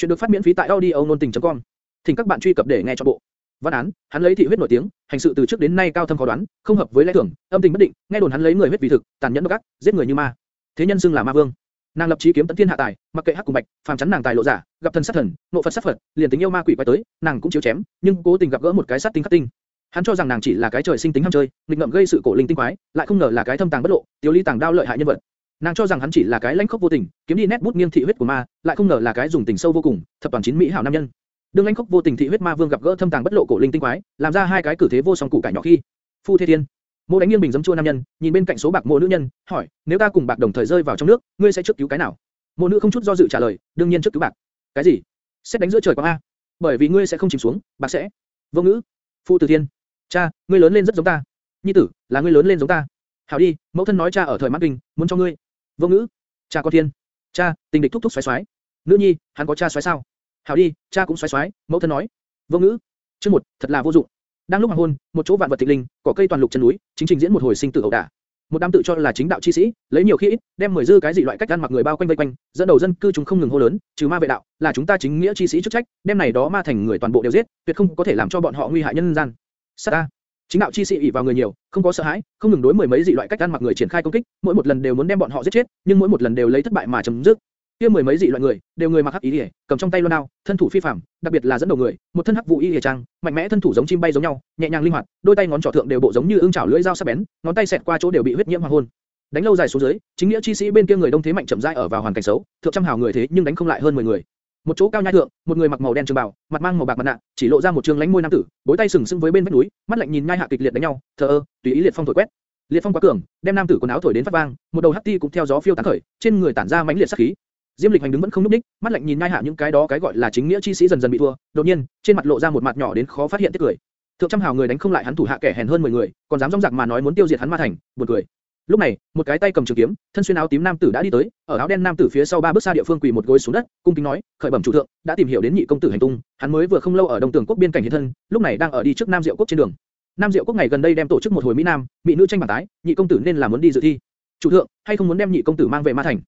Chuyện được phát miễn phí tại audio nôn tình.com. Thỉnh các bạn truy cập để nghe trọn bộ. Văn án, hắn lấy thị huyết nổi tiếng, hành sự từ trước đến nay cao thâm khó đoán, không hợp với lẽ thường, âm tình bất định, nghe đồn hắn lấy người huyết vì thực, tàn nhẫn độc ác, giết người như ma. Thế nhân xưng là ma vương. Nàng lập chí kiếm tận thiên hạ tài, mặc kệ hắc cùng bạch, phàm chắn nàng tài lộ giả, gặp thần sát thần, nộ phật sát phật, liền tính yêu ma quỷ quái tới, nàng cũng chiếu chém, nhưng cố tình gặp gỡ một cái sát tinh khắc tinh. Hắn cho rằng nàng chỉ là cái trời sinh tính ham chơi, nghịch ngợm gây sự cổ linh tinh quái, lại không ngờ là cái thâm tàng bất lộ, tiểu lý tàng đao lợi hại nhân vật. Nàng cho rằng hắn chỉ là cái lãnh khốc vô tình, kiếm đi nét bút nghiêng thị huyết của ma, lại không ngờ là cái dùng tình sâu vô cùng, thập toàn chín mỹ hảo nam nhân. Đường lãnh khốc vô tình thị huyết ma vương gặp gỡ thâm tàng bất lộ cổ linh tinh quái, làm ra hai cái cử thế vô song cụ cải nhỏ khi. Phu Thế Thiên, Mộ đánh nghiêng bình giấm chua nam nhân, nhìn bên cạnh số bạc mộ nữ nhân, hỏi, nếu ta cùng bạc đồng thời rơi vào trong nước, ngươi sẽ trước cứu cái nào? Mộ nữ không chút do dự trả lời, đương nhiên trước cứu bạc. Cái gì? Xét đánh giữa trời quang a. Bởi vì ngươi sẽ không chìm xuống, bạc sẽ. Vô ngữ. Phu Tử Thiên, cha, ngươi lớn lên rất giống ta. Nhi tử, là ngươi lớn lên giống ta. Hảo đi, mẫu thân nói cha ở thời mãn kinh, muốn cho ngươi. Vô ngữ. Cha có thiên. Cha, tình địch thúc thúc xoáy xoáy Nữ nhi, hắn có cha xoáy sao? Hảo đi, cha cũng xoáy xoáy mẫu thân nói. Vô ngữ. Chương một, thật là vô dụng. Đang lúc hoàng hôn, một chỗ vạn vật thịnh linh, cỏ cây toàn lục chân núi, chính trình diễn một hồi sinh tử ẩu đả. Một đám tự cho là chính đạo chi sĩ, lấy nhiều khi ít, đem mười dư cái gì loại cách ăn mặc người bao quanh vây quanh, dẫn đầu dân cư chúng không ngừng hô lớn, trừ ma vệ đạo, là chúng ta chính nghĩa chi sĩ chức trách, đem này đó ma thành người toàn bộ đều giết, tuyệt không có thể làm cho bọn họ nguy hại nhân gian. Sát a. Chính đạo chi sĩ ỷ vào người nhiều, không có sợ hãi, không ngừng đối mười mấy dị loại cách ăn mặc người triển khai công kích, mỗi một lần đều muốn đem bọn họ giết chết, nhưng mỗi một lần đều lấy thất bại mà chấm dứt. Kia mười mấy dị loại người, đều người mặc hắc ý liễu, cầm trong tay loan đao, thân thủ phi phàm, đặc biệt là dẫn đầu người, một thân hắc vũ y liễu trang, mạnh mẽ thân thủ giống chim bay giống nhau, nhẹ nhàng linh hoạt, đôi tay ngón trỏ thượng đều bộ giống như ương chảo lưỡi dao sắc bén, ngón tay xẹt qua chỗ đều bị huyết nhiễm hoàng hôn. Đánh lâu dài xuống dưới, chính nghĩa chi sĩ bên kia người đông thế mạnh chậm rãi ở vào hoàn cảnh xấu, thượng trăm hào người thế nhưng đánh không lại hơn 10 người. Một chỗ cao nhai thượng, một người mặc màu đen trường bào, mặt mang màu bạc mặt nạ, chỉ lộ ra một trương lánh môi nam tử, bối tay sừng sững với bên vách núi, mắt lạnh nhìn nhai hạ kịch liệt đánh nhau, thờ ơ, tùy ý liệt phong thổi quét. Liệt phong quá cường, đem nam tử quần áo thổi đến phát vang, một đầu hắc ti cũng theo gió phiêu tán khởi, trên người tản ra mãnh liệt sát khí. Diêm Lịch Hành đứng vẫn không núc đích, mắt lạnh nhìn nhai hạ những cái đó cái gọi là chính nghĩa chi sĩ dần dần bị thua, đột nhiên, trên mặt lộ ra một mặt nhỏ đến khó phát hiện tiếc cười. Thượng trăm hào người đánh không lại hắn thủ hạ kẻ hèn hơn 10 người, còn dám dõng dạc mà nói muốn tiêu diệt hắn ma thành, buồn cười. Lúc này, một cái tay cầm trường kiếm, thân xuyên áo tím nam tử đã đi tới, ở áo đen nam tử phía sau ba bước xa địa phương quỳ một gối xuống đất, cung kính nói, khởi bẩm chủ thượng, đã tìm hiểu đến nhị công tử hành tung, hắn mới vừa không lâu ở Đông Tường quốc biên cảnh hiện thân, lúc này đang ở đi trước Nam Diệu quốc trên đường. Nam Diệu quốc ngày gần đây đem tổ chức một hồi mỹ nam, mỹ nữ tranh bảng tái, nhị công tử nên là muốn đi dự thi. Chủ thượng, hay không muốn đem nhị công tử mang về Ma Thành?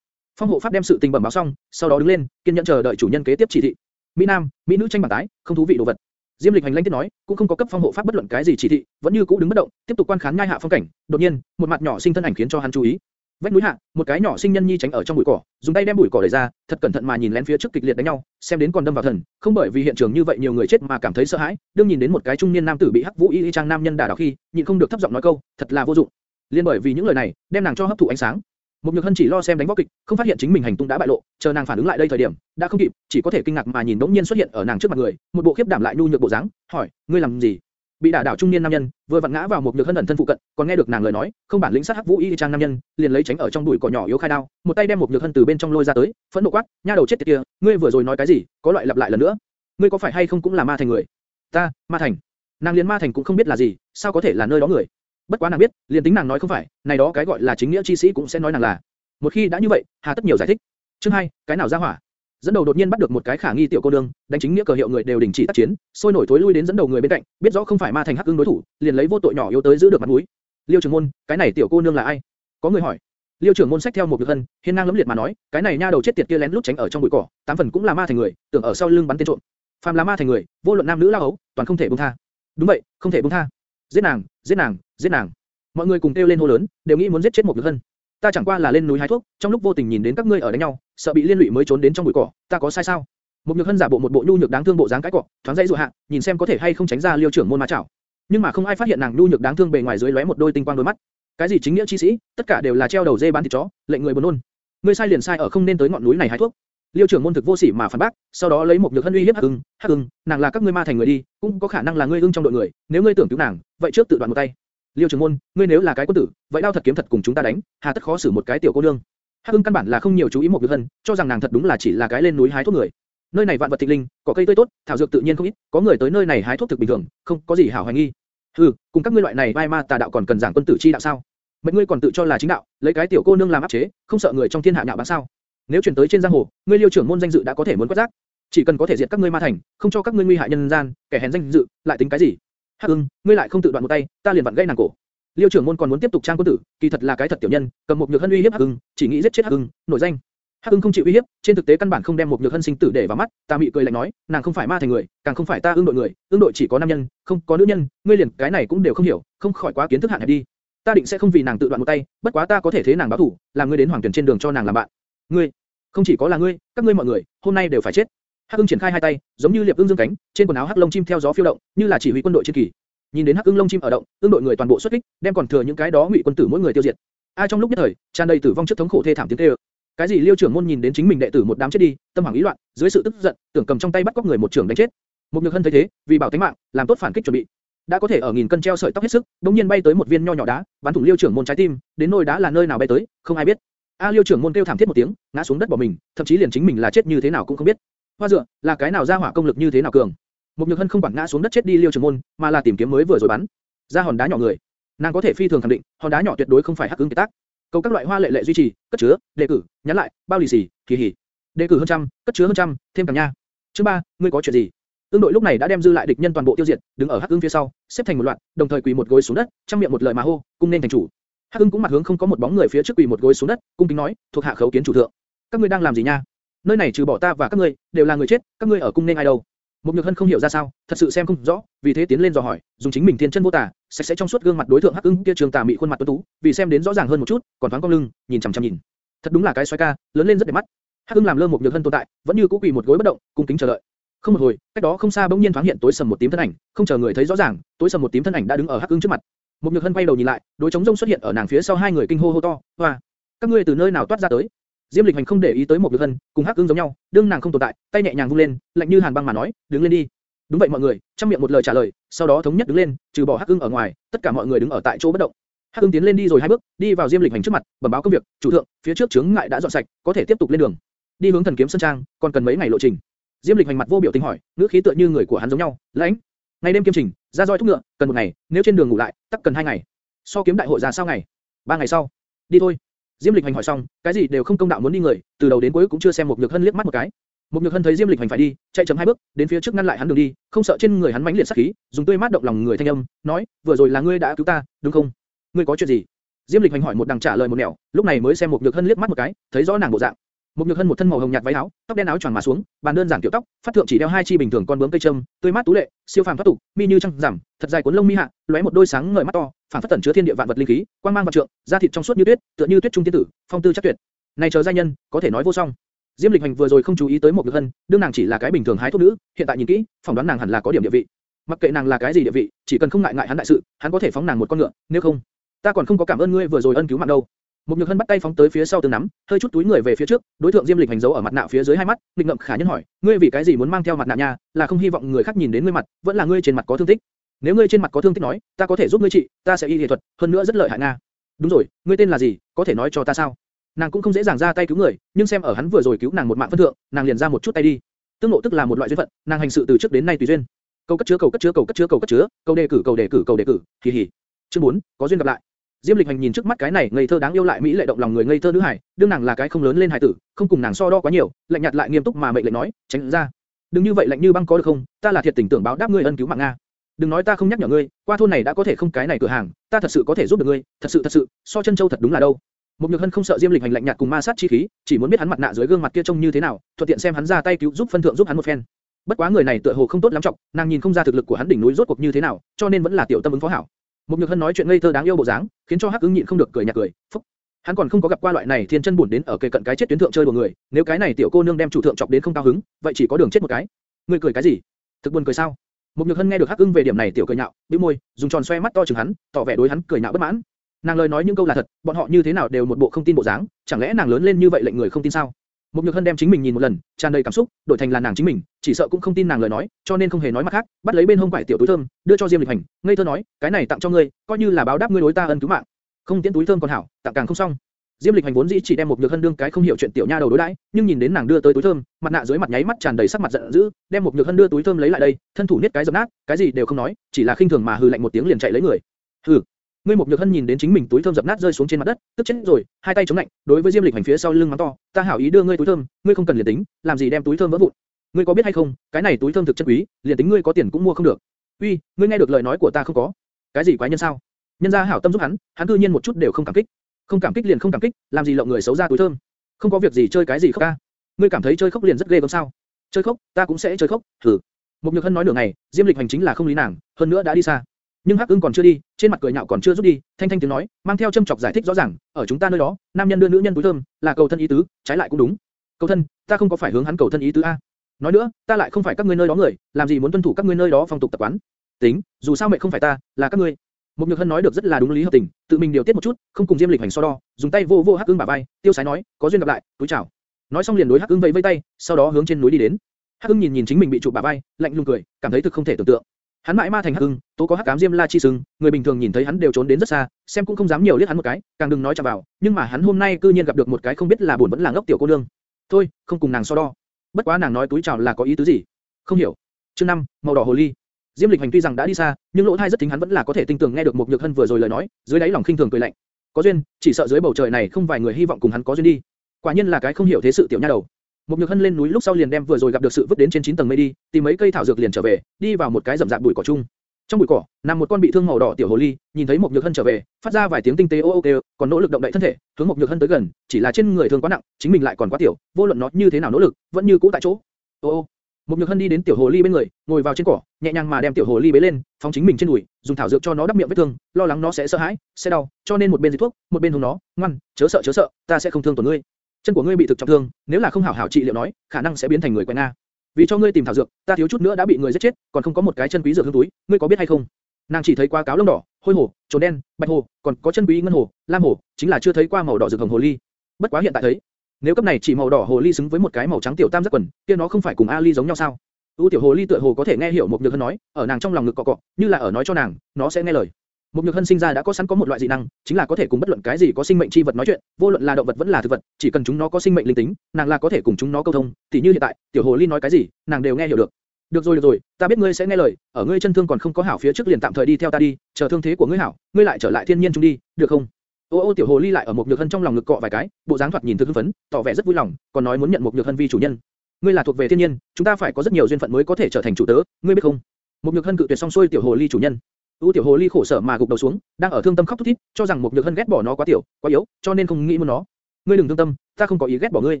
Phong hộ pháp đem sự tình bẩm báo xong, sau đó đứng lên, kiên nhẫn chờ đợi chủ nhân kế tiếp chỉ thị. Mỹ nam, mỹ nữ tranh bảng tái, không thú vị đồ vật. Diêm Lịch hành lãnh tiết nói, cũng không có cấp phong hộ pháp bất luận cái gì chỉ thị, vẫn như cũ đứng bất động, tiếp tục quan khán nhai hạ phong cảnh. Đột nhiên, một mặt nhỏ sinh thân ảnh khiến cho hắn chú ý. Vách núi hạ, một cái nhỏ sinh nhân nhi tránh ở trong bụi cỏ, dùng tay đem bụi cỏ đẩy ra, thật cẩn thận mà nhìn lén phía trước kịch liệt đánh nhau, xem đến còn đâm vào thần, không bởi vì hiện trường như vậy nhiều người chết mà cảm thấy sợ hãi, đương nhìn đến một cái trung niên nam tử bị hắc vũ y y trang nam nhân đả đảo khi, nhịn không được thấp giọng nói câu, thật là vô dụng. Liên bởi vì những lời này, đem nàng cho hấp thụ ánh sáng. Một nhược hân chỉ lo xem đánh võ kịch, không phát hiện chính mình hành tung đã bại lộ, chờ nàng phản ứng lại đây thời điểm, đã không kịp, chỉ có thể kinh ngạc mà nhìn đống nhiên xuất hiện ở nàng trước mặt người, một bộ khiếp đảm lại nhu nhược bộ dáng, hỏi, ngươi làm gì? Bị đả đảo trung niên nam nhân, vừa vặn ngã vào một nhược hân ẩn thân phụ cận, còn nghe được nàng lời nói, không bản lĩnh sát hắc vũ y trang nam nhân, liền lấy tránh ở trong bụi cỏ nhỏ yếu khai đao, một tay đem một nhược hân từ bên trong lôi ra tới, phẫn nộ quát, nha đầu chết tiệt kia, ngươi vừa rồi nói cái gì? Có loại lặp lại lần nữa, ngươi có phải hay không cũng là ma thành người? Ta, ma thành. Nàng liền ma thành cũng không biết là gì, sao có thể là nơi đó người? Bất quá nàng biết, liền tính nàng nói không phải, này đó cái gọi là chính nghĩa chi sĩ cũng sẽ nói nàng là. Một khi đã như vậy, hà tất nhiều giải thích. Chương 2, cái nào ra hỏa? Dẫn đầu đột nhiên bắt được một cái khả nghi tiểu cô nương, đánh chính nghĩa cờ hiệu người đều đình chỉ tác chiến, sôi nổi thối lui đến dẫn đầu người bên cạnh, biết rõ không phải ma thành hắc ương đối thủ, liền lấy vô tội nhỏ yếu tới giữ được mặt mũi. Liêu trưởng môn, cái này tiểu cô nương là ai? Có người hỏi. Liêu trưởng môn sách theo một lực hân, hiên ngang lấm liệt mà nói, cái này nha đầu chết tiệt kia lén lút tránh ở trong bụi cỏ, tám phần cũng là ma thành người, tưởng ở sau lưng bắn tên trộm. Phàm là ma thành người, vô luận nam nữ lao ấu, toàn không thể buông tha. Đúng vậy, không thể buông tha. Giết nàng, giết nàng, giết nàng. Mọi người cùng kêu lên hô lớn, đều nghĩ muốn giết chết một lực hân ta chẳng qua là lên núi hái thuốc, trong lúc vô tình nhìn đến các ngươi ở đánh nhau, sợ bị liên lụy mới trốn đến trong bụi cỏ, ta có sai sao? Một nhược hân giả bộ một bộ nhu nhược đáng thương bộ dáng cái cọ, thoáng dãy dụ hạ, nhìn xem có thể hay không tránh ra liêu trưởng môn ma chảo. Nhưng mà không ai phát hiện nàng nhu nhược đáng thương bề ngoài dưới lóe một đôi tinh quang đôi mắt. Cái gì chính nghĩa chi sĩ, tất cả đều là treo đầu dê bán thịt chó, lệnh người buồn nôn. Ngươi sai liền sai ở không nên tới ngọn núi này hái thuốc. Liêu trưởng môn thực vô sỉ mà phản bác, sau đó lấy một nhược hân uy hiếp Hắc Ưng, Hắc Ưng, nàng là các ngươi ma thành người đi, cũng có khả năng là ngươi ưng trong đội người, nếu ngươi tưởng cứu nàng, vậy trước tự đoạn một tay. Liêu trưởng Môn, ngươi nếu là cái quân tử, vậy đao thật kiếm thật cùng chúng ta đánh, hà tất khó xử một cái tiểu cô nương. Hắc Ưng căn bản là không nhiều chú ý một nhược hân, cho rằng nàng thật đúng là chỉ là cái lên núi hái thuốc người. Nơi này vạn vật thịnh linh, có cây tươi tốt, thảo dược tự nhiên không ít, có người tới nơi này hái thuốc thực bình thường, không có gì hảo hoài nghi. Hừ, cùng các ngươi loại này vai ma tà đạo còn cần giảng quân tử chi đạo sao? Mệnh ngươi còn tự cho là chính đạo, lấy cái tiểu cô nương làm áp chế, không sợ người trong thiên hạ nhạo báng sao? Nếu chuyển tới trên giang hồ, ngươi Liêu trưởng môn danh dự đã có thể muốn quét rác. Chỉ cần có thể diệt các ngươi ma thành, không cho các ngươi nguy hại nhân gian, kẻ hèn danh dự, lại tính cái gì? Hắc Ưng, ngươi lại không tự đoạn một tay, ta liền vặn gãy nàng cổ. Liêu trưởng môn còn muốn tiếp tục trang quân tử, kỳ thật là cái thật tiểu nhân, cầm một nhược hân uy hiếp Hắc Ưng, chỉ nghĩ giết chết Hắc Ưng, nổi danh. Hắc Ưng không chịu uy hiếp, trên thực tế căn bản không đem một nhược hân sinh tử để vào mắt, ta mị cười lạnh nói, nàng không phải ma thành người, càng không phải ta ương đội người, ương đội chỉ có nam nhân, không có nữ nhân, ngươi liền cái này cũng đều không hiểu, không khỏi quá kiến thức hạn hẹp đi. Ta định sẽ không vì nàng tự đoạn một tay, bất quá ta có thể thế nàng báo thù, làm ngươi đến hoàng tuyển trên đường cho nàng làm bạn. Ngươi, không chỉ có là ngươi, các ngươi mọi người, hôm nay đều phải chết. Hắc Ưng triển khai hai tay, giống như liệp ưng dương cánh, trên quần áo hắc lông chim theo gió phiêu động, như là chỉ huy quân đội trên kỳ. Nhìn đến hắc ưng lông chim ở động, ưng đội người toàn bộ xuất kích, đem còn thừa những cái đó ngụy quân tử mỗi người tiêu diệt. Ai trong lúc nhất thời, tràn đầy tử vong trước thống khổ thê thảm tiếng kêu. Cái gì Liêu trưởng môn nhìn đến chính mình đệ tử một đám chết đi, tâm hoảng ý loạn, dưới sự tức giận, tưởng cầm trong tay bắt cóc người một trưởng đánh chết. Một nhược hân thấy thế, vì bảo tính mạng, làm tốt phản kích chuẩn bị. Đã có thể ở nghìn cân treo sợi tóc hết sức, đột nhiên bay tới một viên nho nhỏ đá, bắn thủng Liêu trưởng môn trái tim, đến nôi đá là nơi nào bay tới, không ai biết. A Liêu trưởng môn kêu thảm thiết một tiếng, ngã xuống đất bỏ mình, thậm chí liền chính mình là chết như thế nào cũng không biết. Hoa dựa, là cái nào ra hỏa công lực như thế nào cường. mục nhược hân không quản ngã xuống đất chết đi Liêu trưởng môn, mà là tìm kiếm mới vừa rồi bắn ra hòn đá nhỏ người. Nàng có thể phi thường khẳng định, hòn đá nhỏ tuyệt đối không phải hắc ứng kiệt tác. Cầu các loại hoa lệ lệ duy trì, cất chứa, đề cử, nhắn lại, bao lì xì, kỳ hỉ. Đề cử hơn trăm, cất chứa hơn trăm, thêm càng nha. Chương 3, ngươi có chuyện gì? Tương đội lúc này đã đem dư lại địch nhân toàn bộ tiêu diệt, đứng ở Hắc ứng phía sau, xếp thành một loạt, đồng thời quỳ một gối xuống đất, trong miệng một lời mà hô, cung nên thành chủ. Hắc Ưng cũng mặt hướng không có một bóng người phía trước quỳ một gối xuống đất, cung kính nói, thuộc hạ khấu kiến chủ thượng. Các ngươi đang làm gì nha? Nơi này trừ bỏ ta và các ngươi, đều là người chết, các ngươi ở cung nên ai đâu? Một Nhược Hân không hiểu ra sao, thật sự xem không rõ, vì thế tiến lên dò hỏi, dùng chính mình thiên chân vô tả, sạch sẽ trong suốt gương mặt đối thượng Hắc Ưng kia trường tà mị khuôn mặt tuấn tú, vì xem đến rõ ràng hơn một chút, còn thoáng cong lưng, nhìn chằm chằm nhìn. Thật đúng là cái xoái ca, lớn lên rất đẹp mắt. Hắc Ưng làm lơ một Nhược Hân tồn tại, vẫn như cũ quỳ một gối bất động, cung kính chờ đợi. Không một hồi, cách đó không xa bỗng nhiên thoáng hiện tối sầm một tím thân ảnh, không chờ người thấy rõ ràng, tối sầm một tím thân ảnh đã đứng ở Hắc Ưng trước mặt. Một Nhược Hân quay đầu nhìn lại, đối chống rông xuất hiện ở nàng phía sau hai người kinh hô hô to, "Hoa, các ngươi từ nơi nào toát ra tới?" Diêm Lịch Hành không để ý tới một Nhược Hân, cùng Hắc Ưng giống nhau, đương nàng không tồn tại, tay nhẹ nhàng vung lên, lạnh như hàn băng mà nói, "Đứng lên đi." Đúng vậy mọi người, trong miệng một lời trả lời, sau đó thống nhất đứng lên, trừ bỏ Hắc Ưng ở ngoài, tất cả mọi người đứng ở tại chỗ bất động. Hắc Ưng tiến lên đi rồi hai bước, đi vào Diêm Lịch Hành trước mặt, bẩm báo công việc, chủ thượng, phía trước chướng ngại đã dọn sạch, có thể tiếp tục lên đường. Đi hướng Thần Kiếm Sơn Trang, còn cần mấy ngày lộ trình. Diêm Lịch Hành mặt vô biểu tình hỏi, ngữ khí tựa như người của hắn giống nhau, lãnh. Ngày đêm kiêm trình, ra roi thúc ngựa, cần một ngày, nếu trên đường ngủ lại, tắc cần hai ngày. So kiếm đại hội ra sao ngày? Ba ngày sau. Đi thôi. Diêm Lịch Hành hỏi xong, cái gì đều không công đạo muốn đi người, từ đầu đến cuối cũng chưa xem một nhược hân liếc mắt một cái. Một nhược hân thấy Diêm Lịch Hành phải đi, chạy chậm hai bước, đến phía trước ngăn lại hắn đường đi, không sợ trên người hắn mãnh liệt sát khí, dùng tươi mát động lòng người thanh âm, nói, vừa rồi là ngươi đã cứu ta, đúng không? Ngươi có chuyện gì? Diêm Lịch Hành hỏi một đằng trả lời một nẻo, lúc này mới xem một nhược hân liếc mắt một cái, thấy rõ nàng bộ dạng. Một nhược hân một thân màu hồng nhạt váy áo, tóc đen áo choàng mà xuống, bàn đơn giản kiểu tóc, phát thượng chỉ đeo hai chi bình thường con bướm cây châm, tươi mát tú lệ, siêu phàm thoát tục, mi như trăng rằm, thật dài cuốn lông mi hạ, lóe một đôi sáng ngời mắt to, phản phất tẩn chứa thiên địa vạn vật linh khí, quang mang vạn trượng, da thịt trong suốt như tuyết, tựa như tuyết trung tiên tử, phong tư chắc tuyệt. Này chờ gia nhân, có thể nói vô song. Diêm Lịch Hành vừa rồi không chú ý tới một nhược hân, đương nàng chỉ là cái bình thường hái thuốc nữ, hiện tại nhìn kỹ, phỏng đoán nàng hẳn là có điểm địa vị. Mặc kệ nàng là cái gì địa vị, chỉ cần không ngại ngại hắn đại sự, hắn có thể phóng nàng một con ngựa, nếu không, ta còn không có cảm ơn ngươi vừa rồi ân cứu mạng đâu. Một nhược hân bắt tay phóng tới phía sau tương nắm, hơi chút túi người về phía trước, đối tượng Diêm Lịch hành dấu ở mặt nạ phía dưới hai mắt, định ngậm khả nhân hỏi, ngươi vì cái gì muốn mang theo mặt nạ nha, là không hy vọng người khác nhìn đến ngươi mặt, vẫn là ngươi trên mặt có thương tích. Nếu ngươi trên mặt có thương tích nói, ta có thể giúp ngươi trị, ta sẽ y y thuật, hơn nữa rất lợi hại nga. Đúng rồi, ngươi tên là gì, có thể nói cho ta sao? Nàng cũng không dễ dàng ra tay cứu người, nhưng xem ở hắn vừa rồi cứu nàng một mạng phân thượng, nàng liền ra một chút tay đi. Tương ngộ tức là một loại duyên phận, nàng hành sự từ trước đến nay tùy duyên. Câu cất chứa cầu cất chứa cầu cất chứa cầu cất chứa, cầu đề cử cầu đề cử cầu đề cử, hì hì. Chương 4, có duyên gặp lại. Diêm Lịch Hành nhìn trước mắt cái này ngây thơ đáng yêu lại mỹ lệ động lòng người ngây thơ nữ hải, đương nàng là cái không lớn lên hải tử, không cùng nàng so đo quá nhiều, lạnh nhạt lại nghiêm túc mà mệnh lệnh nói, tránh ra. Đừng như vậy lạnh như băng có được không? Ta là thiệt tình tưởng báo đáp ngươi ân cứu mạng nga. Đừng nói ta không nhắc nhở ngươi, qua thôn này đã có thể không cái này cửa hàng, ta thật sự có thể giúp được ngươi, thật sự thật sự, so chân châu thật đúng là đâu. Mục Nhược Hân không sợ Diêm Lịch hành lạnh nhạt cùng ma sát chi khí, chỉ muốn biết hắn mặt nạ dưới gương mặt kia trông như thế nào, thuận tiện xem hắn ra tay cứu giúp phân thượng giúp hắn một phen. Bất quá người này tựa hồ không tốt lắm trọng, nàng nhìn không ra thực lực của hắn đỉnh núi rốt cuộc như thế nào, cho nên vẫn là tiểu tâm ứng phó hảo. Một Nhược Hân nói chuyện ngây thơ đáng yêu bộ dáng, khiến cho Hắc Ưng nhịn không được cười nhạt cười. Phúc. Hắn còn không có gặp qua loại này thiên chân buồn đến ở kề cận cái chết tuyến thượng chơi đùa người, nếu cái này tiểu cô nương đem chủ thượng chọc đến không cao hứng, vậy chỉ có đường chết một cái. Ngươi cười cái gì? Thực buồn cười sao? Một Nhược Hân nghe được Hắc Ưng về điểm này tiểu cười nhạo, bĩu môi, dùng tròn xoe mắt to chừng hắn, tỏ vẻ đối hắn cười nhạo bất mãn. Nàng lời nói những câu là thật, bọn họ như thế nào đều một bộ không tin bộ dáng, chẳng lẽ nàng lớn lên như vậy lệnh người không tin sao? Một Nhược Hân đem chính mình nhìn một lần, tràn đầy cảm xúc, đổi thành là nàng chính mình, chỉ sợ cũng không tin nàng lời nói, cho nên không hề nói mặt khác, bắt lấy bên hông quải tiểu túi thơm, đưa cho Diêm Lịch Hành, ngây thơ nói, cái này tặng cho ngươi, coi như là báo đáp ngươi đối ta ân cứu mạng. Không tiễn túi thơm còn hảo, tặng càng không xong. Diêm Lịch Hành vốn dĩ chỉ đem một Nhược Hân đương cái không hiểu chuyện tiểu nha đầu đối đãi, nhưng nhìn đến nàng đưa tới túi thơm, mặt nạ dưới mặt nháy mắt tràn đầy sắc mặt giận dữ, đem một Nhược Hân đưa túi thơm lấy lại đây, thân thủ niết cái dập nát, cái gì đều không nói, chỉ là khinh thường mà hừ lạnh một tiếng liền chạy lấy người. Hừ, Ngươi một nhược hân nhìn đến chính mình túi thơm dập nát rơi xuống trên mặt đất, tức chết rồi, hai tay chống lạnh, đối với Diêm Lịch hành phía sau lưng mắng to, ta hảo ý đưa ngươi túi thơm, ngươi không cần liền tính, làm gì đem túi thơm vỡ vụn? Ngươi có biết hay không, cái này túi thơm thực chất quý, liền tính ngươi có tiền cũng mua không được. Uy, ngươi nghe được lời nói của ta không có? Cái gì quái nhân sao? Nhân gia hảo tâm giúp hắn, hắn cư nhiên một chút đều không cảm kích. Không cảm kích liền không cảm kích, làm gì lộng người xấu ra túi thơm? Không có việc gì chơi cái gì khóc ca. Ngươi cảm thấy chơi khóc liền rất ghê gớm sao? Chơi khóc, ta cũng sẽ chơi khóc. thử. Mục Nhược Hân nói nửa ngày, Diêm Lịch hành chính là không lý nàng, hơn nữa đã đi xa. Nhưng Hắc Ưng còn chưa đi, trên mặt cười nhạo còn chưa rút đi, thanh thanh tiếng nói, mang theo châm chọc giải thích rõ ràng, ở chúng ta nơi đó, nam nhân đưa nữ nhân túi thơm, là cầu thân ý tứ, trái lại cũng đúng. Cầu thân, ta không có phải hướng hắn cầu thân ý tứ a. Nói nữa, ta lại không phải các ngươi nơi đó người, làm gì muốn tuân thủ các ngươi nơi đó phong tục tập quán. Tính, dù sao mẹ không phải ta, là các ngươi. Một Nhược Hân nói được rất là đúng lý hợp tình, tự mình điều tiết một chút, không cùng Diêm Lịch hành so đo, dùng tay vô vô Hắc Ưng bả vai, tiêu sái nói, có duyên gặp lại, túi chào. Nói xong liền đối Hắc Ưng vẫy vẫy tay, sau đó hướng trên núi đi đến. Hắc Ưng nhìn nhìn chính mình bị chụp bả vai, lạnh lùng cười, cảm thấy thực không thể tưởng tượng. Hắn mãi ma thành Hắc Ưng, tố có Hắc Ám Diêm La chi sừng, người bình thường nhìn thấy hắn đều trốn đến rất xa, xem cũng không dám nhiều liếc hắn một cái, càng đừng nói chạm vào. Nhưng mà hắn hôm nay cư nhiên gặp được một cái không biết là buồn vẫn là ngốc tiểu cô nương. Thôi, không cùng nàng so đo. Bất quá nàng nói túi chào là có ý tứ gì? Không hiểu. Chương 5, màu đỏ hồ ly. Diêm Lịch Hành tuy rằng đã đi xa, nhưng lỗ tai rất tính hắn vẫn là có thể tinh tường nghe được một nhược hân vừa rồi lời nói, dưới đáy lòng khinh thường cười lạnh. Có duyên, chỉ sợ dưới bầu trời này không vài người hy vọng cùng hắn có duyên đi. Quả nhiên là cái không hiểu thế sự tiểu nha đầu. Một nhược hân lên núi lúc sau liền đem vừa rồi gặp được sự vứt đến trên 9 tầng mây đi, tìm mấy cây thảo dược liền trở về, đi vào một cái rậm rạp bụi cỏ chung. Trong bụi cỏ, nằm một con bị thương màu đỏ tiểu hồ ly, nhìn thấy một nhược hân trở về, phát ra vài tiếng tinh tế ô ô kêu, còn nỗ lực động đậy thân thể, hướng một nhược hân tới gần, chỉ là trên người thương quá nặng, chính mình lại còn quá tiểu, vô luận nó như thế nào nỗ lực, vẫn như cũ tại chỗ. Ô ô. Một nhược hân đi đến tiểu hồ ly bên người, ngồi vào trên cỏ, nhẹ nhàng mà đem tiểu hồ ly bế lên, phóng chính mình trên đùi, dùng thảo dược cho nó đắp miệng vết thương, lo lắng nó sẽ sợ hãi, sẽ đau, cho nên một bên dịch thuốc, một bên hùng nó, ngoan, chớ sợ chớ sợ, ta sẽ không thương tổn ngươi. Chân của ngươi bị thực trọng thương, nếu là không hảo hảo trị liệu nói, khả năng sẽ biến thành người quen nga. Vì cho ngươi tìm thảo dược, ta thiếu chút nữa đã bị người giết chết, còn không có một cái chân quý dược hương túi, ngươi có biết hay không? Nàng chỉ thấy qua cáo lông đỏ, hôi hổ, trồn đen, bạch hồ, còn có chân quý ngân hồ, lam hồ, chính là chưa thấy qua màu đỏ dược hồng hồ ly. Bất quá hiện tại thấy, nếu cấp này chỉ màu đỏ hồ ly xứng với một cái màu trắng tiểu tam giác quần, kia nó không phải cùng Ali giống nhau sao? U tiểu hồ ly tựa hồ có thể nghe hiểu một nhược hơn nói, ở nàng trong lòng ngực cọ cọ, như là ở nói cho nàng, nó sẽ nghe lời. Một nhược hân sinh ra đã có sẵn có một loại dị năng, chính là có thể cùng bất luận cái gì có sinh mệnh chi vật nói chuyện, vô luận là động vật vẫn là thực vật, chỉ cần chúng nó có sinh mệnh linh tính, nàng là có thể cùng chúng nó câu thông. Tỷ như hiện tại, tiểu hồ ly nói cái gì, nàng đều nghe hiểu được. Được rồi được rồi, ta biết ngươi sẽ nghe lời, ở ngươi chân thương còn không có hảo phía trước liền tạm thời đi theo ta đi, chờ thương thế của ngươi hảo, ngươi lại trở lại thiên nhiên chúng đi, được không? Ô ô tiểu hồ ly lại ở một nhược hân trong lòng ngực cọ vài cái, bộ dáng thoạt nhìn thực hưng phấn, tỏ vẻ rất vui lòng, còn nói muốn nhận một nhược hân vi chủ nhân. Ngươi là thuộc về thiên nhiên, chúng ta phải có rất nhiều duyên phận mới có thể trở thành chủ tớ, ngươi biết không? Một nhược hân cự tuyệt xong xuôi tiểu hồ ly chủ nhân. U tiểu hồ ly khổ sở mà gục đầu xuống, đang ở thương tâm khóc thút thít, cho rằng một nhược hân ghét bỏ nó quá tiểu, quá yếu, cho nên không nghĩ muốn nó. Ngươi đừng thương tâm, ta không có ý ghét bỏ ngươi.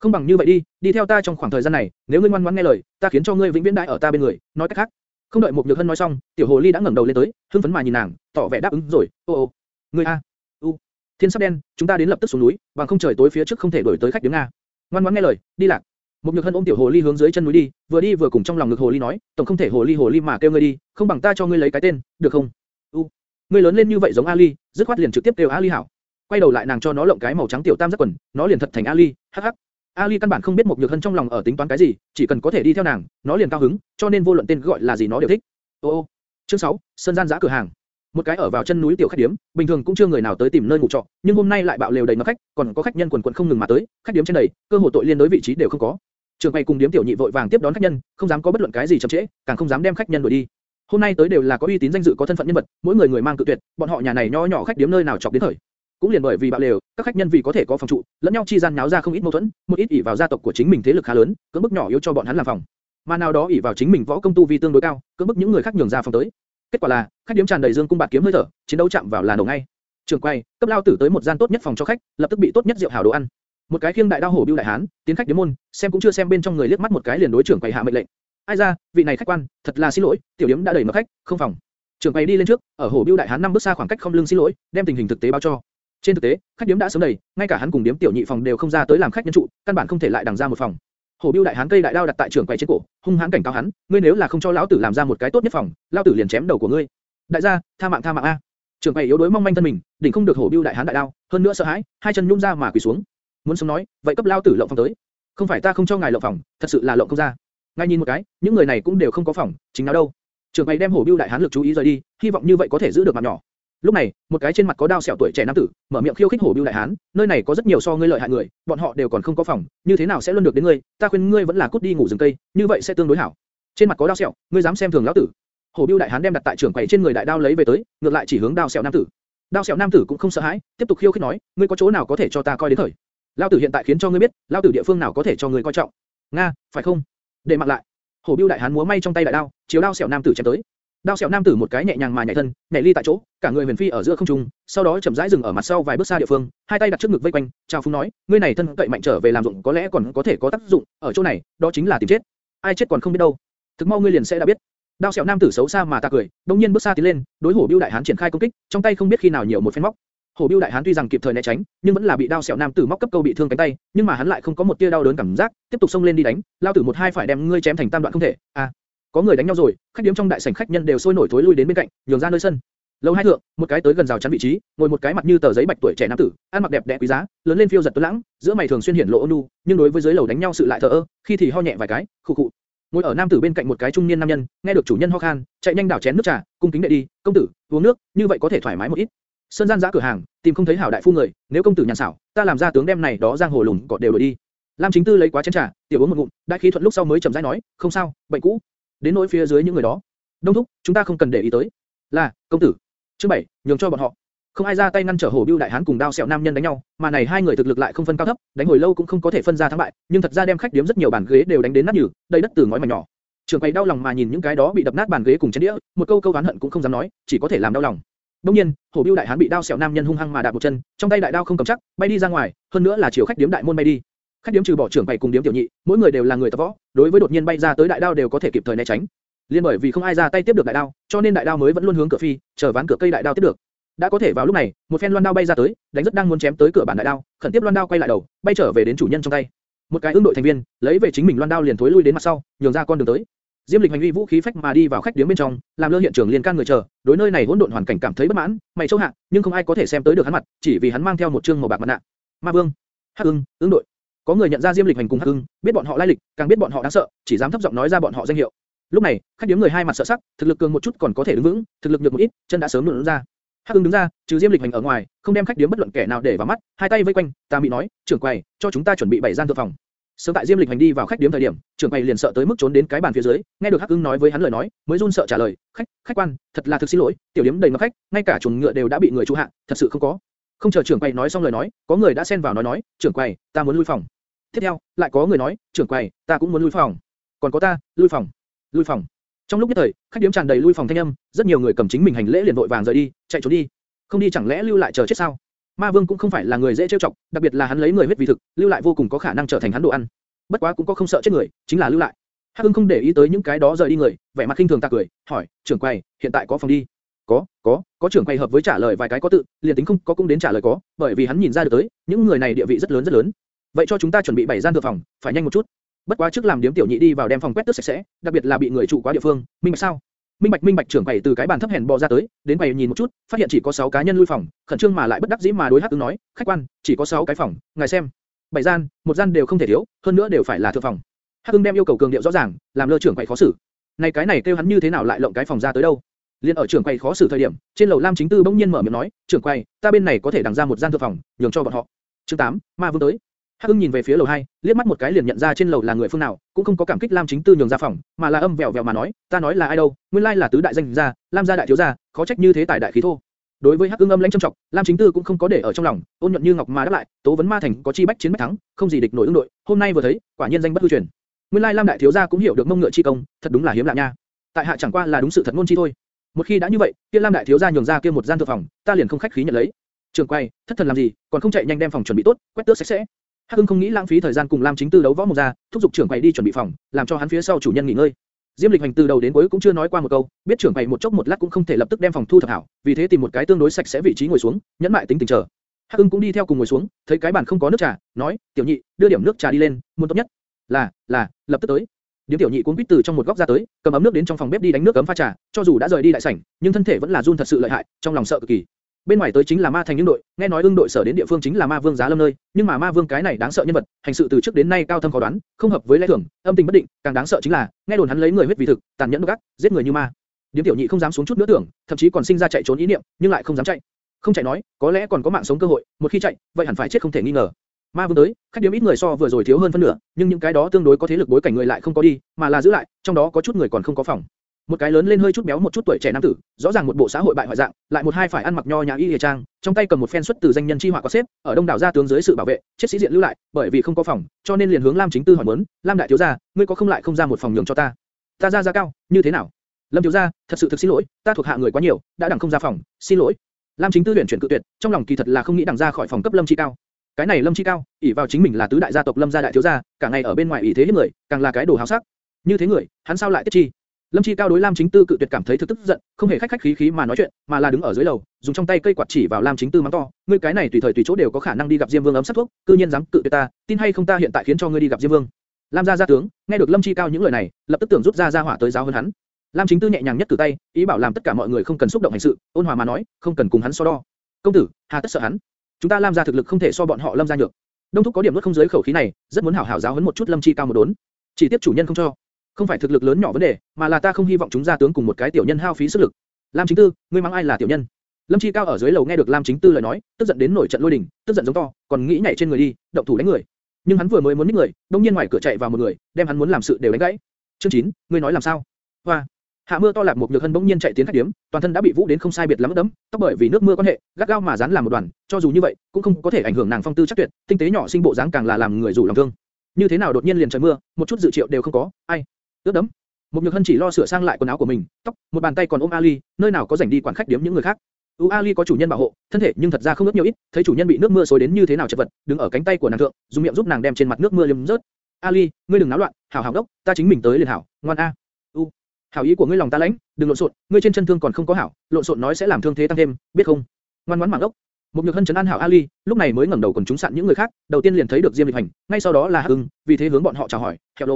Không bằng như vậy đi, đi theo ta trong khoảng thời gian này, nếu ngươi ngoan ngoãn nghe lời, ta khiến cho ngươi vĩnh viễn đại ở ta bên người. Nói cách khác, không đợi một nhược hân nói xong, tiểu hồ ly đã ngẩng đầu lên tới, hưng phấn mà nhìn nàng, tỏ vẻ đáp ứng rồi. Ô ô, ngươi a, u, thiên sắp đen, chúng ta đến lập tức xuống núi, bằng không trời tối phía trước không thể đuổi tới khách đứng nga. Ngoan ngoãn nghe lời, đi lạc. Một nhược hân ôm tiểu hồ ly hướng dưới chân núi đi, vừa đi vừa cùng trong lòng ngực hồ ly nói, tổng không thể hồ ly hồ ly mà kêu ngươi đi, không bằng ta cho ngươi lấy cái tên, được không? U, ngươi lớn lên như vậy giống Ali, dứt khoát liền trực tiếp kêu Ali hảo. Quay đầu lại nàng cho nó lộng cái màu trắng tiểu tam giác quần, nó liền thật thành Ali, hắc hắc. Ali căn bản không biết một nhược hân trong lòng ở tính toán cái gì, chỉ cần có thể đi theo nàng, nó liền cao hứng, cho nên vô luận tên gọi là gì nó đều thích. Ô ô. Chương 6, sân gian giã cửa hàng. Một cái ở vào chân núi tiểu khách điếm, bình thường cũng chưa người nào tới tìm nơi ngủ trọ, nhưng hôm nay lại bạo lều đầy ngập khách, còn có khách nhân quần quần không ngừng mà tới, khách điếm trên đầy, cơ hội tội liên đối vị trí đều không có. Trường quay cùng điếm tiểu nhị vội vàng tiếp đón khách nhân, không dám có bất luận cái gì chậm trễ, càng không dám đem khách nhân đuổi đi. Hôm nay tới đều là có uy tín danh dự có thân phận nhân vật, mỗi người người mang cự tuyệt, bọn họ nhà này nho nhỏ khách điếm nơi nào chọc đến thời. Cũng liền bởi vì bạo lều, các khách nhân vì có thể có phòng trụ, lẫn nhau chi gian náo ra không ít mâu thuẫn, một ít ỷ vào gia tộc của chính mình thế lực khá lớn, cưỡng bức nhỏ yếu cho bọn hắn làm phòng. Mà nào đó ỷ vào chính mình võ công tu vi tương đối cao, cưỡng bức những người khác nhường ra phòng tới. Kết quả là, khách điếm tràn đầy dương cung bạt kiếm hơi thở, chiến đấu chạm vào là nổ ngay. Trường quay, cấp lao tử tới một gian tốt nhất phòng cho khách, lập tức bị tốt nhất rượu hảo đồ ăn. Một cái khiêng đại đao hổ bưu đại hán, tiến khách điếm môn, xem cũng chưa xem bên trong người liếc mắt một cái liền đối trưởng quầy hạ mệnh lệnh. Ai ra, vị này khách quan, thật là xin lỗi, tiểu điếm đã đầy mà khách, không phòng. Trưởng quầy đi lên trước, ở hổ bưu đại hán năm bước xa khoảng cách không lưng xin lỗi, đem tình hình thực tế báo cho. Trên thực tế, khách điếm đã sớm đầy, ngay cả hắn cùng điếm tiểu nhị phòng đều không ra tới làm khách nhân trụ, căn bản không thể lại đằng ra một phòng. Hổ Biêu đại hán cây đại đao đặt tại trưởng quầy trên cổ, hung hãn cảnh cáo hắn, ngươi nếu là không cho lão tử làm ra một cái tốt nhất phòng, lão tử liền chém đầu của ngươi. Đại gia, tha mạng tha mạng a. Trưởng quầy yếu đuối mong manh thân mình, đỉnh không được Hổ Biêu đại hán đại đao, hơn nữa sợ hãi, hai chân nhún ra mà quỳ xuống. Muốn sống nói, vậy cấp lão tử lộng phòng tới. Không phải ta không cho ngài lộng phòng, thật sự là lộng không ra. Ngay nhìn một cái, những người này cũng đều không có phòng, chính nào đâu. Trưởng quầy đem Hổ Biêu đại hán lực chú ý rời đi, hy vọng như vậy có thể giữ được mặt nhỏ. Lúc này, một cái trên mặt có đao sẹo tuổi trẻ nam tử, mở miệng khiêu khích hổ bưu đại hán, nơi này có rất nhiều so ngươi lợi hại người, bọn họ đều còn không có phòng, như thế nào sẽ luôn được đến ngươi? Ta khuyên ngươi vẫn là cút đi ngủ rừng cây, như vậy sẽ tương đối hảo. Trên mặt có đao sẹo, ngươi dám xem thường lão tử? Hổ bưu đại hán đem đặt tại trưởng quầy trên người đại đao lấy về tới, ngược lại chỉ hướng đao sẹo nam tử. Đao sẹo nam tử cũng không sợ hãi, tiếp tục khiêu khích nói, ngươi có chỗ nào có thể cho ta coi đến thời? Lão tử hiện tại khiến cho ngươi biết, lão tử địa phương nào có thể cho ngươi coi trọng? Nga, phải không? Để mặc lại. Hổ bưu đại hán múa may trong tay đại đao, chiếu đao sẹo nam tử chém tới. Đao sẹo nam tử một cái nhẹ nhàng mà nhảy thân, nhảy ly tại chỗ, cả người huyền phi ở giữa không trung, sau đó chậm rãi dừng ở mặt sau vài bước xa địa phương, hai tay đặt trước ngực vây quanh, chào phúng nói, ngươi này thân cậy mạnh trở về làm dụng có lẽ còn có thể có tác dụng, ở chỗ này, đó chính là tìm chết. Ai chết còn không biết đâu. Thực mau ngươi liền sẽ đã biết. Đao sẹo nam tử xấu xa mà ta cười, đống nhiên bước xa tiến lên, đối hổ biêu đại hán triển khai công kích, trong tay không biết khi nào nhiều một phen móc. Hổ Biêu đại hán tuy rằng kịp thời né tránh, nhưng vẫn là bị đao sẹo nam tử móc cấp câu bị thương cánh tay, nhưng mà hắn lại không có một tia đau đớn cảm giác, tiếp tục xông lên đi đánh, lao tử một hai phải đem ngươi chém thành tam đoạn không thể. À, có người đánh nhau rồi, khách điếm trong đại sảnh khách nhân đều sôi nổi thối lui đến bên cạnh, nhường ra nơi sân. Lâu hai thượng, một cái tới gần rào chắn vị trí, ngồi một cái mặt như tờ giấy bạch tuổi trẻ nam tử, ăn mặc đẹp đẽ quý giá, lớn lên phiêu giật tuấn lãng, giữa mày thường xuyên hiển lộ ôn nhu, nhưng đối với dưới lầu đánh nhau sự lại thờ ơ, khi thì ho nhẹ vài cái, khụ khụ. Ngồi ở nam tử bên cạnh một cái trung niên nam nhân, nghe được chủ nhân ho khan, chạy nhanh đảo chén nước trà, cung kính đệ đi, công tử, uống nước, như vậy có thể thoải mái một ít. Sơn gian giã cửa hàng, tìm không thấy hảo đại phu người, nếu công tử nhàn xảo, ta làm ra tướng đem này đó giang hồ lùn cọt đều đổi đi. Lam Chính Tư lấy quá chén trà, tiểu uống một ngụm, đại khí thuận lúc sau mới chậm rãi nói, không sao, bệnh cũ. Đến nỗi phía dưới những người đó, đông thúc, chúng ta không cần để ý tới. Là, công tử. Chương bảy, nhường cho bọn họ. Không ai ra tay ngăn trở Hổ Bưu đại hán cùng đao sẹo nam nhân đánh nhau, mà này hai người thực lực lại không phân cao thấp, đánh hồi lâu cũng không có thể phân ra thắng bại, nhưng thật ra đem khách điếm rất nhiều bàn ghế đều đánh đến nát nhừ, đầy đất từ ngói mảnh nhỏ. Trường quầy đau lòng mà nhìn những cái đó bị đập nát bàn ghế cùng chén đĩa, một câu câu oán hận cũng không dám nói, chỉ có thể làm đau lòng. Đương nhiên, Hổ Bưu đại hán bị đao sẹo nam nhân hung hăng mà đạp một chân, trong tay đại đao không cầm chắc, bay đi ra ngoài, hơn nữa là chiều khách điếm đại môn bay đi. Khách điếm trừ bỏ trưởng quầy cùng điếm tiểu nhị, mỗi người đều là người tập võ, đối với đột nhiên bay ra tới đại đao đều có thể kịp thời né tránh. Liên bởi vì không ai ra tay tiếp được đại đao, cho nên đại đao mới vẫn luôn hướng cửa phi, chờ ván cửa cây đại đao tiếp được. Đã có thể vào lúc này, một phen loan đao bay ra tới, đánh rất đang muốn chém tới cửa bản đại đao, khẩn tiếp loan đao quay lại đầu, bay trở về đến chủ nhân trong tay. Một cái ứng đội thành viên, lấy về chính mình loan đao liền thối lui đến mặt sau, nhường ra con đường tới. Diêm Lịch hành vi vũ khí phách mà đi vào khách điếm bên trong, làm lơ hiện trường liên can người chờ, đối nơi này hỗn độn hoàn cảnh cảm thấy bất mãn, mày châu hạ, nhưng không ai có thể xem tới được hắn mặt, chỉ vì hắn mang theo một trương màu bạc mặt nạ. Ma Vương, Hắc Ưng, ứng đội. Có người nhận ra Diêm Lịch hành cùng Hắc Hưng, biết bọn họ lai lịch, càng biết bọn họ đáng sợ, chỉ dám thấp giọng nói ra bọn họ danh hiệu. Lúc này, khách điếm người hai mặt sợ sắc, thực lực cường một chút còn có thể đứng vững, thực lực nhược một ít, chân đã sớm lún ra. Hắc Hưng đứng ra, trừ Diêm Lịch hành ở ngoài, không đem khách điếm bất luận kẻ nào để vào mắt, hai tay vây quanh, ta bị nói, trưởng quầy, cho chúng ta chuẩn bị bảy gian thượng phòng. Sớm tại Diêm Lịch hành đi vào khách điếm thời điểm, trưởng quầy liền sợ tới mức trốn đến cái bàn phía dưới, nghe được Hắc Hưng nói với hắn lời nói, mới run sợ trả lời, khách, khách quan, thật là thực xin lỗi, tiểu điếm đầy ngập khách, ngay cả chuồng ngựa đều đã bị người chủ hạ, thật sự không có. Không chờ trưởng quầy nói xong lời nói, có người đã xen vào nói nói, trưởng quầy, ta muốn lui phòng. Tiếp theo, lại có người nói, trưởng quầy, ta cũng muốn lui phòng. Còn có ta, lui phòng, lui phòng. Trong lúc nhất thời, khách điếm tràn đầy lui phòng thanh âm, rất nhiều người cầm chính mình hành lễ liền vội vàng rời đi, chạy trốn đi. Không đi chẳng lẽ lưu lại chờ chết sao? Ma Vương cũng không phải là người dễ trêu chọc, đặc biệt là hắn lấy người huyết vì thực, lưu lại vô cùng có khả năng trở thành hắn đồ ăn. Bất quá cũng có không sợ chết người, chính là lưu lại. Hắc Hưng không để ý tới những cái đó rời đi người, vẻ mặt khinh thường ta cười, hỏi, trưởng quầy, hiện tại có phòng đi? Có, có, có trưởng quầy hợp với trả lời vài cái có tự, liền tính không có cũng đến trả lời có, bởi vì hắn nhìn ra được tới, những người này địa vị rất lớn rất lớn. Vậy cho chúng ta chuẩn bị bảy gian thượng phòng, phải nhanh một chút. Bất quá trước làm điếm tiểu nhị đi vào đem phòng quét tước sạch sẽ, đặc biệt là bị người trụ quá địa phương, minh bạch sao? Minh bạch minh bạch trưởng quầy từ cái bàn thấp hèn bò ra tới, đến quầy nhìn một chút, phát hiện chỉ có 6 cá nhân lui phòng, khẩn trương mà lại bất đắc dĩ mà đối Hắc tướng nói, khách quan, chỉ có 6 cái phòng, ngài xem, bảy gian, một gian đều không thể thiếu, hơn nữa đều phải là thượng phòng. Hắc tướng đem yêu cầu cường điệu rõ ràng, làm lơ trưởng quầy khó xử. Này cái này kêu hắn như thế nào lại lộng cái phòng ra tới đâu? Liên ở trưởng quầy khó xử thời điểm, trên lầu Lam Chính Tư bỗng nhiên mở miệng nói, trưởng quầy, ta bên này có thể đằng ra một gian thượng phòng, nhường cho bọn họ. Chương 8, Ma Vương tới. Hắc Ưng nhìn về phía lầu 2, liếc mắt một cái liền nhận ra trên lầu là người phương nào, cũng không có cảm kích Lam Chính Tư nhường ra phòng, mà là âm vèo vèo mà nói, ta nói là ai đâu, nguyên lai là tứ đại danh gia, Lam gia đại thiếu gia, khó trách như thế tại đại khí thô. Đối với Hắc Ưng âm lãnh trầm trọng, Lam Chính Tư cũng không có để ở trong lòng, ôn nhuận như ngọc mà đáp lại, Tố vấn ma thành có chi bách chiến bách thắng, không gì địch nổi ứng đội, hôm nay vừa thấy, quả nhiên danh bất hư truyền. Nguyên lai Lam đại thiếu gia cũng hiểu được mông ngựa chi công, thật đúng là hiếm lạ nha. Tại hạ chẳng qua là đúng sự thật ngôn chi thôi. Một khi đã như vậy, kia Lam đại thiếu gia nhường ra kia một gian thượng phòng, ta liền không khách khí nhận lấy. Trường quay, thất thần làm gì, còn không chạy nhanh đem phòng chuẩn bị tốt, quét tước sạch sẽ. Hắc Hưng không nghĩ lãng phí thời gian cùng Lam Chính Tư đấu võ một ra, thúc giục trưởng quầy đi chuẩn bị phòng, làm cho hắn phía sau chủ nhân nghỉ ngơi. Diêm Lịch Hành từ đầu đến cuối cũng chưa nói qua một câu, biết trưởng quầy một chốc một lát cũng không thể lập tức đem phòng thu thập hảo, vì thế tìm một cái tương đối sạch sẽ vị trí ngồi xuống, nhẫn mại tính tình chờ. Hắc Hưng cũng đi theo cùng ngồi xuống, thấy cái bàn không có nước trà, nói, tiểu nhị, đưa điểm nước trà đi lên, muốn tốt nhất. Là, là, lập tức tới. Điếm tiểu nhị cuốn quýt từ trong một góc ra tới, cầm ấm nước đến trong phòng bếp đi đánh nước cấm pha trà, cho dù đã rời đi đại sảnh, nhưng thân thể vẫn là run thật sự lợi hại, trong lòng sợ cực kỳ. Bên ngoài tới chính là ma thành những đội, nghe nói ương đội sở đến địa phương chính là ma vương giá lâm nơi, nhưng mà ma vương cái này đáng sợ nhân vật, hành sự từ trước đến nay cao thâm khó đoán, không hợp với lẽ thường, âm tình bất định, càng đáng sợ chính là nghe đồn hắn lấy người huyết vì thực, tàn nhẫn độc ác, giết người như ma. Điếm tiểu nhị không dám xuống chút nữa tưởng, thậm chí còn sinh ra chạy trốn ý niệm, nhưng lại không dám chạy. Không chạy nói, có lẽ còn có mạng sống cơ hội, một khi chạy, vậy hẳn phải chết không thể nghi ngờ. Ma vương tới, khách điếm ít người so vừa rồi thiếu hơn phân nửa, nhưng những cái đó tương đối có thế lực bối cảnh người lại không có đi, mà là giữ lại, trong đó có chút người còn không có phòng. Một cái lớn lên hơi chút béo một chút tuổi trẻ nam tử, rõ ràng một bộ xã hội bại hoại dạng, lại một hai phải ăn mặc nho nhã y lìa trang, trong tay cầm một phen xuất từ danh nhân chi họa có xếp, ở đông đảo gia tướng dưới sự bảo vệ, chết sĩ diện lưu lại, bởi vì không có phòng, cho nên liền hướng Lam chính tư hỏi muốn, Lam đại thiếu gia, ngươi có không lại không ra một phòng nhường cho ta? Ta ra giá cao, như thế nào? Lâm thiếu gia, thật sự thực xin lỗi, ta thuộc hạ người quá nhiều, đã đẳng không ra phòng, xin lỗi. Lam Chính Tư luyện chuyển cự tuyệt, trong lòng kỳ thật là không nghĩ đằng ra khỏi phòng cấp Lâm Chi Cao. Cái này Lâm Chi Cao, ỷ vào chính mình là tứ đại gia tộc Lâm gia đại thiếu gia, cả ngày ở bên ngoài ỷ thế hiếp người, càng là cái đồ háo sắc. Như thế người, hắn sao lại tiết chi? Lâm Chi Cao đối Lam Chính Tư cự tuyệt cảm thấy thực tức giận, không hề khách khách khí khí mà nói chuyện, mà là đứng ở dưới lầu, dùng trong tay cây quạt chỉ vào Lam Chính Tư mắng to, ngươi cái này tùy thời tùy chỗ đều có khả năng đi gặp Diêm Vương ấm sát thuốc, cư nhiên dám cự tuyệt ta, tin hay không ta hiện tại khiến cho ngươi đi gặp Diêm Vương. Lam gia gia tướng, nghe được Lâm Chi Cao những lời này, lập tức tưởng rút ra gia hỏa tới giáo hơn hắn. Lam Chính Tư nhẹ nhàng nhất cử tay, ý bảo làm tất cả mọi người không cần xúc động hành sự, ôn hòa mà nói, không cần cùng hắn so đo. Công tử, hà tất sợ hắn? Chúng ta Lam gia thực lực không thể so bọn họ Lâm gia nhược. Đông thúc có điểm nuốt không dưới khẩu khí này, rất muốn hảo hảo giáo huấn một chút Lâm Chi Cao một đốn. Chỉ tiếp chủ nhân không cho. Không phải thực lực lớn nhỏ vấn đề, mà là ta không hy vọng chúng gia tướng cùng một cái tiểu nhân hao phí sức lực. Lam Chính Tư, ngươi mắng ai là tiểu nhân? Lâm Chi Cao ở dưới lầu nghe được Lam Chính Tư lời nói, tức giận đến nổi trận lôi đình, tức giận giống to, còn nghĩ nhảy trên người đi, động thủ đánh người. Nhưng hắn vừa mới muốn ních người, đột nhiên ngoài cửa chạy vào một người, đem hắn muốn làm sự đều đánh gãy. Chương 9, ngươi nói làm sao? Hoa. Hạ mưa to lạc một nhược hân bỗng nhiên chạy tiến khách điếm, toàn thân đã bị vũ đến không sai biệt lắm đấm, tóc bởi vì nước mưa quan hệ, gắt gao mà dán làm một đoàn, cho dù như vậy, cũng không có thể ảnh hưởng nàng phong tư chắc tuyệt, tinh tế nhỏ sinh bộ dáng càng là làm người rủ lòng thương. Như thế nào đột nhiên liền trời mưa, một chút dự triệu đều không có, ai? Ướt đẫm. Một nhược hân chỉ lo sửa sang lại quần áo của mình, tóc, một bàn tay còn ôm Ali, nơi nào có rảnh đi quản khách điểm những người khác. U Ali có chủ nhân bảo hộ, thân thể nhưng thật ra không ướt nhiều ít, thấy chủ nhân bị nước mưa xối đến như thế nào chật vật, đứng ở cánh tay của nàng thượng, dùng miệng giúp nàng đem trên mặt nước mưa liếm rớt. Ali, ngươi đừng náo loạn, hảo hảo đốc, ta chính mình tới liền hảo, ngoan a. U, hảo ý của ngươi lòng ta lãnh, đừng lộn xộn, ngươi trên chân thương còn không có hảo, lộn xộn nói sẽ làm thương thế tăng thêm, biết không? Ngoan ngoãn mảng đốc. Một nhược hân chấn an hảo Ali, lúc này mới ngẩng đầu còn chúng sạn những người khác, đầu tiên liền thấy được Diêm Lịch Hành, ngay sau đó là hưng, vì thế hướng bọn họ chào hỏi, "Hello."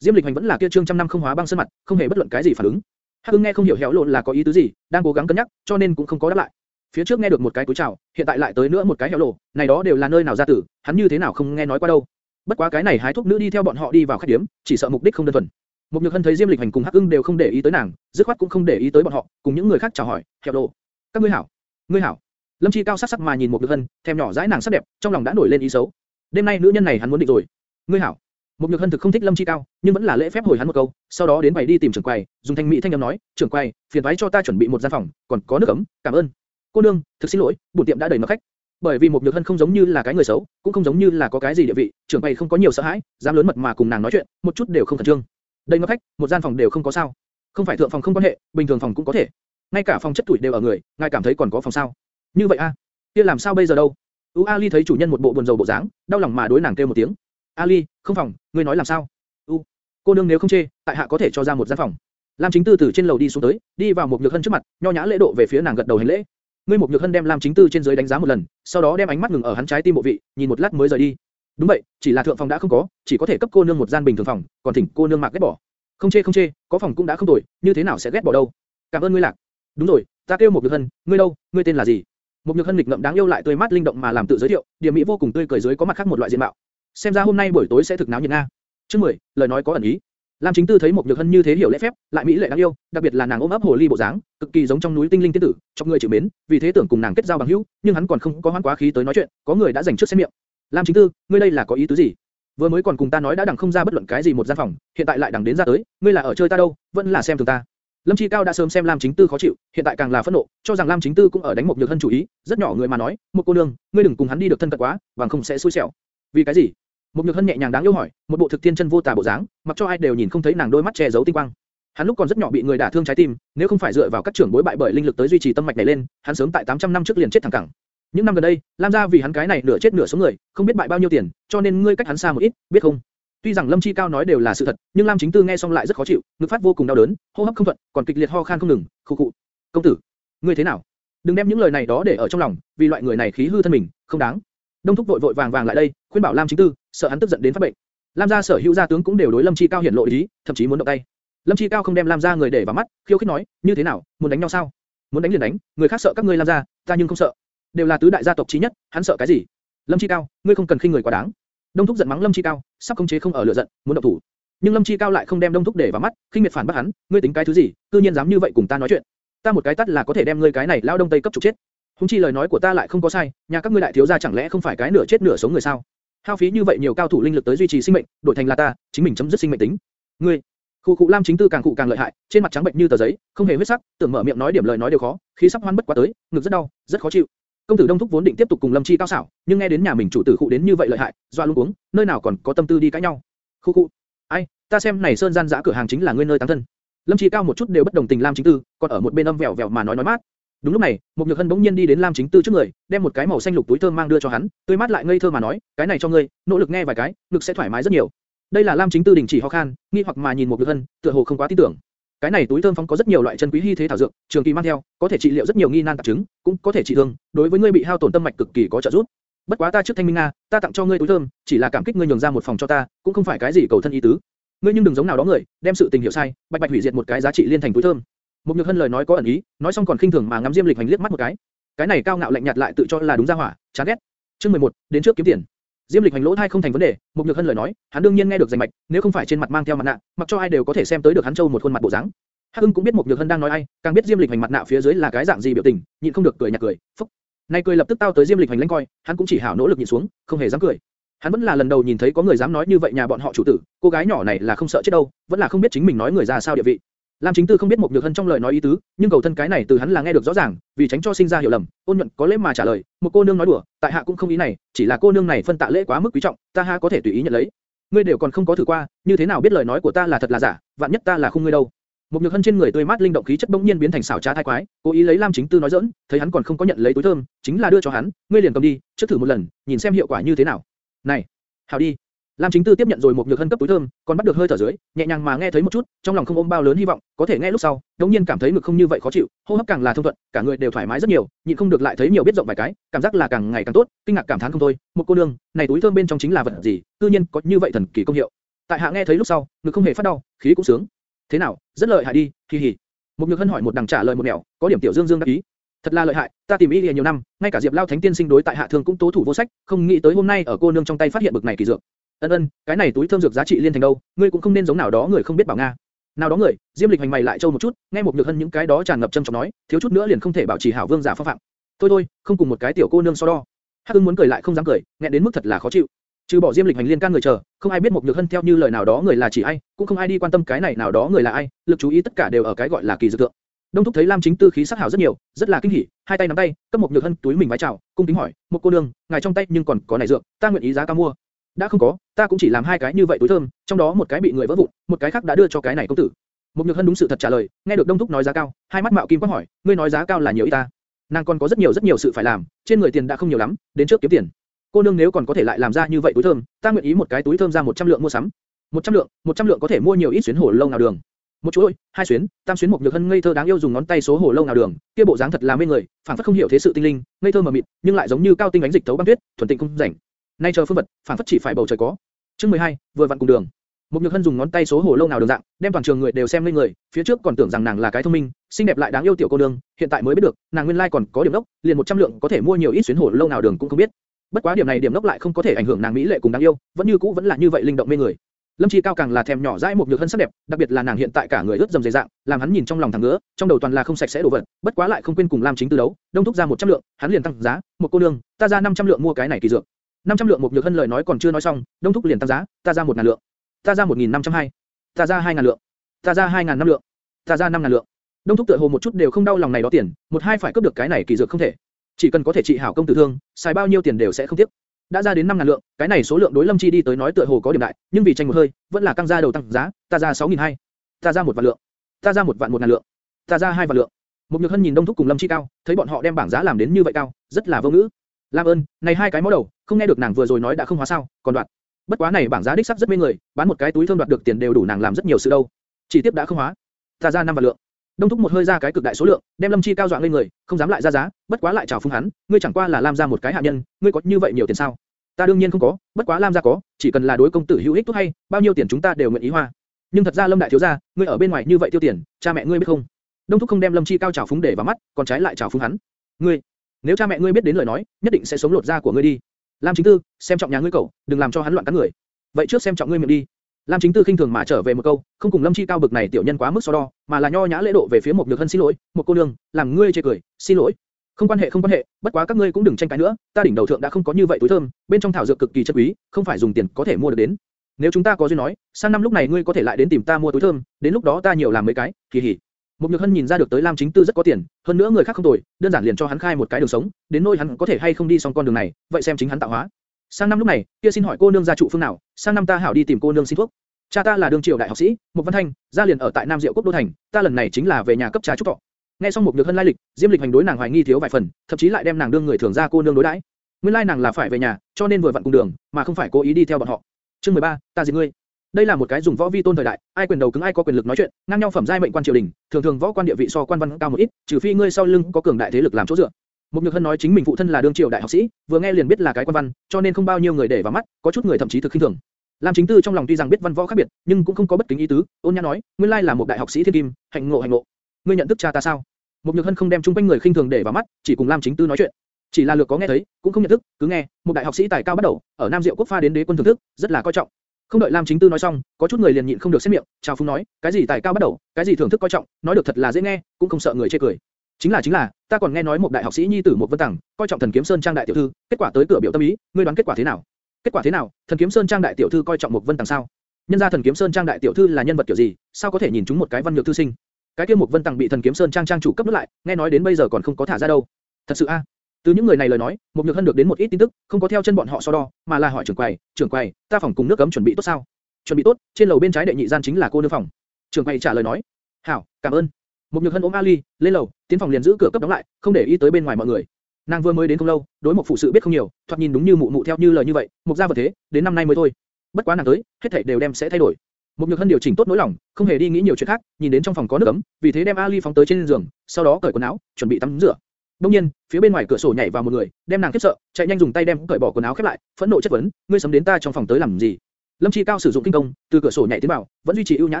Diêm Lịch Hành vẫn là kia trương trăm năm không hóa băng sơn mặt, không hề bất luận cái gì phản ứng. Hắc Ưng nghe không hiểu héo lộ là có ý tứ gì, đang cố gắng cân nhắc, cho nên cũng không có đáp lại. Phía trước nghe được một cái túi chào, hiện tại lại tới nữa một cái héo lộ, này đó đều là nơi nào ra tử, hắn như thế nào không nghe nói qua đâu. Bất quá cái này hái thuốc nữ đi theo bọn họ đi vào khách điếm, chỉ sợ mục đích không đơn thuần. Một nhược hân thấy Diêm Lịch Hành cùng Hắc Ưng đều không để ý tới nàng, dứt khoát cũng không để ý tới bọn họ, cùng những người khác chào hỏi, hẹo lộ, các ngươi hảo, ngươi hảo. Lâm Chi cao sắc sắc mà nhìn một nhược hân, thèm nhỏ dãi nàng sắc đẹp, trong lòng đã nổi lên ý xấu. Đêm nay nữ nhân này hắn muốn định rồi. Ngươi hảo. Một nhược hân thực không thích Lâm Chi cao, nhưng vẫn là lễ phép hồi hắn một câu, sau đó đến bày đi tìm trưởng quầy, dùng thanh mỹ thanh âm nói, trưởng quầy, phiền toái cho ta chuẩn bị một gian phòng, còn có nước ấm, cảm ơn. Cô nương, thực xin lỗi, bổn tiệm đã đầy mật khách. Bởi vì một nhược hân không giống như là cái người xấu, cũng không giống như là có cái gì địa vị, trưởng quầy không có nhiều sợ hãi, dám lớn mật mà cùng nàng nói chuyện, một chút đều không khẩn trương. Đầy mật khách, một gian phòng đều không có sao. Không phải thượng phòng không quan hệ, bình thường phòng cũng có thể. Ngay cả phòng chất tuổi đều ở người, ngài cảm thấy còn có phòng sao? Như vậy a? Kia làm sao bây giờ đâu? U Ali thấy chủ nhân một bộ buồn rầu bộ dáng, đau lòng mà đối nàng kêu một tiếng. Ali, không phòng, ngươi nói làm sao? U, cô nương nếu không chê, tại hạ có thể cho ra một gian phòng. Lam Chính Tư từ trên lầu đi xuống tới, đi vào một nhược hân trước mặt, nho nhã lễ độ về phía nàng gật đầu hành lễ. Ngươi một nhược hân đem Lam Chính Tư trên dưới đánh giá một lần, sau đó đem ánh mắt ngừng ở hắn trái tim bộ vị, nhìn một lát mới rời đi. Đúng vậy, chỉ là thượng phòng đã không có, chỉ có thể cấp cô nương một gian bình thường phòng, còn thỉnh cô nương mặc ghét bỏ. Không chê không chê, có phòng cũng đã không tồi, như thế nào sẽ ghét bỏ đâu? Cảm ơn ngươi lạc. Đúng rồi, ta kêu một nhược hân, ngươi đâu, ngươi tên là gì? Một nhược hân lịch ngậm đáng yêu lại tươi mát linh động mà làm tự giới thiệu, điểm mỹ vô cùng tươi cười dưới có mặt khác một loại diện mạo. Xem ra hôm nay buổi tối sẽ thực náo nhiệt nga. Chương 10, lời nói có ẩn ý. Lam Chính Tư thấy một nhược hân như thế hiểu lễ phép, lại mỹ lệ đáng yêu, đặc biệt là nàng ôm ấp hồ ly bộ dáng, cực kỳ giống trong núi tinh linh tiên tử, trong người chịu mến, vì thế tưởng cùng nàng kết giao bằng hữu, nhưng hắn còn không có hoãn quá khí tới nói chuyện, có người đã dành trước xem miệng. Lam Chính Tư, ngươi đây là có ý tứ gì? Vừa mới còn cùng ta nói đã đằng không ra bất luận cái gì một gian phòng, hiện tại lại đằng đến ra tới, ngươi là ở chơi ta đâu, vẫn là xem thường ta. Lâm Chi Cao đã sớm xem Lam Chính Tư khó chịu, hiện tại càng là phẫn nộ, cho rằng Lam Chính Tư cũng ở đánh một nhược hân chủ ý, rất nhỏ người mà nói, một cô nương, ngươi đừng cùng hắn đi được thân cận quá, bằng không sẽ xui xẻo. Vì cái gì? Một nhược hân nhẹ nhàng đáng yêu hỏi, một bộ thực thiên chân vô tà bộ dáng, mặc cho ai đều nhìn không thấy nàng đôi mắt che giấu tinh quang. Hắn lúc còn rất nhỏ bị người đả thương trái tim, nếu không phải dựa vào các trưởng bối bại bởi linh lực tới duy trì tâm mạch này lên, hắn sớm tại 800 năm trước liền chết thẳng cẳng. Những năm gần đây, Lam gia vì hắn cái này nửa chết nửa sống người, không biết bại bao nhiêu tiền, cho nên ngươi cách hắn xa một ít, biết không? Tuy rằng Lâm Chi Cao nói đều là sự thật, nhưng Lam Chính Tư nghe xong lại rất khó chịu, ngực phát vô cùng đau đớn, hô hấp không thuận, còn kịch liệt ho khan không ngừng, khụ khụ. Công tử, ngươi thế nào? Đừng đem những lời này đó để ở trong lòng, vì loại người này khí hư thân mình, không đáng. Đông thúc vội vội vàng vàng lại đây, khuyên bảo Lam Chính Tư, sợ hắn tức giận đến phát bệnh. Lam gia sở hữu gia tướng cũng đều đối Lâm Chi Cao hiển lộ ý, thậm chí muốn động tay. Lâm Chi Cao không đem Lam gia người để vào mắt, khiêu khích nói, như thế nào, muốn đánh nhau sao? Muốn đánh liền đánh, người khác sợ các ngươi Lam gia, ta nhưng không sợ. Đều là tứ đại gia tộc chí nhất, hắn sợ cái gì? Lâm Chi Cao, ngươi không cần khinh người quá đáng. Đông Thúc giận mắng Lâm Chi Cao, sắp khống chế không ở lửa giận, muốn động thủ. Nhưng Lâm Chi Cao lại không đem Đông Thúc để vào mắt, khinh miệt phản bác hắn, ngươi tính cái thứ gì, cư nhiên dám như vậy cùng ta nói chuyện. Ta một cái tát là có thể đem ngươi cái này lao đông tây cấp trục chết. Húng chi lời nói của ta lại không có sai, nhà các ngươi đại thiếu gia chẳng lẽ không phải cái nửa chết nửa sống người sao? Hao phí như vậy nhiều cao thủ linh lực tới duy trì sinh mệnh, đổi thành là ta, chính mình chấm dứt sinh mệnh tính. Ngươi, Khu cụ Lam chính tư càng cụ càng lợi hại, trên mặt trắng bệnh như tờ giấy, không hề huyết sắc, tưởng mở miệng nói điểm lời nói đều khó, khí sắp hoan bất quá tới, ngực rất đau, rất khó chịu. Công tử Đông Thúc vốn định tiếp tục cùng Lâm Chi cao xảo, nhưng nghe đến nhà mình chủ tử cụ đến như vậy lợi hại, doa luôn uống, nơi nào còn có tâm tư đi cãi nhau. Khu cụ, ai, ta xem này sơn gian dã cửa hàng chính là ngươi nơi tăng thân. Lâm Chi Cao một chút đều bất đồng tình Lam Chính Tư, còn ở một bên âm vèo vèo mà nói nói mát. Đúng lúc này, một nhược hân bỗng nhiên đi đến Lam Chính Tư trước người, đem một cái màu xanh lục túi thơm mang đưa cho hắn, tươi mát lại ngây thơ mà nói, cái này cho ngươi, nỗ lực nghe vài cái, ngực sẽ thoải mái rất nhiều. Đây là Lam Chính Tư đình chỉ ho khan, nghi hoặc mà nhìn một nhược hân, tựa hồ không quá tin tưởng. Cái này túi thơm phóng có rất nhiều loại chân quý hy thế thảo dược, trường kỳ mang theo, có thể trị liệu rất nhiều nghi nan tạp chứng, cũng có thể trị thương, đối với ngươi bị hao tổn tâm mạch cực kỳ có trợ giúp. Bất quá ta trước thanh minh nga, ta tặng cho ngươi túi thơm, chỉ là cảm kích ngươi nhường ra một phòng cho ta, cũng không phải cái gì cầu thân ý tứ. Ngươi nhưng đừng giống nào đó người, đem sự tình hiểu sai, bạch bạch hủy diệt một cái giá trị liên thành túi thơm. Một nhược hân lời nói có ẩn ý, nói xong còn khinh thường mà ngắm Diêm Lịch Hành liếc mắt một cái. Cái này cao ngạo lạnh nhạt lại tự cho là đúng ra hỏa, chán ghét. Chương 11, đến trước kiếm tiền. Diêm Lịch Hành lỗ thai không thành vấn đề, một nhược hân lời nói, hắn đương nhiên nghe được rành mạch, nếu không phải trên mặt mang theo mặt nạ, mặc cho ai đều có thể xem tới được hắn châu một khuôn mặt bộ dáng. Hắc Ưng cũng biết một nhược hân đang nói ai, càng biết Diêm Lịch Hành mặt nạ phía dưới là cái dạng gì biểu tình, nhịn không được cười nhạt cười, phúc. Nay cười lập tức tao tới Diêm Lịch Hành lén coi, hắn cũng chỉ hảo nỗ lực nhịn xuống, không hề dám cười. Hắn vẫn là lần đầu nhìn thấy có người dám nói như vậy nhà bọn họ chủ tử, cô gái nhỏ này là không sợ chết đâu, vẫn là không biết chính mình nói người ra sao địa vị. Lam Chính Tư không biết một nhược hân trong lời nói ý tứ, nhưng cầu thân cái này từ hắn là nghe được rõ ràng, vì tránh cho sinh ra hiểu lầm, ôn nhuận có lễ mà trả lời, một cô nương nói đùa, tại hạ cũng không ý này, chỉ là cô nương này phân tạ lễ quá mức quý trọng, ta ha có thể tùy ý nhận lấy. Ngươi đều còn không có thử qua, như thế nào biết lời nói của ta là thật là giả, vạn nhất ta là không ngươi đâu. Một nhược hân trên người tươi mát linh động khí chất bỗng nhiên biến thành xảo trá thái quái, cố ý lấy Lam Chính Tư nói giỡn, thấy hắn còn không có nhận lấy túi thơm, chính là đưa cho hắn, ngươi liền cầm đi, trước thử một lần, nhìn xem hiệu quả như thế nào. Này, hảo đi. Lam Chính Tư tiếp nhận rồi một nhược hân cấp túi thơm, còn bắt được hơi thở dưới, nhẹ nhàng mà nghe thấy một chút, trong lòng không ôm bao lớn hy vọng, có thể nghe lúc sau, đống nhiên cảm thấy ngực không như vậy khó chịu, hô hấp càng là thông thuận, cả người đều thoải mái rất nhiều, nhịn không được lại thấy nhiều biết rộng vài cái, cảm giác là càng ngày càng tốt, kinh ngạc cảm thán không thôi. Một cô nương, này túi thơm bên trong chính là vật gì, tự nhiên có như vậy thần kỳ công hiệu. Tại hạ nghe thấy lúc sau, ngực không hề phát đau, khí cũng sướng. Thế nào, rất lợi hại đi, Kỳ hỉ. Một nhược hân hỏi một đằng trả lời một nẻo, có điểm tiểu dương dương đắc ý. Thật là lợi hại, ta tìm ý nhiều năm, ngay cả Diệp Lao Thánh Tiên sinh đối tại hạ thương cũng tố thủ vô sách, không nghĩ tới hôm nay ở cô nương trong tay phát hiện bực này kỳ dược. Ân ân, cái này túi thơm dược giá trị liên thành đâu, ngươi cũng không nên giống nào đó người không biết bảo nga. Nào đó người, Diêm Lịch hành mày lại trâu một chút, nghe một nhược hân những cái đó tràn ngập châm trọng nói, thiếu chút nữa liền không thể bảo trì hảo vương giả phong phạm. Thôi thôi, không cùng một cái tiểu cô nương so đo. Hắc Ưng muốn cười lại không dám cười, nghẹn đến mức thật là khó chịu. Trừ bỏ Diêm Lịch hành liên can người chờ, không ai biết một nhược hân theo như lời nào đó người là chỉ ai, cũng không ai đi quan tâm cái này nào đó người là ai, lực chú ý tất cả đều ở cái gọi là kỳ dược tượng. Đông thúc thấy Lam Chính Tư khí sắc hảo rất nhiều, rất là kinh hỉ, hai tay nắm tay, cấp một nhược hân túi mình vái chào, cung kính hỏi, một cô nương, ngài trong tay nhưng còn có này dược, ta nguyện ý giá cao mua. Đã không có, ta cũng chỉ làm hai cái như vậy túi thơm, trong đó một cái bị người vỡ vụn, một cái khác đã đưa cho cái này công tử. Một nhược hân đúng sự thật trả lời, nghe được Đông thúc nói giá cao, hai mắt mạo kim quát hỏi, ngươi nói giá cao là nhiều ít ta? Nàng còn có rất nhiều rất nhiều sự phải làm, trên người tiền đã không nhiều lắm, đến trước kiếm tiền. Cô nương nếu còn có thể lại làm ra như vậy túi thơm, ta nguyện ý một cái túi thơm ra 100 lượng mua sắm. 100 lượng, 100 lượng có thể mua nhiều ít xuyến hổ lâu nào đường. Một chuỗi, hai xuyến, tam xuyến một nhược hân ngây thơ đáng yêu dùng ngón tay số hổ lâu nào đường, kia bộ dáng thật là mê người, phảng phất không hiểu thế sự tinh linh, ngây thơ mà mịt, nhưng lại giống như cao tinh ánh dịch tấu băng tuyết, thuần tịnh không rảnh. Nay chờ phương vật, phảng phất chỉ phải bầu trời có. Chương 12, vừa vặn cùng đường. Một nhược hân dùng ngón tay số hổ lâu nào đường dạng, đem toàn trường người đều xem lên người, phía trước còn tưởng rằng nàng là cái thông minh, xinh đẹp lại đáng yêu tiểu cô nương, hiện tại mới biết được, nàng nguyên lai còn có điểm đốc, liền 100 lượng có thể mua nhiều ít xuyến hổ lâu nào đường cũng không biết. Bất quá điểm này điểm đốc lại không có thể ảnh hưởng nàng mỹ lệ cùng đáng yêu, vẫn như cũ vẫn là như vậy linh động mê người. Lâm Chi Cao càng là thèm nhỏ dãi một nhược hân sắc đẹp, đặc biệt là nàng hiện tại cả người ướt dầm dày dạng, làm hắn nhìn trong lòng thẳng ngứa, trong đầu toàn là không sạch sẽ đồ vật, bất quá lại không quên cùng Lam Chính Tư đấu, đông thúc ra 100 lượng, hắn liền tăng giá, một cô nương, ta ra 500 lượng mua cái này kỳ dược. 500 lượng một nhược hân lời nói còn chưa nói xong, đông thúc liền tăng giá, ta ra 1000 lượng, ta ra 1520, ta ra 2000 lượng, ta ra 2000 năm lượng, ta ra 5000 lượng. Đông thúc tựa hồ một chút đều không đau lòng này đó tiền, một hai phải cướp được cái này kỳ dược không thể. Chỉ cần có thể trị hảo công tử thương, xài bao nhiêu tiền đều sẽ không tiếc đã ra đến 5 ngàn lượng, cái này số lượng đối Lâm Chi đi tới nói tựa hồ có điểm đại, nhưng vì tranh một hơi, vẫn là căng ra đầu tăng giá, ta ra 6.200, ta ra một vạn lượng, ta ra một vạn một ngàn lượng, ta ra hai vạn lượng. Một nhược hân nhìn Đông Thúc cùng Lâm Chi cao, thấy bọn họ đem bảng giá làm đến như vậy cao, rất là vô ngữ. Lam ơn, này hai cái máu đầu, không nghe được nàng vừa rồi nói đã không hóa sao, còn đoạn. Bất quá này bảng giá đích sắc rất mê người, bán một cái túi thơm đoạt được tiền đều đủ nàng làm rất nhiều sự đâu. Chỉ tiếp đã không hóa, ta ra năm vạn lượng. Đông Thúc một hơi ra cái cực đại số lượng, đem Lâm Chi cao dọa lên người, không dám lại ra giá, bất quá lại chào phúng hắn, ngươi chẳng qua là làm ra một cái hạ nhân, ngươi có như vậy nhiều tiền sao? Ta đương nhiên không có, bất quá Lam gia có, chỉ cần là đối công tử hữu ích tốt hay, bao nhiêu tiền chúng ta đều nguyện ý hoa. Nhưng thật ra Lâm đại thiếu gia, ngươi ở bên ngoài như vậy tiêu tiền, cha mẹ ngươi biết không? Đông Thúc không đem Lâm Chi cao chào phúng để vào mắt, còn trái lại chào phúng hắn. Ngươi, nếu cha mẹ ngươi biết đến lời nói, nhất định sẽ sống lột da của ngươi đi. Lam Chính Tư, xem trọng nhà ngươi cậu, đừng làm cho hắn loạn cắn người. Vậy trước xem trọng ngươi miệng đi. Lam Chính Tư khinh thường mà trở về một câu, không cùng Lâm Chi cao bực này tiểu nhân quá mức so đo, mà là nho nhã lễ độ về phía một nhược hân xin lỗi, một cô nương, làm ngươi chê cười, xin lỗi. Không quan hệ không quan hệ, bất quá các ngươi cũng đừng tranh cãi nữa, ta đỉnh đầu thượng đã không có như vậy túi thơm, bên trong thảo dược cực kỳ chất quý, không phải dùng tiền có thể mua được đến. Nếu chúng ta có duyên nói, sang năm lúc này ngươi có thể lại đến tìm ta mua túi thơm, đến lúc đó ta nhiều làm mấy cái, kỳ hỉ. Một Nhược Hân nhìn ra được tới Lam Chính Tư rất có tiền, hơn nữa người khác không tồi, đơn giản liền cho hắn khai một cái đường sống, đến nơi hắn có thể hay không đi xong con đường này, vậy xem chính hắn tạo hóa. Sang năm lúc này, kia xin hỏi cô nương gia trụ phương nào, sang năm ta hảo đi tìm cô nương xin thuốc. Cha ta là đương triều đại học sĩ, một văn thanh, gia liền ở tại Nam Diệu quốc đô thành, ta lần này chính là về nhà cấp trà chúc thọ. Nghe xong một nhược hân lai lịch, Diêm Lịch hành đối nàng hoài nghi thiếu vài phần, thậm chí lại đem nàng đương người thường gia cô nương đối đãi. Nguyên lai nàng là phải về nhà, cho nên vừa vặn cùng đường, mà không phải cố ý đi theo bọn họ. Chương 13, ta diệt ngươi. Đây là một cái dùng võ vi tôn thời đại, ai quyền đầu cứng ai có quyền lực nói chuyện, ngang nhau phẩm giai mệnh quan triều đình, thường thường võ quan địa vị so quan văn cao một ít, trừ phi ngươi sau lưng có cường đại thế lực làm chỗ dựa. Mục Nhược Hân nói chính mình phụ thân là đương triều đại học sĩ, vừa nghe liền biết là cái quan văn, cho nên không bao nhiêu người để vào mắt, có chút người thậm chí thực khinh thường. Lam Chính Tư trong lòng tuy rằng biết văn võ khác biệt, nhưng cũng không có bất kính ý tứ, ôn nhã nói, nguyên lai là một đại học sĩ thiên kim, hạnh ngộ hạnh ngộ. Ngươi nhận thức cha ta sao? Mục Nhược Hân không đem chung quanh người khinh thường để vào mắt, chỉ cùng Lam Chính Tư nói chuyện. Chỉ là lược có nghe thấy, cũng không nhận thức, cứ nghe, một đại học sĩ tài cao bắt đầu, ở Nam Diệu quốc pha đến đế quân thưởng thức, rất là coi trọng. Không đợi Lam Chính Tư nói xong, có chút người liền nhịn không được xét miệng, chào phúng nói, cái gì tài cao bắt đầu, cái gì thưởng thức coi trọng, nói được thật là dễ nghe, cũng không sợ người chê cười. Chính là chính là, ta còn nghe nói một đại học sĩ nhi tử một vân tặng, coi trọng thần kiếm sơn trang đại tiểu thư, kết quả tới cửa biểu tâm ý, ngươi đoán kết quả thế nào? Kết quả thế nào? Thần kiếm sơn trang đại tiểu thư coi trọng một vân tặng sao? Nhân gia thần kiếm sơn trang đại tiểu thư là nhân vật kiểu gì, sao có thể nhìn chúng một cái văn nhược thư sinh? Cái kia một vân tặng bị thần kiếm sơn trang trang chủ cấp nước lại, nghe nói đến bây giờ còn không có thả ra đâu. Thật sự a? Từ những người này lời nói, một nhược hân được đến một ít tin tức, không có theo chân bọn họ so đo, mà là hỏi trưởng quầy, trưởng quầy, ta phòng cùng nước cấm chuẩn bị tốt sao? Chuẩn bị tốt, trên lầu bên trái đệ nhị gian chính là cô nương phòng. Trưởng quầy trả lời nói, hảo, cảm ơn. Một nhược hân ôm Ali, lên lầu, tiến phòng liền giữ cửa cấp đóng lại, không để ý tới bên ngoài mọi người. Nàng vừa mới đến không lâu, đối một phụ sự biết không nhiều, thoạt nhìn đúng như mụ mụ theo như lời như vậy, một gia vật thế, đến năm nay mới thôi. Bất quá nàng tới, hết thảy đều đem sẽ thay đổi. Một nhược hân điều chỉnh tốt nỗi lòng, không hề đi nghĩ nhiều chuyện khác, nhìn đến trong phòng có nước ấm, vì thế đem Ali phóng tới trên giường, sau đó cởi quần áo, chuẩn bị tắm rửa. Đông nhiên, phía bên ngoài cửa sổ nhảy vào một người, đem nàng kiếp sợ, chạy nhanh dùng tay đem cởi bỏ quần áo khép lại, phẫn nộ chất vấn, ngươi sớm đến ta trong phòng tới làm gì? Lâm Chi Cao sử dụng kinh công, từ cửa sổ nhảy tiến vào, vẫn duy trì ưu nhã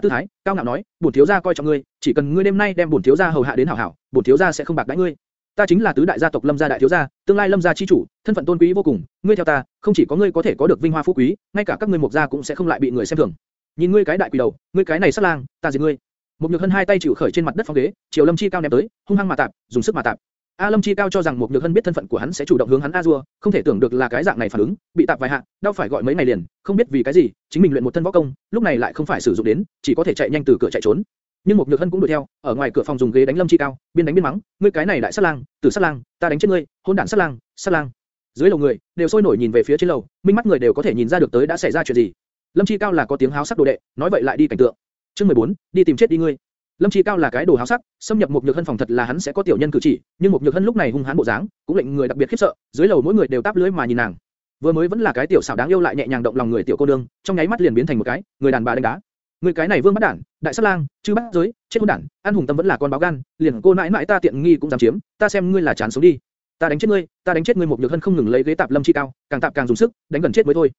tư thái, cao ngạo nói, bổn thiếu gia coi trọng ngươi, chỉ cần ngươi đêm nay đem bổn thiếu gia hầu hạ đến hảo hảo, bổn thiếu gia sẽ không bạc đãi ngươi. Ta chính là tứ đại gia tộc Lâm gia đại thiếu gia, tương lai Lâm gia chi chủ, thân phận tôn quý vô cùng, ngươi theo ta, không chỉ có ngươi có thể có được vinh hoa phú quý, ngay cả các ngươi một gia cũng sẽ không lại bị người xem thường. Nhìn ngươi cái đại quỷ đầu, ngươi cái này sát lang, ta diệt ngươi. Một nhược hân hai tay chịu khởi trên mặt đất phong ghế, chiều Lâm Chi Cao ném tới, hung hăng mà tạp, dùng sức mà tạp. A Lâm Chi Cao cho rằng một nhược hân biết thân phận của hắn sẽ chủ động hướng hắn A Dua, không thể tưởng được là cái dạng này phản ứng, bị tạp vài hạ, đau phải gọi mấy ngày liền, không biết vì cái gì, chính mình luyện một thân võ công, lúc này lại không phải sử dụng đến, chỉ có thể chạy nhanh từ cửa chạy trốn. Nhưng một nhược hân cũng đuổi theo, ở ngoài cửa phòng dùng ghế đánh Lâm Chi Cao, biên đánh biên mắng, ngươi cái này đại sát lang, tử sát lang, ta đánh chết ngươi, hôn đản sát lang, sát lang. Dưới lầu người đều sôi nổi nhìn về phía trên lầu, minh mắt người đều có thể nhìn ra được tới đã xảy ra chuyện gì. Lâm Chi Cao là có tiếng háo sắc đồ đệ, nói vậy lại đi cảnh tượng. Chương 14, đi tìm chết đi ngươi. Lâm Chi Cao là cái đồ háo sắc, xâm nhập một nhược hân phòng thật là hắn sẽ có tiểu nhân cử chỉ, nhưng một nhược hân lúc này hung hãn bộ dáng, cũng lệnh người đặc biệt khiếp sợ, dưới lầu mỗi người đều táp lưới mà nhìn nàng. Vừa mới vẫn là cái tiểu xảo đáng yêu lại nhẹ nhàng động lòng người tiểu cô đương, trong nháy mắt liền biến thành một cái người đàn bà đánh đá. Người cái này vương bắt đản, đại sát lang, chư bắt giới, chết hỗn đản, an hùng tâm vẫn là con báo gan, liền cô nãi nãi ta tiện nghi cũng dám chiếm, ta xem ngươi là chán sống đi. Ta đánh chết ngươi, ta đánh chết ngươi một nhược hân không ngừng lấy ghế tạp Lâm Chi Cao, càng tạp càng dùng sức, đánh gần chết mới thôi.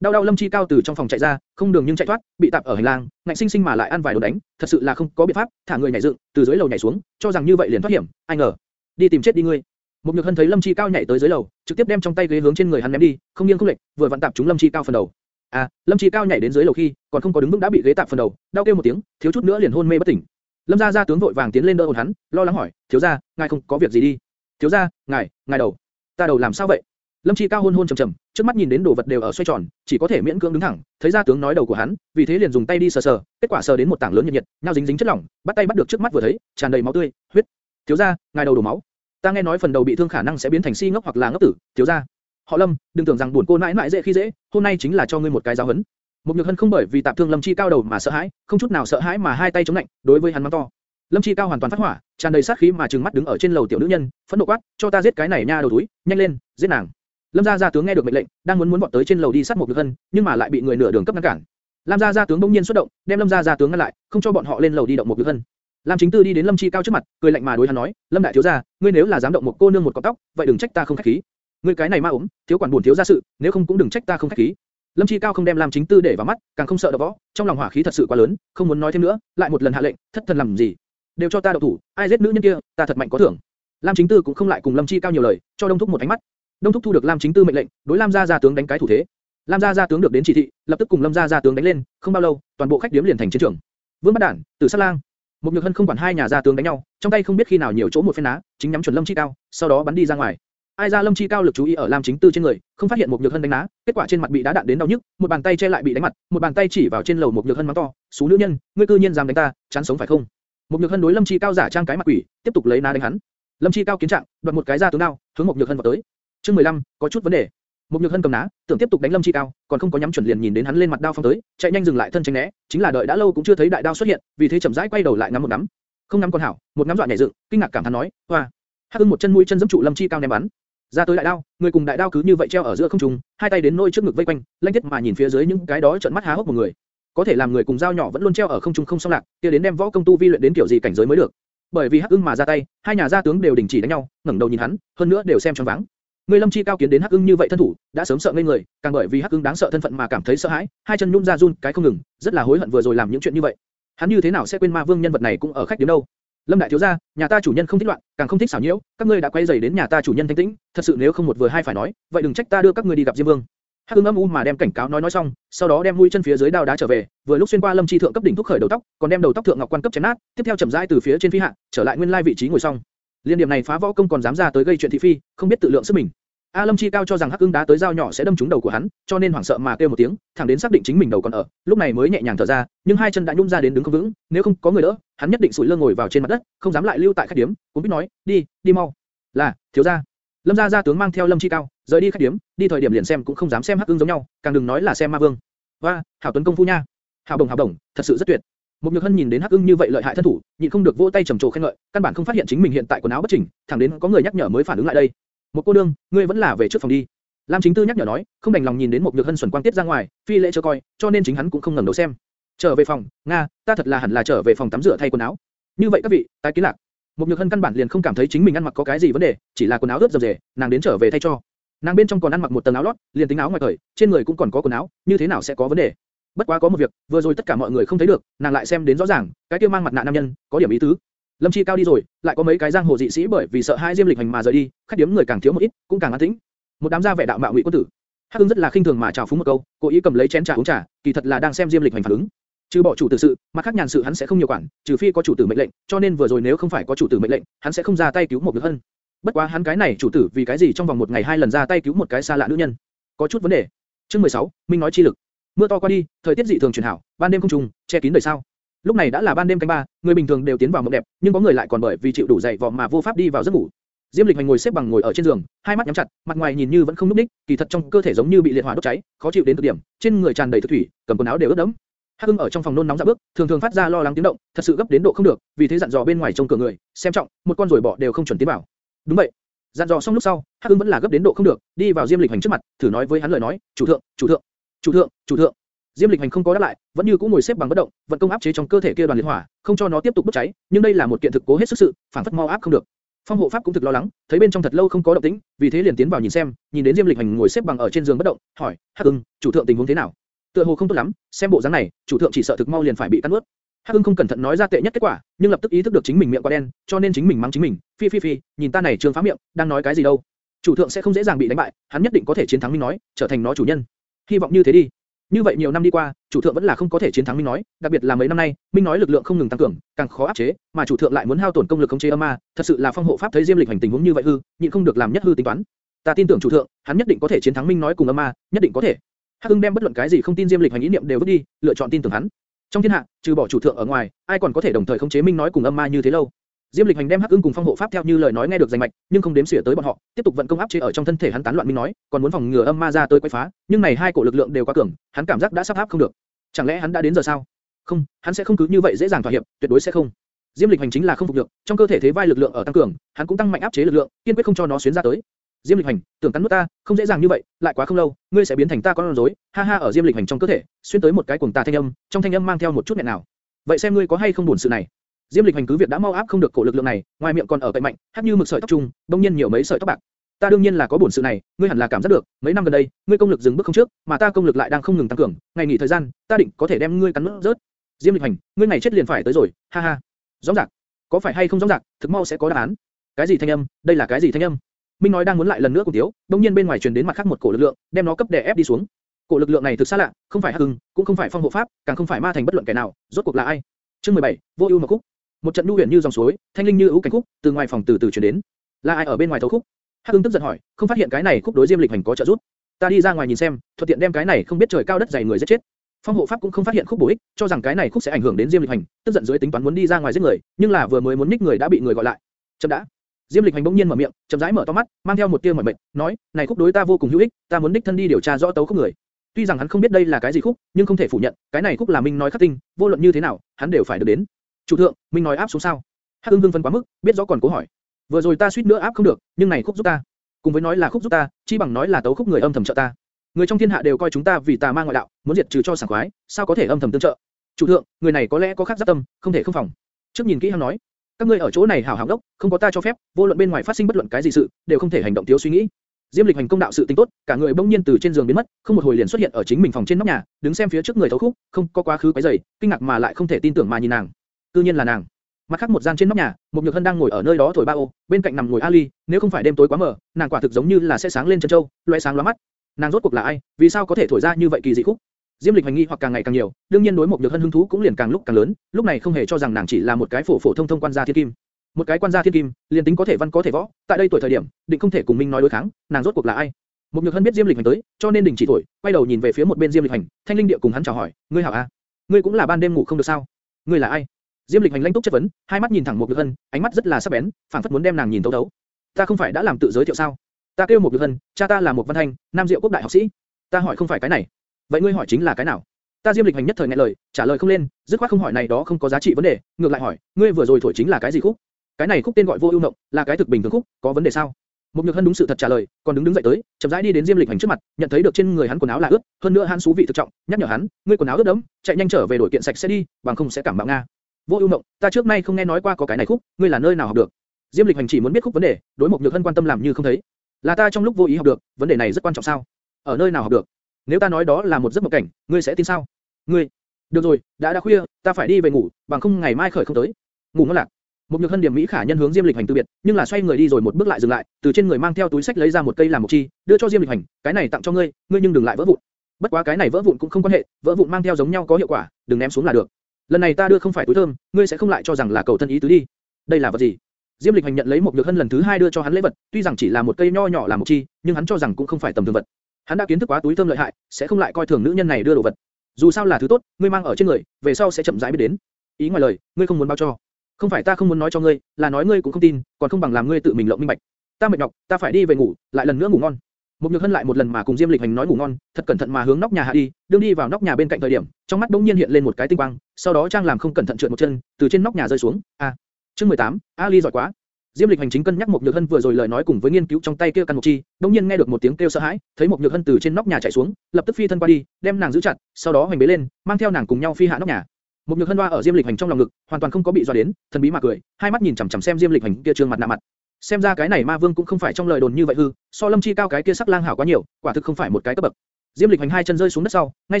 Đau đau Lâm Chi Cao từ trong phòng chạy ra, không đường nhưng chạy thoát, bị tạp ở hành lang, ngạnh sinh sinh mà lại ăn vài đòn đánh, thật sự là không có biện pháp, thả người nhảy dựng, từ dưới lầu nhảy xuống, cho rằng như vậy liền thoát hiểm, ai ngờ, đi tìm chết đi ngươi. Một nhược hân thấy Lâm Chi Cao nhảy tới dưới lầu, trực tiếp đem trong tay ghế hướng trên người hắn ném đi, không nghiêng không lệch, vừa vặn tạp trúng Lâm Chi Cao phần đầu. À, Lâm Chi Cao nhảy đến dưới lầu khi, còn không có đứng vững đã bị ghế tạp phần đầu, đau kêu một tiếng, thiếu chút nữa liền hôn mê bất tỉnh. Lâm gia gia tướng vội vàng tiến lên đỡ ổn hắn, lo lắng hỏi, thiếu gia, ngài không có việc gì đi? Thiếu gia, ngài, ngài đầu, ta đầu làm sao vậy? Lâm Chi Cao hôn hôn trầm trầm, trước mắt nhìn đến đồ vật đều ở xoay tròn, chỉ có thể miễn cưỡng đứng thẳng, thấy ra tướng nói đầu của hắn, vì thế liền dùng tay đi sờ sờ, kết quả sờ đến một tảng lớn nhiệt nhiệt, nhau dính dính chất lỏng, bắt tay bắt được trước mắt vừa thấy, tràn đầy máu tươi, huyết. Thiếu gia, ngài đầu đổ máu. Ta nghe nói phần đầu bị thương khả năng sẽ biến thành si ngốc hoặc là ngốc tử, thiếu gia. Họ Lâm, đừng tưởng rằng buồn cô nãi nãi dễ khi dễ, hôm nay chính là cho ngươi một cái giáo huấn. Một nhược hân không bởi vì tạm thương Lâm Chi Cao đầu mà sợ hãi, không chút nào sợ hãi mà hai tay chống lạnh, đối với hắn mắng to. Lâm Chi Cao hoàn toàn phát hỏa, tràn đầy sát khí mà trừng mắt đứng ở trên lầu tiểu nữ nhân, phẫn nộ quát, cho ta giết cái này nha đầu túi, nhanh lên, giết nàng. Lâm gia gia tướng nghe được mệnh lệnh, đang muốn muốn vọt tới trên lầu đi sát một nhược hân, nhưng mà lại bị người nửa đường cấp ngăn cản. Lam gia gia tướng bỗng nhiên xuất động, đem Lâm gia gia tướng ngăn lại, không cho bọn họ lên lầu đi động một nhược hân. Lam Chính Tư đi đến Lâm Chi Cao trước mặt, cười lạnh mà đối hắn nói, Lâm đại thiếu gia, ngươi nếu là dám động một cô nương một cọng tóc, vậy đừng trách ta không khách khí. Ngươi cái này ma ốm, thiếu quản buồn thiếu gia sự, nếu không cũng đừng trách ta không khách khí. Lâm Chi Cao không đem Lam Chính Tư để vào mắt, càng không sợ đập võ, trong lòng hỏa khí thật sự quá lớn, không muốn nói thêm nữa, lại một lần hạ lệnh, thất thần làm gì? Đều cho ta động thủ, ai giết nữ nhân kia, ta thật mạnh có thưởng. Lam Chính Tư cũng không lại cùng Lâm Chi Cao nhiều lời, cho Đông Thúc một ánh mắt. Đông Thúc thu được Lam Chính Tư mệnh lệnh, đối Lam gia gia tướng đánh cái thủ thế. Lam gia gia tướng được đến chỉ thị, lập tức cùng Lâm gia gia tướng đánh lên, không bao lâu, toàn bộ khách điếm liền thành chiến trường. Vương Bất Đản, Tử Sát Lang, một nhược hân không quản hai nhà gia tướng đánh nhau, trong tay không biết khi nào nhiều chỗ một phen ná, chính nhắm chuẩn Lâm Chi Cao, sau đó bắn đi ra ngoài. Ai ra Lâm Chi Cao lực chú ý ở Lam Chính Tư trên người, không phát hiện một nhược hân đánh ná, kết quả trên mặt bị đá đạn đến đau nhức, một bàn tay che lại bị đánh mặt, một bàn tay chỉ vào trên lầu một nhược hân mắng to, "Sú nữ nhân, ngươi cư nhiên dám đánh ta, chán sống phải không?" Một nhược hân đối Lâm Chi Cao giả trang cái mặt quỷ, tiếp tục lấy ná đánh hắn. Lâm Chi Cao kiến trạng, đoạt một cái ra tướng đao, hướng một nhược hân vào tới. Chương 15, có chút vấn đề. mục nhược hân cầm ná, tưởng tiếp tục đánh Lâm Chi Cao, còn không có nhắm chuẩn liền nhìn đến hắn lên mặt đao phong tới, chạy nhanh dừng lại thân tránh né, chính là đợi đã lâu cũng chưa thấy đại đao xuất hiện, vì thế chậm rãi quay đầu lại ngắm một ngắm. Không ngắm còn hảo, một ngắm dọa nhảy dựng, kinh ngạc cảm thán nói, hoa. Hắc Ưng một chân mũi chân giẫm trụ Lâm Chi Cao ném bắn, ra tới đại đao, người cùng đại đao cứ như vậy treo ở giữa không trung, hai tay đến nôi trước ngực vây quanh, lanh thiết mà nhìn phía dưới những cái đó trợn mắt há hốc một người. Có thể làm người cùng dao nhỏ vẫn luôn treo ở không trung không xong lạc, kia đến đem võ công tu vi luyện đến kiểu gì cảnh giới mới được. Bởi vì Hắc Ưng mà ra tay, hai nhà gia tướng đều đình chỉ đánh nhau, ngẩng đầu nhìn hắn, hơn nữa đều xem choáng váng. Người Lâm Chi cao kiến đến Hắc Ưng như vậy thân thủ, đã sớm sợ ngây người, càng bởi vì Hắc Ưng đáng sợ thân phận mà cảm thấy sợ hãi, hai chân nhún ra run cái không ngừng, rất là hối hận vừa rồi làm những chuyện như vậy. Hắn như thế nào sẽ quên Ma Vương nhân vật này cũng ở khách điểm đâu? Lâm đại thiếu gia, nhà ta chủ nhân không thích loạn, càng không thích xảo nhiễu, các ngươi đã quay rầy đến nhà ta chủ nhân thanh tĩnh, thật sự nếu không một vừa hai phải nói, vậy đừng trách ta đưa các ngươi đi gặp Diêm Vương. Hắc Ưng âm u mà đem cảnh cáo nói nói xong, sau đó đem mũi chân phía dưới đao đá trở về, vừa lúc xuyên qua Lâm Chi thượng cấp đỉnh thúc khởi đầu tóc, còn đem đầu tóc thượng ngọc quan cấp chém nát, tiếp theo chậm rãi từ phía trên phi hạ, trở lại nguyên lai vị trí ngồi xong. Liên điểm này phá võ công còn dám ra tới gây chuyện thị phi, không biết tự lượng sức mình. A Lâm Chi cao cho rằng Hắc Ưng đá tới dao nhỏ sẽ đâm trúng đầu của hắn, cho nên hoảng sợ mà kêu một tiếng, thẳng đến xác định chính mình đầu còn ở, lúc này mới nhẹ nhàng thở ra, nhưng hai chân đã nhũn ra đến đứng không vững, nếu không có người đỡ, hắn nhất định sủi lơ ngồi vào trên mặt đất, không dám lại lưu tại khách điếm, cũng biết nói, đi, đi mau. Là, thiếu gia. Lâm gia gia tướng mang theo Lâm Chi cao, rời đi khách điếm, đi thời điểm liền xem cũng không dám xem Hắc Ưng giống nhau, càng đừng nói là xem Ma Vương. Và, hảo tuấn công phu nha. Hảo đồng hảo đồng, thật sự rất tuyệt. Một Nhược Hân nhìn đến Hắc Ưng như vậy lợi hại thân thủ, nhịn không được vỗ tay trầm trồ khen ngợi, căn bản không phát hiện chính mình hiện tại quần áo bất chỉnh, thẳng đến có người nhắc nhở mới phản ứng lại đây. Một cô đương, ngươi vẫn là về trước phòng đi. Lam Chính Tư nhắc nhở nói, không đành lòng nhìn đến một Nhược Hân xuẩn quang tiết ra ngoài, phi lễ chưa coi, cho nên chính hắn cũng không ngẩng đầu xem. Trở về phòng, nga, ta thật là hẳn là trở về phòng tắm rửa thay quần áo. Như vậy các vị, tái kiến lạc. Một Nhược Hân căn bản liền không cảm thấy chính mình ăn mặc có cái gì vấn đề, chỉ là quần áo ướt dầm dề, nàng đến trở về thay cho. Nàng bên trong còn ăn mặc một tầng áo lót, liền tính áo ngoài cởi, trên người cũng còn có quần áo, như thế nào sẽ có vấn đề? Bất quá có một việc, vừa rồi tất cả mọi người không thấy được, nàng lại xem đến rõ ràng, cái kia mang mặt nạ nam nhân, có điểm ý tứ. Lâm Chi cao đi rồi, lại có mấy cái giang hồ dị sĩ bởi vì sợ hai Diêm Lịch hành mà rời đi, khách điếm người càng thiếu một ít, cũng càng an tĩnh. Một đám gia vẻ đạo mạo ngụy quân tử. Hắc Ưng rất là khinh thường mà chào phúng một câu, cố ý cầm lấy chén trà uống trà, kỳ thật là đang xem Diêm Lịch hành phản ứng. Trừ bỏ chủ tử sự, mà khác nhàn sự hắn sẽ không nhiều quản, trừ phi có chủ tử mệnh lệnh, cho nên vừa rồi nếu không phải có chủ tử mệnh lệnh, hắn sẽ không ra tay cứu một nữ hân. Bất quá hắn cái này chủ tử vì cái gì trong vòng một ngày hai lần ra tay cứu một cái xa lạ nữ nhân, có chút vấn đề. Chương 16, Minh nói chi lực. Mưa to qua đi, thời tiết dị thường chuyển hảo, ban đêm không trùng, che kín đời sao. Lúc này đã là ban đêm canh ba, người bình thường đều tiến vào mộng đẹp, nhưng có người lại còn bởi vì chịu đủ dày vò mà vô pháp đi vào giấc ngủ. Diêm Lịch Hành ngồi xếp bằng ngồi ở trên giường, hai mắt nhắm chặt, mặt ngoài nhìn như vẫn không núp đích, kỳ thật trong cơ thể giống như bị liệt hỏa đốt cháy, khó chịu đến cực điểm, trên người tràn đầy thực thủy, cầm quần áo đều ướt đẫm. Hắc hưng ở trong phòng nôn nóng dạ bước, thường thường phát ra lo lắng tiếng động, thật sự gấp đến độ không được, vì thế dặn dò bên ngoài trông cửa người, xem trọng, một con rồi bỏ đều không chuẩn tiến vào. Đúng vậy. Dặn dò xong lúc sau, Hắc hưng vẫn là gấp đến độ không được, đi vào Diêm Lịch Hành trước mặt, thử nói với hắn lời nói, "Chủ thượng, chủ thượng, chủ thượng, chủ thượng." Diêm Lịch Hành không có đáp lại, vẫn như cũ ngồi xếp bằng bất động, vận công áp chế trong cơ thể kia đoàn liệt hỏa, không cho nó tiếp tục bốc cháy, nhưng đây là một kiện thực cố hết sức sự, phản phất mau áp không được. Phong hộ pháp cũng thực lo lắng, thấy bên trong thật lâu không có động tĩnh, vì thế liền tiến vào nhìn xem, nhìn đến Diêm Lịch Hành ngồi xếp bằng ở trên giường bất động, hỏi, Hắc Ưng, chủ thượng tình huống thế nào? Tựa hồ không tốt lắm, xem bộ dáng này, chủ thượng chỉ sợ thực mau liền phải bị cắn nuốt. Hắc Ưng không cẩn thận nói ra tệ nhất kết quả, nhưng lập tức ý thức được chính mình miệng quá đen, cho nên chính mình mắng chính mình, phi phi phi, nhìn ta này trường phá miệng, đang nói cái gì đâu? Chủ thượng sẽ không dễ dàng bị đánh bại, hắn nhất định có thể chiến thắng Minh nói, trở thành nó chủ nhân. Hy vọng như thế đi. Như vậy nhiều năm đi qua, chủ thượng vẫn là không có thể chiến thắng Minh nói, đặc biệt là mấy năm nay, Minh nói lực lượng không ngừng tăng cường, càng khó áp chế, mà chủ thượng lại muốn hao tổn công lực khống chế âm ma, thật sự là phong hộ pháp thấy Diêm Lịch hành tình huống như vậy hư, nhịn không được làm nhất hư tính toán. Ta tin tưởng chủ thượng, hắn nhất định có thể chiến thắng Minh nói cùng âm ma, nhất định có thể. Hắc Ưng đem bất luận cái gì không tin Diêm Lịch hành ý niệm đều vứt đi, lựa chọn tin tưởng hắn. Trong thiên hạ, trừ bỏ chủ thượng ở ngoài, ai còn có thể đồng thời khống chế Minh nói cùng âm ma như thế lâu? Diêm Lịch Hành đem Hắc Ưng cùng Phong Hộ Pháp theo như lời nói nghe được danh mạch, nhưng không đếm xỉa tới bọn họ, tiếp tục vận công áp chế ở trong thân thể hắn tán loạn minh nói, còn muốn phòng ngừa âm ma ra tới quấy phá, nhưng này hai cổ lực lượng đều quá cường, hắn cảm giác đã sắp áp không được. Chẳng lẽ hắn đã đến giờ sao? Không, hắn sẽ không cứ như vậy dễ dàng thỏa hiệp, tuyệt đối sẽ không. Diêm Lịch Hành chính là không phục được, trong cơ thể thế vai lực lượng ở tăng cường, hắn cũng tăng mạnh áp chế lực lượng, kiên quyết không cho nó xuyến ra tới. Diêm Lịch Hành, tưởng cắn nuốt ta, không dễ dàng như vậy, lại quá không lâu, ngươi sẽ biến thành ta con rối. Ha ha ở Diêm Lịch Hành trong cơ thể, xuyên tới một cái cuồng tà thanh âm, trong thanh âm mang theo một chút nhẹ nào. Vậy xem ngươi có hay không buồn sự này. Diêm Lịch Hành cứ việc đã mau áp không được cổ lực lượng này, ngoài miệng còn ở cậy mạnh, hắt như mực sợi tóc trung, đông nhiên nhiều mấy sợi tóc bạc. Ta đương nhiên là có buồn sự này, ngươi hẳn là cảm giác được, mấy năm gần đây, ngươi công lực dừng bước không trước, mà ta công lực lại đang không ngừng tăng cường, ngày nghỉ thời gian, ta định có thể đem ngươi cắn nuốt rớt. Diêm Lịch Hành, ngươi ngày chết liền phải tới rồi, ha ha. Rõ ràng, có phải hay không rõ ràng, thực mau sẽ có đáp án. Cái gì thanh âm? Đây là cái gì thanh âm? Minh nói đang muốn lại lần nữa cùng thiếu, đông nhiên bên ngoài truyền đến mặt khác một cổ lực lượng, đem nó cấp đè ép đi xuống. Cổ lực lượng này thực xa lạ, không phải hắc hưng, cũng không phải phong hộ pháp, càng không phải ma thành bất luận kẻ nào, rốt cuộc là ai? Chương 17, vô ưu mà cúc. Một trận nhu huyền như dòng suối, thanh linh như ưu cảnh khúc, từ ngoài phòng từ từ truyền đến. Là ai ở bên ngoài thấu khúc? Hắc Ưng tức giận hỏi, không phát hiện cái này khúc đối Diêm Lịch Hành có trợ giúp. Ta đi ra ngoài nhìn xem, thuận tiện đem cái này không biết trời cao đất dày người giết chết. Phong hộ pháp cũng không phát hiện khúc bổ ích, cho rằng cái này khúc sẽ ảnh hưởng đến Diêm Lịch Hành, tức giận dưới tính toán muốn đi ra ngoài giết người, nhưng là vừa mới muốn ních người đã bị người gọi lại. Chậm đã. Diêm Lịch Hành bỗng nhiên mở miệng, chậm rãi mở to mắt, mang theo một tia mỏi mệt, nói, này khúc đối ta vô cùng hữu ích, ta muốn đích thân đi điều tra rõ tấu khúc người. Tuy rằng hắn không biết đây là cái gì khúc, nhưng không thể phủ nhận, cái này khúc là Minh nói khắc tinh, vô luận như thế nào, hắn đều phải được đến. Chủ thượng, Minh nói áp xuống sao? Hắc Ưng Vương phân quá mức, biết rõ còn cố hỏi. Vừa rồi ta suýt nữa áp không được, nhưng này khúc giúp ta. Cùng với nói là khúc giúp ta, chi bằng nói là tấu khúc người âm thầm trợ ta. Người trong thiên hạ đều coi chúng ta vì tà ma ngoại đạo, muốn diệt trừ cho sảng khoái, sao có thể âm thầm tương trợ? Chủ thượng, người này có lẽ có khác giáp tâm, không thể không phòng. Trước nhìn kỹ hắn nói, các ngươi ở chỗ này hảo hảo đốc, không có ta cho phép, vô luận bên ngoài phát sinh bất luận cái gì sự, đều không thể hành động thiếu suy nghĩ. Diêm Lịch hành công đạo sự tình tốt, cả người bỗng nhiên từ trên giường biến mất, không một hồi liền xuất hiện ở chính mình phòng trên nóc nhà, đứng xem phía trước người thấu khúc, không có quá khứ cái giày, kinh ngạc mà lại không thể tin tưởng mà nhìn nàng. Tự nhiên là nàng. Mặt khác một gian trên nóc nhà, một nhược hân đang ngồi ở nơi đó thổi ba ô, bên cạnh nằm ngồi Ali, nếu không phải đêm tối quá mờ, nàng quả thực giống như là sẽ sáng lên chân châu, loé sáng lóa mắt. Nàng rốt cuộc là ai? Vì sao có thể thổi ra như vậy kỳ dị khúc? Diêm Lịch hành nghi hoặc càng ngày càng nhiều, đương nhiên đối một nhược hân hứng thú cũng liền càng lúc càng lớn, lúc này không hề cho rằng nàng chỉ là một cái phổ phổ thông thông quan gia thiên kim. Một cái quan gia thiên kim, liền tính có thể văn có thể võ, tại đây tuổi thời điểm, định không thể cùng Minh nói đối kháng, nàng rốt cuộc là ai? Một nhược hân biết Diêm Lịch hành tới, cho nên đình chỉ thổi, quay đầu nhìn về phía một bên Diêm Lịch hành, Thanh Linh địa cùng hắn chào hỏi, ngươi hảo a, à? ngươi cũng là ban đêm ngủ không được sao? Ngươi là ai? Diêm Lịch hành lãnh túc chất vấn, hai mắt nhìn thẳng mục nhược hân, ánh mắt rất là sắc bén, phảng phất muốn đem nàng nhìn thấu thấu. Ta không phải đã làm tự giới thiệu sao? Ta kêu mục nhược hân, cha ta là một văn thanh, nam diệu quốc đại học sĩ. Ta hỏi không phải cái này, vậy ngươi hỏi chính là cái nào? Ta Diêm Lịch hành nhất thời nghe lời, trả lời không lên, dứt khoát không hỏi này đó không có giá trị vấn đề, ngược lại hỏi, ngươi vừa rồi thổi chính là cái gì khúc? Cái này khúc tên gọi vô ưu mộng, là cái thực bình thường khúc, có vấn đề sao? Mục Nhược Hân đúng sự thật trả lời, còn đứng đứng dậy tới, chậm rãi đi đến Diêm Lịch Hành trước mặt, nhận thấy được trên người hắn quần áo là ướt, hơn nữa hắn xú vị thực trọng, nhắc nhở hắn, ngươi quần áo ướt đẫm, chạy nhanh trở về đổi kiện sạch sẽ đi, bằng không sẽ cảm mạo nga. Vô ưu mộng, ta trước nay không nghe nói qua có cái này khúc, ngươi là nơi nào học được? Diêm Lịch Hành chỉ muốn biết khúc vấn đề, đối mục Nhược Hân quan tâm làm như không thấy. Là ta trong lúc vô ý học được, vấn đề này rất quan trọng sao? Ở nơi nào học được? Nếu ta nói đó là một giấc mộng cảnh, ngươi sẽ tin sao? Ngươi, được rồi, đã đã khuya, ta phải đi về ngủ, bằng không ngày mai khởi không tới. Ngủ ngon lạc. Mục nhược hân điểm mỹ khả nhân hướng Diêm Lịch Hành từ biệt, nhưng là xoay người đi rồi một bước lại dừng lại, từ trên người mang theo túi sách lấy ra một cây làm một chi, đưa cho Diêm Lịch Hành, cái này tặng cho ngươi, ngươi nhưng đừng lại vỡ vụn. Bất quá cái này vỡ vụn cũng không quan hệ, vỡ vụn mang theo giống nhau có hiệu quả, đừng ném xuống là được. Lần này ta đưa không phải túi thơm, ngươi sẽ không lại cho rằng là cầu thân ý tứ đi. Đây là vật gì? Diêm Lịch Hành nhận lấy một nhược hân lần thứ hai đưa cho hắn lễ vật, tuy rằng chỉ là một cây nho nhỏ làm một chi, nhưng hắn cho rằng cũng không phải tầm thường vật. Hắn đã kiến thức quá túi thơm lợi hại, sẽ không lại coi thường nữ nhân này đưa đồ vật. Dù sao là thứ tốt, ngươi mang ở trên người, về sau sẽ chậm rãi biết đến. Ý ngoài lời, ngươi không muốn bao cho. Không phải ta không muốn nói cho ngươi, là nói ngươi cũng không tin, còn không bằng làm ngươi tự mình lộng minh bạch. Ta mệt nhọc, ta phải đi về ngủ, lại lần nữa ngủ ngon. Một nhược hân lại một lần mà cùng Diêm Lịch Hành nói ngủ ngon, thật cẩn thận mà hướng nóc nhà hạ đi, đương đi vào nóc nhà bên cạnh thời điểm, trong mắt bỗng nhiên hiện lên một cái tinh quang, sau đó trang làm không cẩn thận trượt một chân, từ trên nóc nhà rơi xuống. A, à, chương 18, Ali giỏi quá. Diêm Lịch hành chính cân nhắc một nhược hân vừa rồi lời nói cùng với nghiên cứu trong tay kia căn một chi, đống nhiên nghe được một tiếng kêu sợ hãi, thấy một nhược hân từ trên nóc nhà chạy xuống, lập tức phi thân qua đi, đem nàng giữ chặt, sau đó hoành bế lên, mang theo nàng cùng nhau phi hạ nóc nhà. Một nhược hân hoa ở Diêm Lịch hành trong lòng ngực, hoàn toàn không có bị dọa đến, thần bí mà cười, hai mắt nhìn chằm chằm xem Diêm Lịch hành kia trương mặt nạ mặt. Xem ra cái này ma vương cũng không phải trong lời đồn như vậy hư, so lâm chi cao cái kia sắc lang hảo quá nhiều, quả thực không phải một cái cấp bậc. Diêm Lịch hành hai chân rơi xuống đất sau, ngay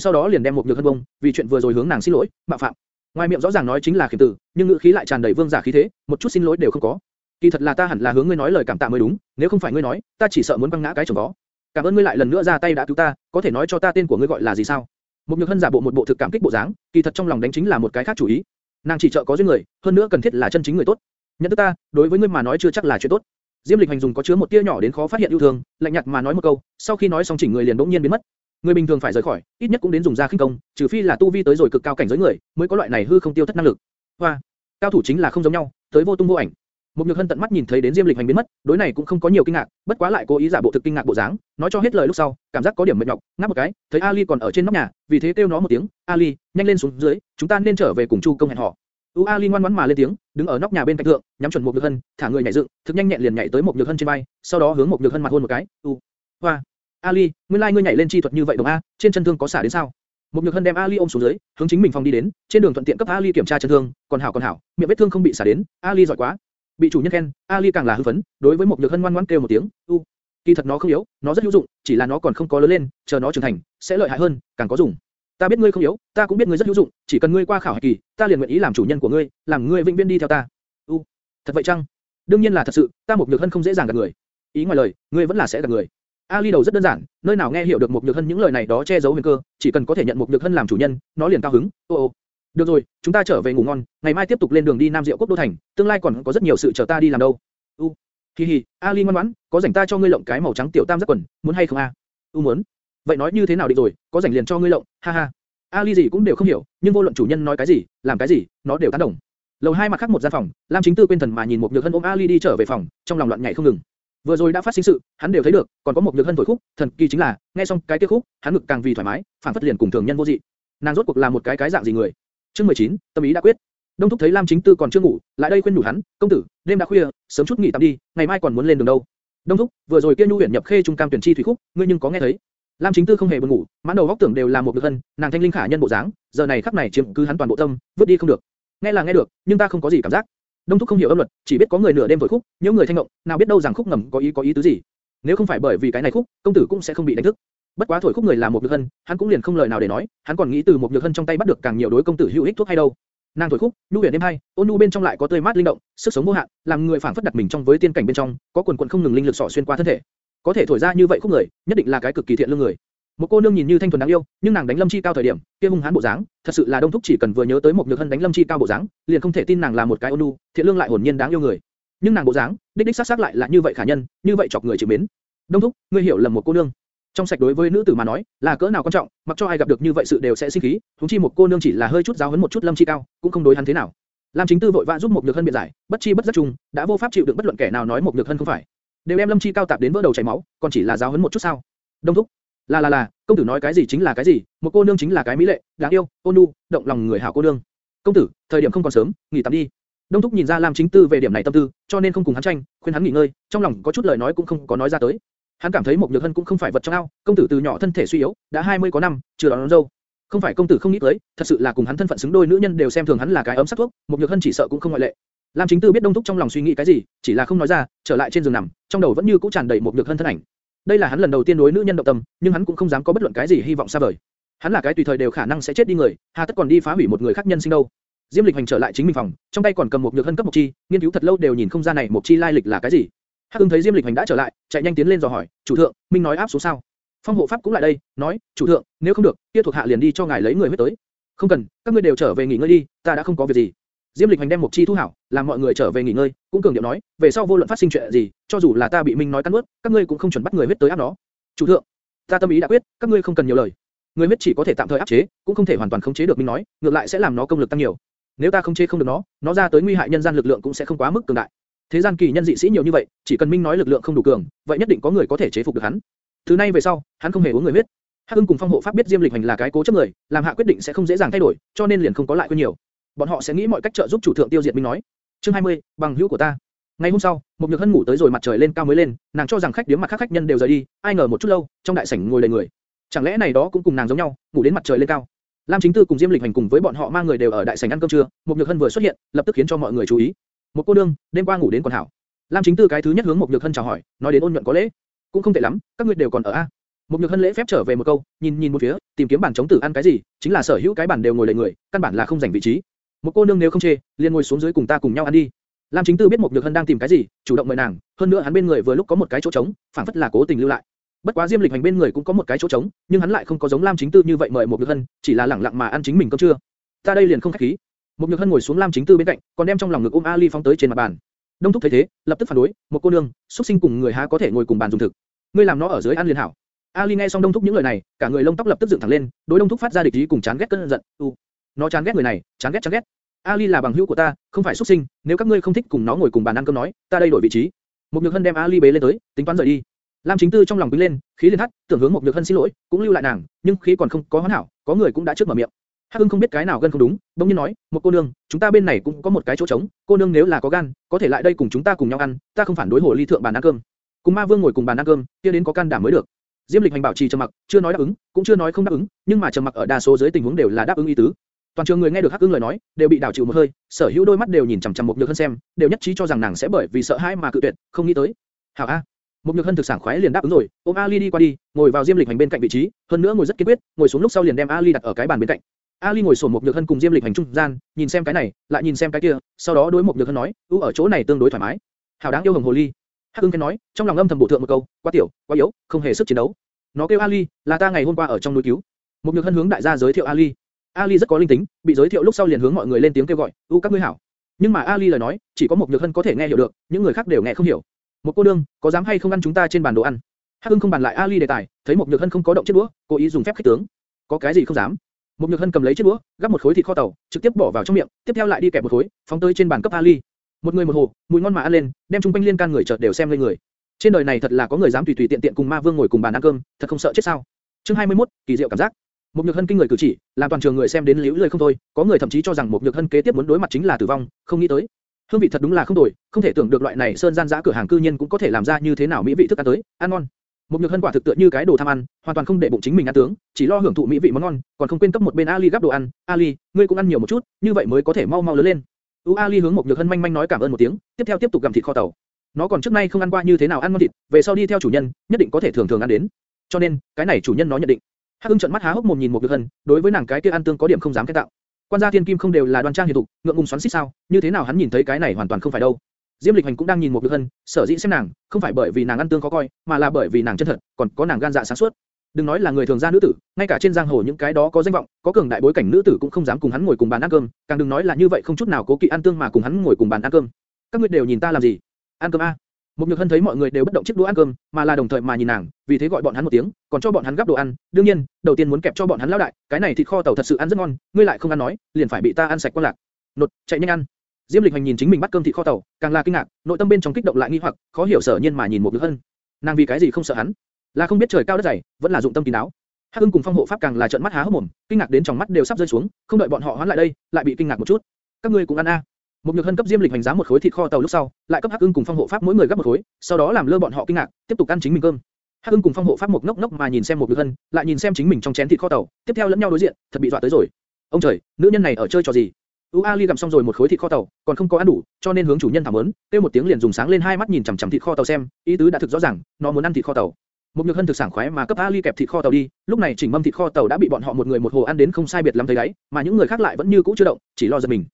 sau đó liền đem một nhược hân bông, vì chuyện vừa rồi hướng nàng xin lỗi, mạo phạm. Ngoài miệng rõ ràng nói chính là khiển tử, nhưng ngữ khí lại tràn đầy vương giả khí thế, một chút xin lỗi đều không có. Kỳ thật là ta hẳn là hướng ngươi nói lời cảm tạ mới đúng, nếu không phải ngươi nói, ta chỉ sợ muốn băng ngã cái chồng vó. Cảm ơn ngươi lại lần nữa ra tay đã cứu ta, có thể nói cho ta tên của ngươi gọi là gì sao? Một nhược hân giả bộ một bộ thực cảm kích bộ dáng, kỳ thật trong lòng đánh chính là một cái khác chủ ý. Nàng chỉ trợ có duyên người, hơn nữa cần thiết là chân chính người tốt. Nhận thức ta, đối với ngươi mà nói chưa chắc là chuyện tốt. Diêm Lịch hành dùng có chứa một tia nhỏ đến khó phát hiện yêu thương, lạnh nhạt mà nói một câu, sau khi nói xong chỉnh người liền bỗng nhiên biến mất. Người bình thường phải rời khỏi, ít nhất cũng đến dùng ra khinh công, trừ phi là tu vi tới rồi cực cao cảnh giới người, mới có loại này hư không tiêu thất năng lực. Hoa, cao thủ chính là không giống nhau, tới vô tung vô ảnh. Một nhược hân tận mắt nhìn thấy đến Diêm Lịch hành biến mất, đối này cũng không có nhiều kinh ngạc, bất quá lại cố ý giả bộ thực kinh ngạc bộ dáng, nói cho hết lời lúc sau, cảm giác có điểm mệt nhọc, ngáp một cái, thấy Ali còn ở trên nóc nhà, vì thế kêu nó một tiếng, Ali, nhanh lên xuống dưới, chúng ta nên trở về cùng Chu công hẹn họ. U Ali ngoan ngoãn mà lên tiếng, đứng ở nóc nhà bên cạnh thượng, nhắm chuẩn một nhược hân, thả người nhảy dựng, thực nhanh nhẹn liền nhảy tới một nhược hân trên vai, sau đó hướng một nhược hân mặt hôn một cái. U, hoa, Ali, nguyên lai like ngươi nhảy lên chi thuật như vậy đồng a, trên chân thương có xả đến sao? Một nhược hân đem Ali ôm xuống dưới, hướng chính mình phòng đi đến, trên đường thuận tiện cấp Ali kiểm tra chân thương, còn hảo còn hảo, miệng vết thương không bị xả đến, Ali giỏi quá. Bị chủ nhân khen, Ali càng là hưng phấn, đối với một nhược hân ngoan ngoãn kêu một tiếng, u. Kỳ thật nó không yếu, nó rất hữu dụng, chỉ là nó còn không có lớn lên, chờ nó trưởng thành, sẽ lợi hại hơn, càng có dùng. Ta biết ngươi không yếu, ta cũng biết ngươi rất hữu dụng, chỉ cần ngươi qua khảo hạch kỳ, ta liền nguyện ý làm chủ nhân của ngươi, làm ngươi vĩnh viễn đi theo ta. U, thật vậy chăng? Đương nhiên là thật sự, ta một nhược hân không dễ dàng gạt người. Ý ngoài lời, ngươi vẫn là sẽ gạt người. Ali đầu rất đơn giản, nơi nào nghe hiểu được một nhược hân những lời này đó che giấu huyền cơ, chỉ cần có thể nhận một nhược hân làm chủ nhân, nó liền cao hứng. Ô ô, được rồi, chúng ta trở về ngủ ngon, ngày mai tiếp tục lên đường đi Nam Diệu Quốc đô thành, tương lai còn có rất nhiều sự chờ ta đi làm đâu. U, hi hi, Ali ngoan ngoãn, có rảnh ta cho ngươi lộng cái màu trắng tiểu tam giác quần, muốn hay không a? U muốn. Vậy nói như thế nào định rồi, có rảnh liền cho ngươi lộng, ha ha. Ali gì cũng đều không hiểu, nhưng vô luận chủ nhân nói cái gì, làm cái gì, nó đều tán đồng. Lầu hai mặt khác một gian phòng, Lam Chính Tư quên thần mà nhìn một nhược hân ôm Ali đi trở về phòng, trong lòng loạn nhảy không ngừng. Vừa rồi đã phát sinh sự, hắn đều thấy được, còn có một nhược hân thổi khúc, thần kỳ chính là, nghe xong cái kia khúc, hắn ngực càng vì thoải mái, phản phất liền cùng thường nhân vô dị. Nàng rốt cuộc là một cái cái dạng gì người? Chương 19, tâm ý đã quyết. Đông thúc thấy Lam Chính Tư còn chưa ngủ, lại đây khuyên nhủ hắn, công tử, đêm đã khuya, sớm chút nghỉ tạm đi, ngày mai còn muốn lên đường đâu. Đông thúc, vừa rồi kia nhu huyền nhập khê trung cam tuyển chi thủy khúc, ngươi nhưng có nghe thấy? Lam Chính Tư không hề buồn ngủ, mãn đầu góc tưởng đều là một được hân, nàng thanh linh khả nhân bộ dáng, giờ này khắc này chiếm cứ hắn toàn bộ tâm, vứt đi không được. Nghe là nghe được, nhưng ta không có gì cảm giác. Đông thúc không hiểu âm luật, chỉ biết có người nửa đêm thổi khúc, những người thanh ngọng, nào biết đâu rằng khúc ngầm có ý có ý tứ gì. Nếu không phải bởi vì cái này khúc, công tử cũng sẽ không bị đánh thức. Bất quá thổi khúc người là một nhược hân, hắn cũng liền không lời nào để nói, hắn còn nghĩ từ một nhược hân trong tay bắt được càng nhiều đối công tử hữu ích thuốc hay đâu. Nàng thổi khúc, nhu huyền đêm hay, ôn nhu bên trong lại có tươi mát linh động, sức sống vô hạn, làm người phảng phất đặt mình trong với tiên cảnh bên trong, có quần quần không ngừng linh lực sọ xuyên qua thân thể. Có thể thổi ra như vậy khúc người, nhất định là cái cực kỳ thiện lương người. Một cô nương nhìn như thanh thuần đáng yêu, nhưng nàng đánh Lâm Chi cao thời điểm, kia hung hãn bộ dáng, thật sự là đông thúc chỉ cần vừa nhớ tới một nhược hân đánh Lâm Chi cao bộ dáng, liền không thể tin nàng là một cái ôn nhu, thiện lương lại hồn nhiên đáng yêu người. Nhưng nàng bộ dáng, đích đích sát sát lại là như vậy khả nhân, như vậy chọc người chịu mến. Đông thúc, ngươi hiểu lầm một cô nương. Trong sạch đối với nữ tử mà nói, là cỡ nào quan trọng, mặc cho ai gặp được như vậy sự đều sẽ sinh khí, huống chi một cô nương chỉ là hơi chút giáo huấn một chút Lâm Chi cao, cũng không đối hắn thế nào. Lam Chính Tư vội vã giúp một nhược hân biện giải, bất chi bất giác chung, đã vô pháp chịu đựng bất luận kẻ nào nói một nhược hân không phải, đều đem Lâm Chi cao tạp đến vỡ đầu chảy máu, còn chỉ là giáo huấn một chút sao? Đông thúc, là là là, công tử nói cái gì chính là cái gì, một cô nương chính là cái mỹ lệ, đáng yêu, ôn nhu, động lòng người hảo cô nương. Công tử, thời điểm không còn sớm, nghỉ tạm đi. Đông thúc nhìn ra Lam Chính Tư về điểm này tâm tư, cho nên không cùng hắn tranh, khuyên hắn nghỉ ngơi, trong lòng có chút lời nói cũng không có nói ra tới. Hắn cảm thấy một nhược hân cũng không phải vật trong ao, công tử từ nhỏ thân thể suy yếu, đã 20 có năm, chưa đón, đón dâu. Không phải công tử không nghĩ tới, thật sự là cùng hắn thân phận xứng đôi nữ nhân đều xem thường hắn là cái ấm sắc thuốc, một nhược hân chỉ sợ cũng không ngoại lệ. Lam Chính Tư biết Đông Thúc trong lòng suy nghĩ cái gì, chỉ là không nói ra, trở lại trên giường nằm, trong đầu vẫn như cũ tràn đầy một nhược hân thân ảnh. Đây là hắn lần đầu tiên đối nữ nhân động tâm, nhưng hắn cũng không dám có bất luận cái gì hy vọng xa vời. Hắn là cái tùy thời đều khả năng sẽ chết đi người, hà tất còn đi phá hủy một người khác nhân sinh đâu. Diêm Lịch hành trở lại chính mình phòng, trong tay còn cầm một nhược hân cấp một chi, nghiên cứu thật lâu đều nhìn không ra này một chi lai lịch là cái gì. Hắc Ưng thấy Diêm Lịch hành đã trở lại, chạy nhanh tiến lên dò hỏi, chủ thượng, minh nói áp số sao? Phong hộ pháp cũng lại đây, nói, chủ thượng, nếu không được, kia thuộc hạ liền đi cho ngài lấy người huyết tới. Không cần, các ngươi đều trở về nghỉ ngơi đi, ta đã không có việc gì. Diêm Lịch hành đem một chi thu hảo, làm mọi người trở về nghỉ ngơi, cũng cường điệu nói, về sau vô luận phát sinh chuyện gì, cho dù là ta bị minh nói cắn nuốt, các ngươi cũng không chuẩn bắt người huyết tới áp nó. Chủ thượng, ta tâm ý đã quyết, các ngươi không cần nhiều lời. Người huyết chỉ có thể tạm thời áp chế, cũng không thể hoàn toàn khống chế được minh nói, ngược lại sẽ làm nó công lực tăng nhiều. Nếu ta không chế không được nó, nó ra tới nguy hại nhân gian lực lượng cũng sẽ không quá mức cường đại. Thế gian kỳ nhân dị sĩ nhiều như vậy, chỉ cần minh nói lực lượng không đủ cường, vậy nhất định có người có thể chế phục được hắn. Thứ nay về sau, hắn không hề uống người huyết. Hắc Ưng cùng Phong Hộ Pháp biết Diêm Lịch Hành là cái cố chấp người, làm hạ quyết định sẽ không dễ dàng thay đổi, cho nên liền không có lại quên nhiều. Bọn họ sẽ nghĩ mọi cách trợ giúp chủ thượng tiêu diệt minh nói. Chương 20, bằng hữu của ta. Ngày hôm sau, một nhược hân ngủ tới rồi mặt trời lên cao mới lên, nàng cho rằng khách điếm mặt khác khách nhân đều rời đi, ai ngờ một chút lâu, trong đại sảnh ngồi đầy người. Chẳng lẽ này đó cũng cùng nàng giống nhau, ngủ đến mặt trời lên cao. Lam Chính Tư cùng Diêm Lịch Hành cùng với bọn họ mang người đều ở đại sảnh ăn cơm trưa, một nhược hân vừa xuất hiện, lập tức khiến cho mọi người chú ý. Một cô đương, đêm qua ngủ đến còn hảo. Lam Chính Tư cái thứ nhất hướng một nhược hân chào hỏi, nói đến ôn nhuận có lễ, cũng không tệ lắm, các ngươi đều còn ở a. Một nhược hân lễ phép trở về một câu, nhìn nhìn một phía, tìm kiếm bàn chống tử ăn cái gì, chính là sở hữu cái bàn đều ngồi đầy người, căn bản là không giành vị trí. Một cô nương nếu không chê, liền ngồi xuống dưới cùng ta cùng nhau ăn đi. Lam Chính Tư biết Mục nhược hân đang tìm cái gì, chủ động mời nàng, hơn nữa hắn bên người vừa lúc có một cái chỗ trống, phảng phất là cố tình lưu lại. Bất quá Diêm Lịch Hành bên người cũng có một cái chỗ trống, nhưng hắn lại không có giống Lam Chính Tư như vậy mời Mục nhược hân, chỉ là lẳng lặng mà ăn chính mình cơm trưa. Ta đây liền không khách khí. Mục nhược hân ngồi xuống Lam Chính Tư bên cạnh, còn đem trong lòng ngực ôm Ali phóng tới trên mặt bàn. Đông thúc thấy thế, lập tức phản đối, một cô nương, xuất sinh cùng người há có thể ngồi cùng bàn dùng thực. Ngươi làm nó ở dưới ăn liền hảo. Ali nghe xong Đông thúc những lời này, cả người lông tóc lập tức dựng thẳng lên, đối Đông thúc phát ra địch ý cùng chán ghét cơn giận. U, nó chán ghét người này, chán ghét chán ghét. Ali là bằng hữu của ta, không phải xuất sinh, nếu các ngươi không thích cùng nó ngồi cùng bàn ăn cơm nói, ta đây đổi vị trí. Một nhược hân đem Ali bế lên tới, tính toán rời đi. Lam Chính Tư trong lòng quý lên, khí liền hắt, tưởng hướng một nhược hân xin lỗi, cũng lưu lại nàng, nhưng khí còn không có hoàn hảo, có người cũng đã trước mở miệng. Hắc hưng không biết cái nào gần không đúng, bỗng nhiên nói, một cô nương, chúng ta bên này cũng có một cái chỗ trống, cô nương nếu là có gan, có thể lại đây cùng chúng ta cùng nhau ăn, ta không phản đối hồ ly thượng bàn ăn cơm. Cùng Ma Vương ngồi cùng bàn ăn cơm, kia đến có can đảm mới được. Diêm Lịch hành bảo trì trầm mặc, chưa nói đáp ứng, cũng chưa nói không đáp ứng, nhưng mà trầm mặc ở đa số dưới tình huống đều là đáp ứng ý tứ. Toàn trường người nghe được Hắc Ưng lời nói, đều bị đảo chịu một hơi, sở hữu đôi mắt đều nhìn chằm chằm một nhược hân xem, đều nhất trí cho rằng nàng sẽ bởi vì sợ hãi mà cự tuyệt, không nghĩ tới. Hảo a, một nhược hân thực sảng khoái liền đáp ứng rồi, ôm Ali đi qua đi, ngồi vào Diêm Lịch hành bên cạnh vị trí, hơn nữa ngồi rất kiên quyết, ngồi xuống lúc sau liền đem Ali đặt ở cái bàn bên cạnh. Ali ngồi sồn một nhược hân cùng Diêm Lịch hành trung gian, nhìn xem cái này, lại nhìn xem cái kia, sau đó đối một nhược hân nói, "U ở chỗ này tương đối thoải mái." Hảo đáng yêu hồng hồ ly. Hắc Ưng khen nói, trong lòng âm thầm bổ thượng một câu, quá tiểu, quá yếu, không hề sức chiến đấu. Nó kêu Ali, là ta ngày hôm qua ở trong núi cứu. Một nhược hân hướng đại gia giới thiệu Ali. Ali rất có linh tính, bị giới thiệu lúc sau liền hướng mọi người lên tiếng kêu gọi, "U các ngươi hảo." Nhưng mà Ali lời nói, chỉ có một nhược hân có thể nghe hiểu được, những người khác đều nghe không hiểu. Một cô nương, có dám hay không ăn chúng ta trên bàn đồ ăn? Hắc Hưng không bàn lại Ali đề tài, thấy một nhược hân không có động chiếc đũa, cố ý dùng phép khích tướng. Có cái gì không dám? Một Nhược Hân cầm lấy chiếc đũa, gắp một khối thịt kho tàu, trực tiếp bỏ vào trong miệng, tiếp theo lại đi kẹp một khối, phóng tới trên bàn cấp Ali. Một người một hồ, mùi ngon mà ăn lên, đem Chung quanh liên can người chợt đều xem lên người. Trên đời này thật là có người dám tùy tùy tiện tiện cùng Ma Vương ngồi cùng bàn ăn cơm, thật không sợ chết sao? Chương 21, kỳ diệu cảm giác. Một Nhược Hân kinh người cử chỉ, làm toàn trường người xem đến liễu lười không thôi, có người thậm chí cho rằng Một Nhược Hân kế tiếp muốn đối mặt chính là tử vong, không nghĩ tới. Hương vị thật đúng là không tồi, không thể tưởng được loại này sơn gian dã cửa hàng cư nhiên cũng có thể làm ra như thế nào mỹ vị thức ăn tới, ăn ngon. Một nhược hân quả thực tựa như cái đồ tham ăn, hoàn toàn không để bụng chính mình ăn tướng, chỉ lo hưởng thụ mỹ vị món ngon, còn không quên cấp một bên Ali gắp đồ ăn. Ali, ngươi cũng ăn nhiều một chút, như vậy mới có thể mau mau lớn lên. U Ali hướng một nhược hân manh manh nói cảm ơn một tiếng, tiếp theo tiếp tục gặm thịt kho tàu. Nó còn trước nay không ăn qua như thế nào ăn ngon thịt, về sau đi theo chủ nhân, nhất định có thể thường thường ăn đến. Cho nên, cái này chủ nhân nó nhận định. Hắc Ưng trợn mắt há hốc mồm nhìn một nhược hân, đối với nàng cái kia ăn tương có điểm không dám khen tạo. Quan gia thiên kim không đều là đoan trang hiền tụ, ngượng ngùng xoắn xít sao? Như thế nào hắn nhìn thấy cái này hoàn toàn không phải đâu. Diêm Lịch Hành cũng đang nhìn một Nhược Hân, sở dĩ xem nàng, không phải bởi vì nàng ăn tương khó coi, mà là bởi vì nàng chân thật, còn có nàng gan dạ sáng suốt. Đừng nói là người thường gia nữ tử, ngay cả trên giang hồ những cái đó có danh vọng, có cường đại bối cảnh nữ tử cũng không dám cùng hắn ngồi cùng bàn ăn cơm, càng đừng nói là như vậy không chút nào cố kỵ ăn tương mà cùng hắn ngồi cùng bàn ăn cơm. Các ngươi đều nhìn ta làm gì? Ăn cơm a. Một Nhược Hân thấy mọi người đều bất động chiếc đũa ăn cơm, mà là đồng thời mà nhìn nàng, vì thế gọi bọn hắn một tiếng, còn cho bọn hắn gắp đồ ăn. đương nhiên, đầu tiên muốn kẹp cho bọn hắn lão đại, cái này thịt kho tàu thật sự ăn rất ngon, ngươi lại không ăn nói, liền phải bị ta ăn sạch quan lạc. Nột, chạy nhanh ăn. Diêm Lịch Hành nhìn chính mình bắt cơm thịt kho tàu, càng là kinh ngạc, nội tâm bên trong kích động lại nghi hoặc, khó hiểu sở nhiên mà nhìn một Nhược Hân. Nàng vì cái gì không sợ hắn? Là không biết trời cao đất dày, vẫn là dụng tâm kín đáo. Hắc Ưng cùng Phong Hộ Pháp càng là trợn mắt há hốc mồm, kinh ngạc đến trong mắt đều sắp rơi xuống, không đợi bọn họ hoán lại đây, lại bị kinh ngạc một chút. Các ngươi cũng ăn a. Một Nhược Hân cấp Diêm Lịch Hành giá một khối thịt kho tàu lúc sau, lại cấp Hắc Ưng cùng Phong Hộ Pháp mỗi người gấp một khối, sau đó làm lơ bọn họ kinh ngạc, tiếp tục ăn chính mình cơm. Hắc Ưng cùng Phong Hộ Pháp một ngốc ngốc mà nhìn xem một Nhược Hân, lại nhìn xem chính mình trong chén thịt kho tàu, tiếp theo lẫn nhau đối diện, thật bị dọa tới rồi. Ông trời, nữ nhân này ở chơi trò gì? U Ali gặm xong rồi một khối thịt kho tàu, còn không có ăn đủ, cho nên hướng chủ nhân thảm ớn, kêu một tiếng liền dùng sáng lên hai mắt nhìn chằm chằm thịt kho tàu xem, ý tứ đã thực rõ ràng, nó muốn ăn thịt kho tàu. Một nhược hân thực sảng khoái mà cấp Ali kẹp thịt kho tàu đi, lúc này chỉnh mâm thịt kho tàu đã bị bọn họ một người một hồ ăn đến không sai biệt lắm thấy đấy, mà những người khác lại vẫn như cũ chưa động, chỉ lo giật mình.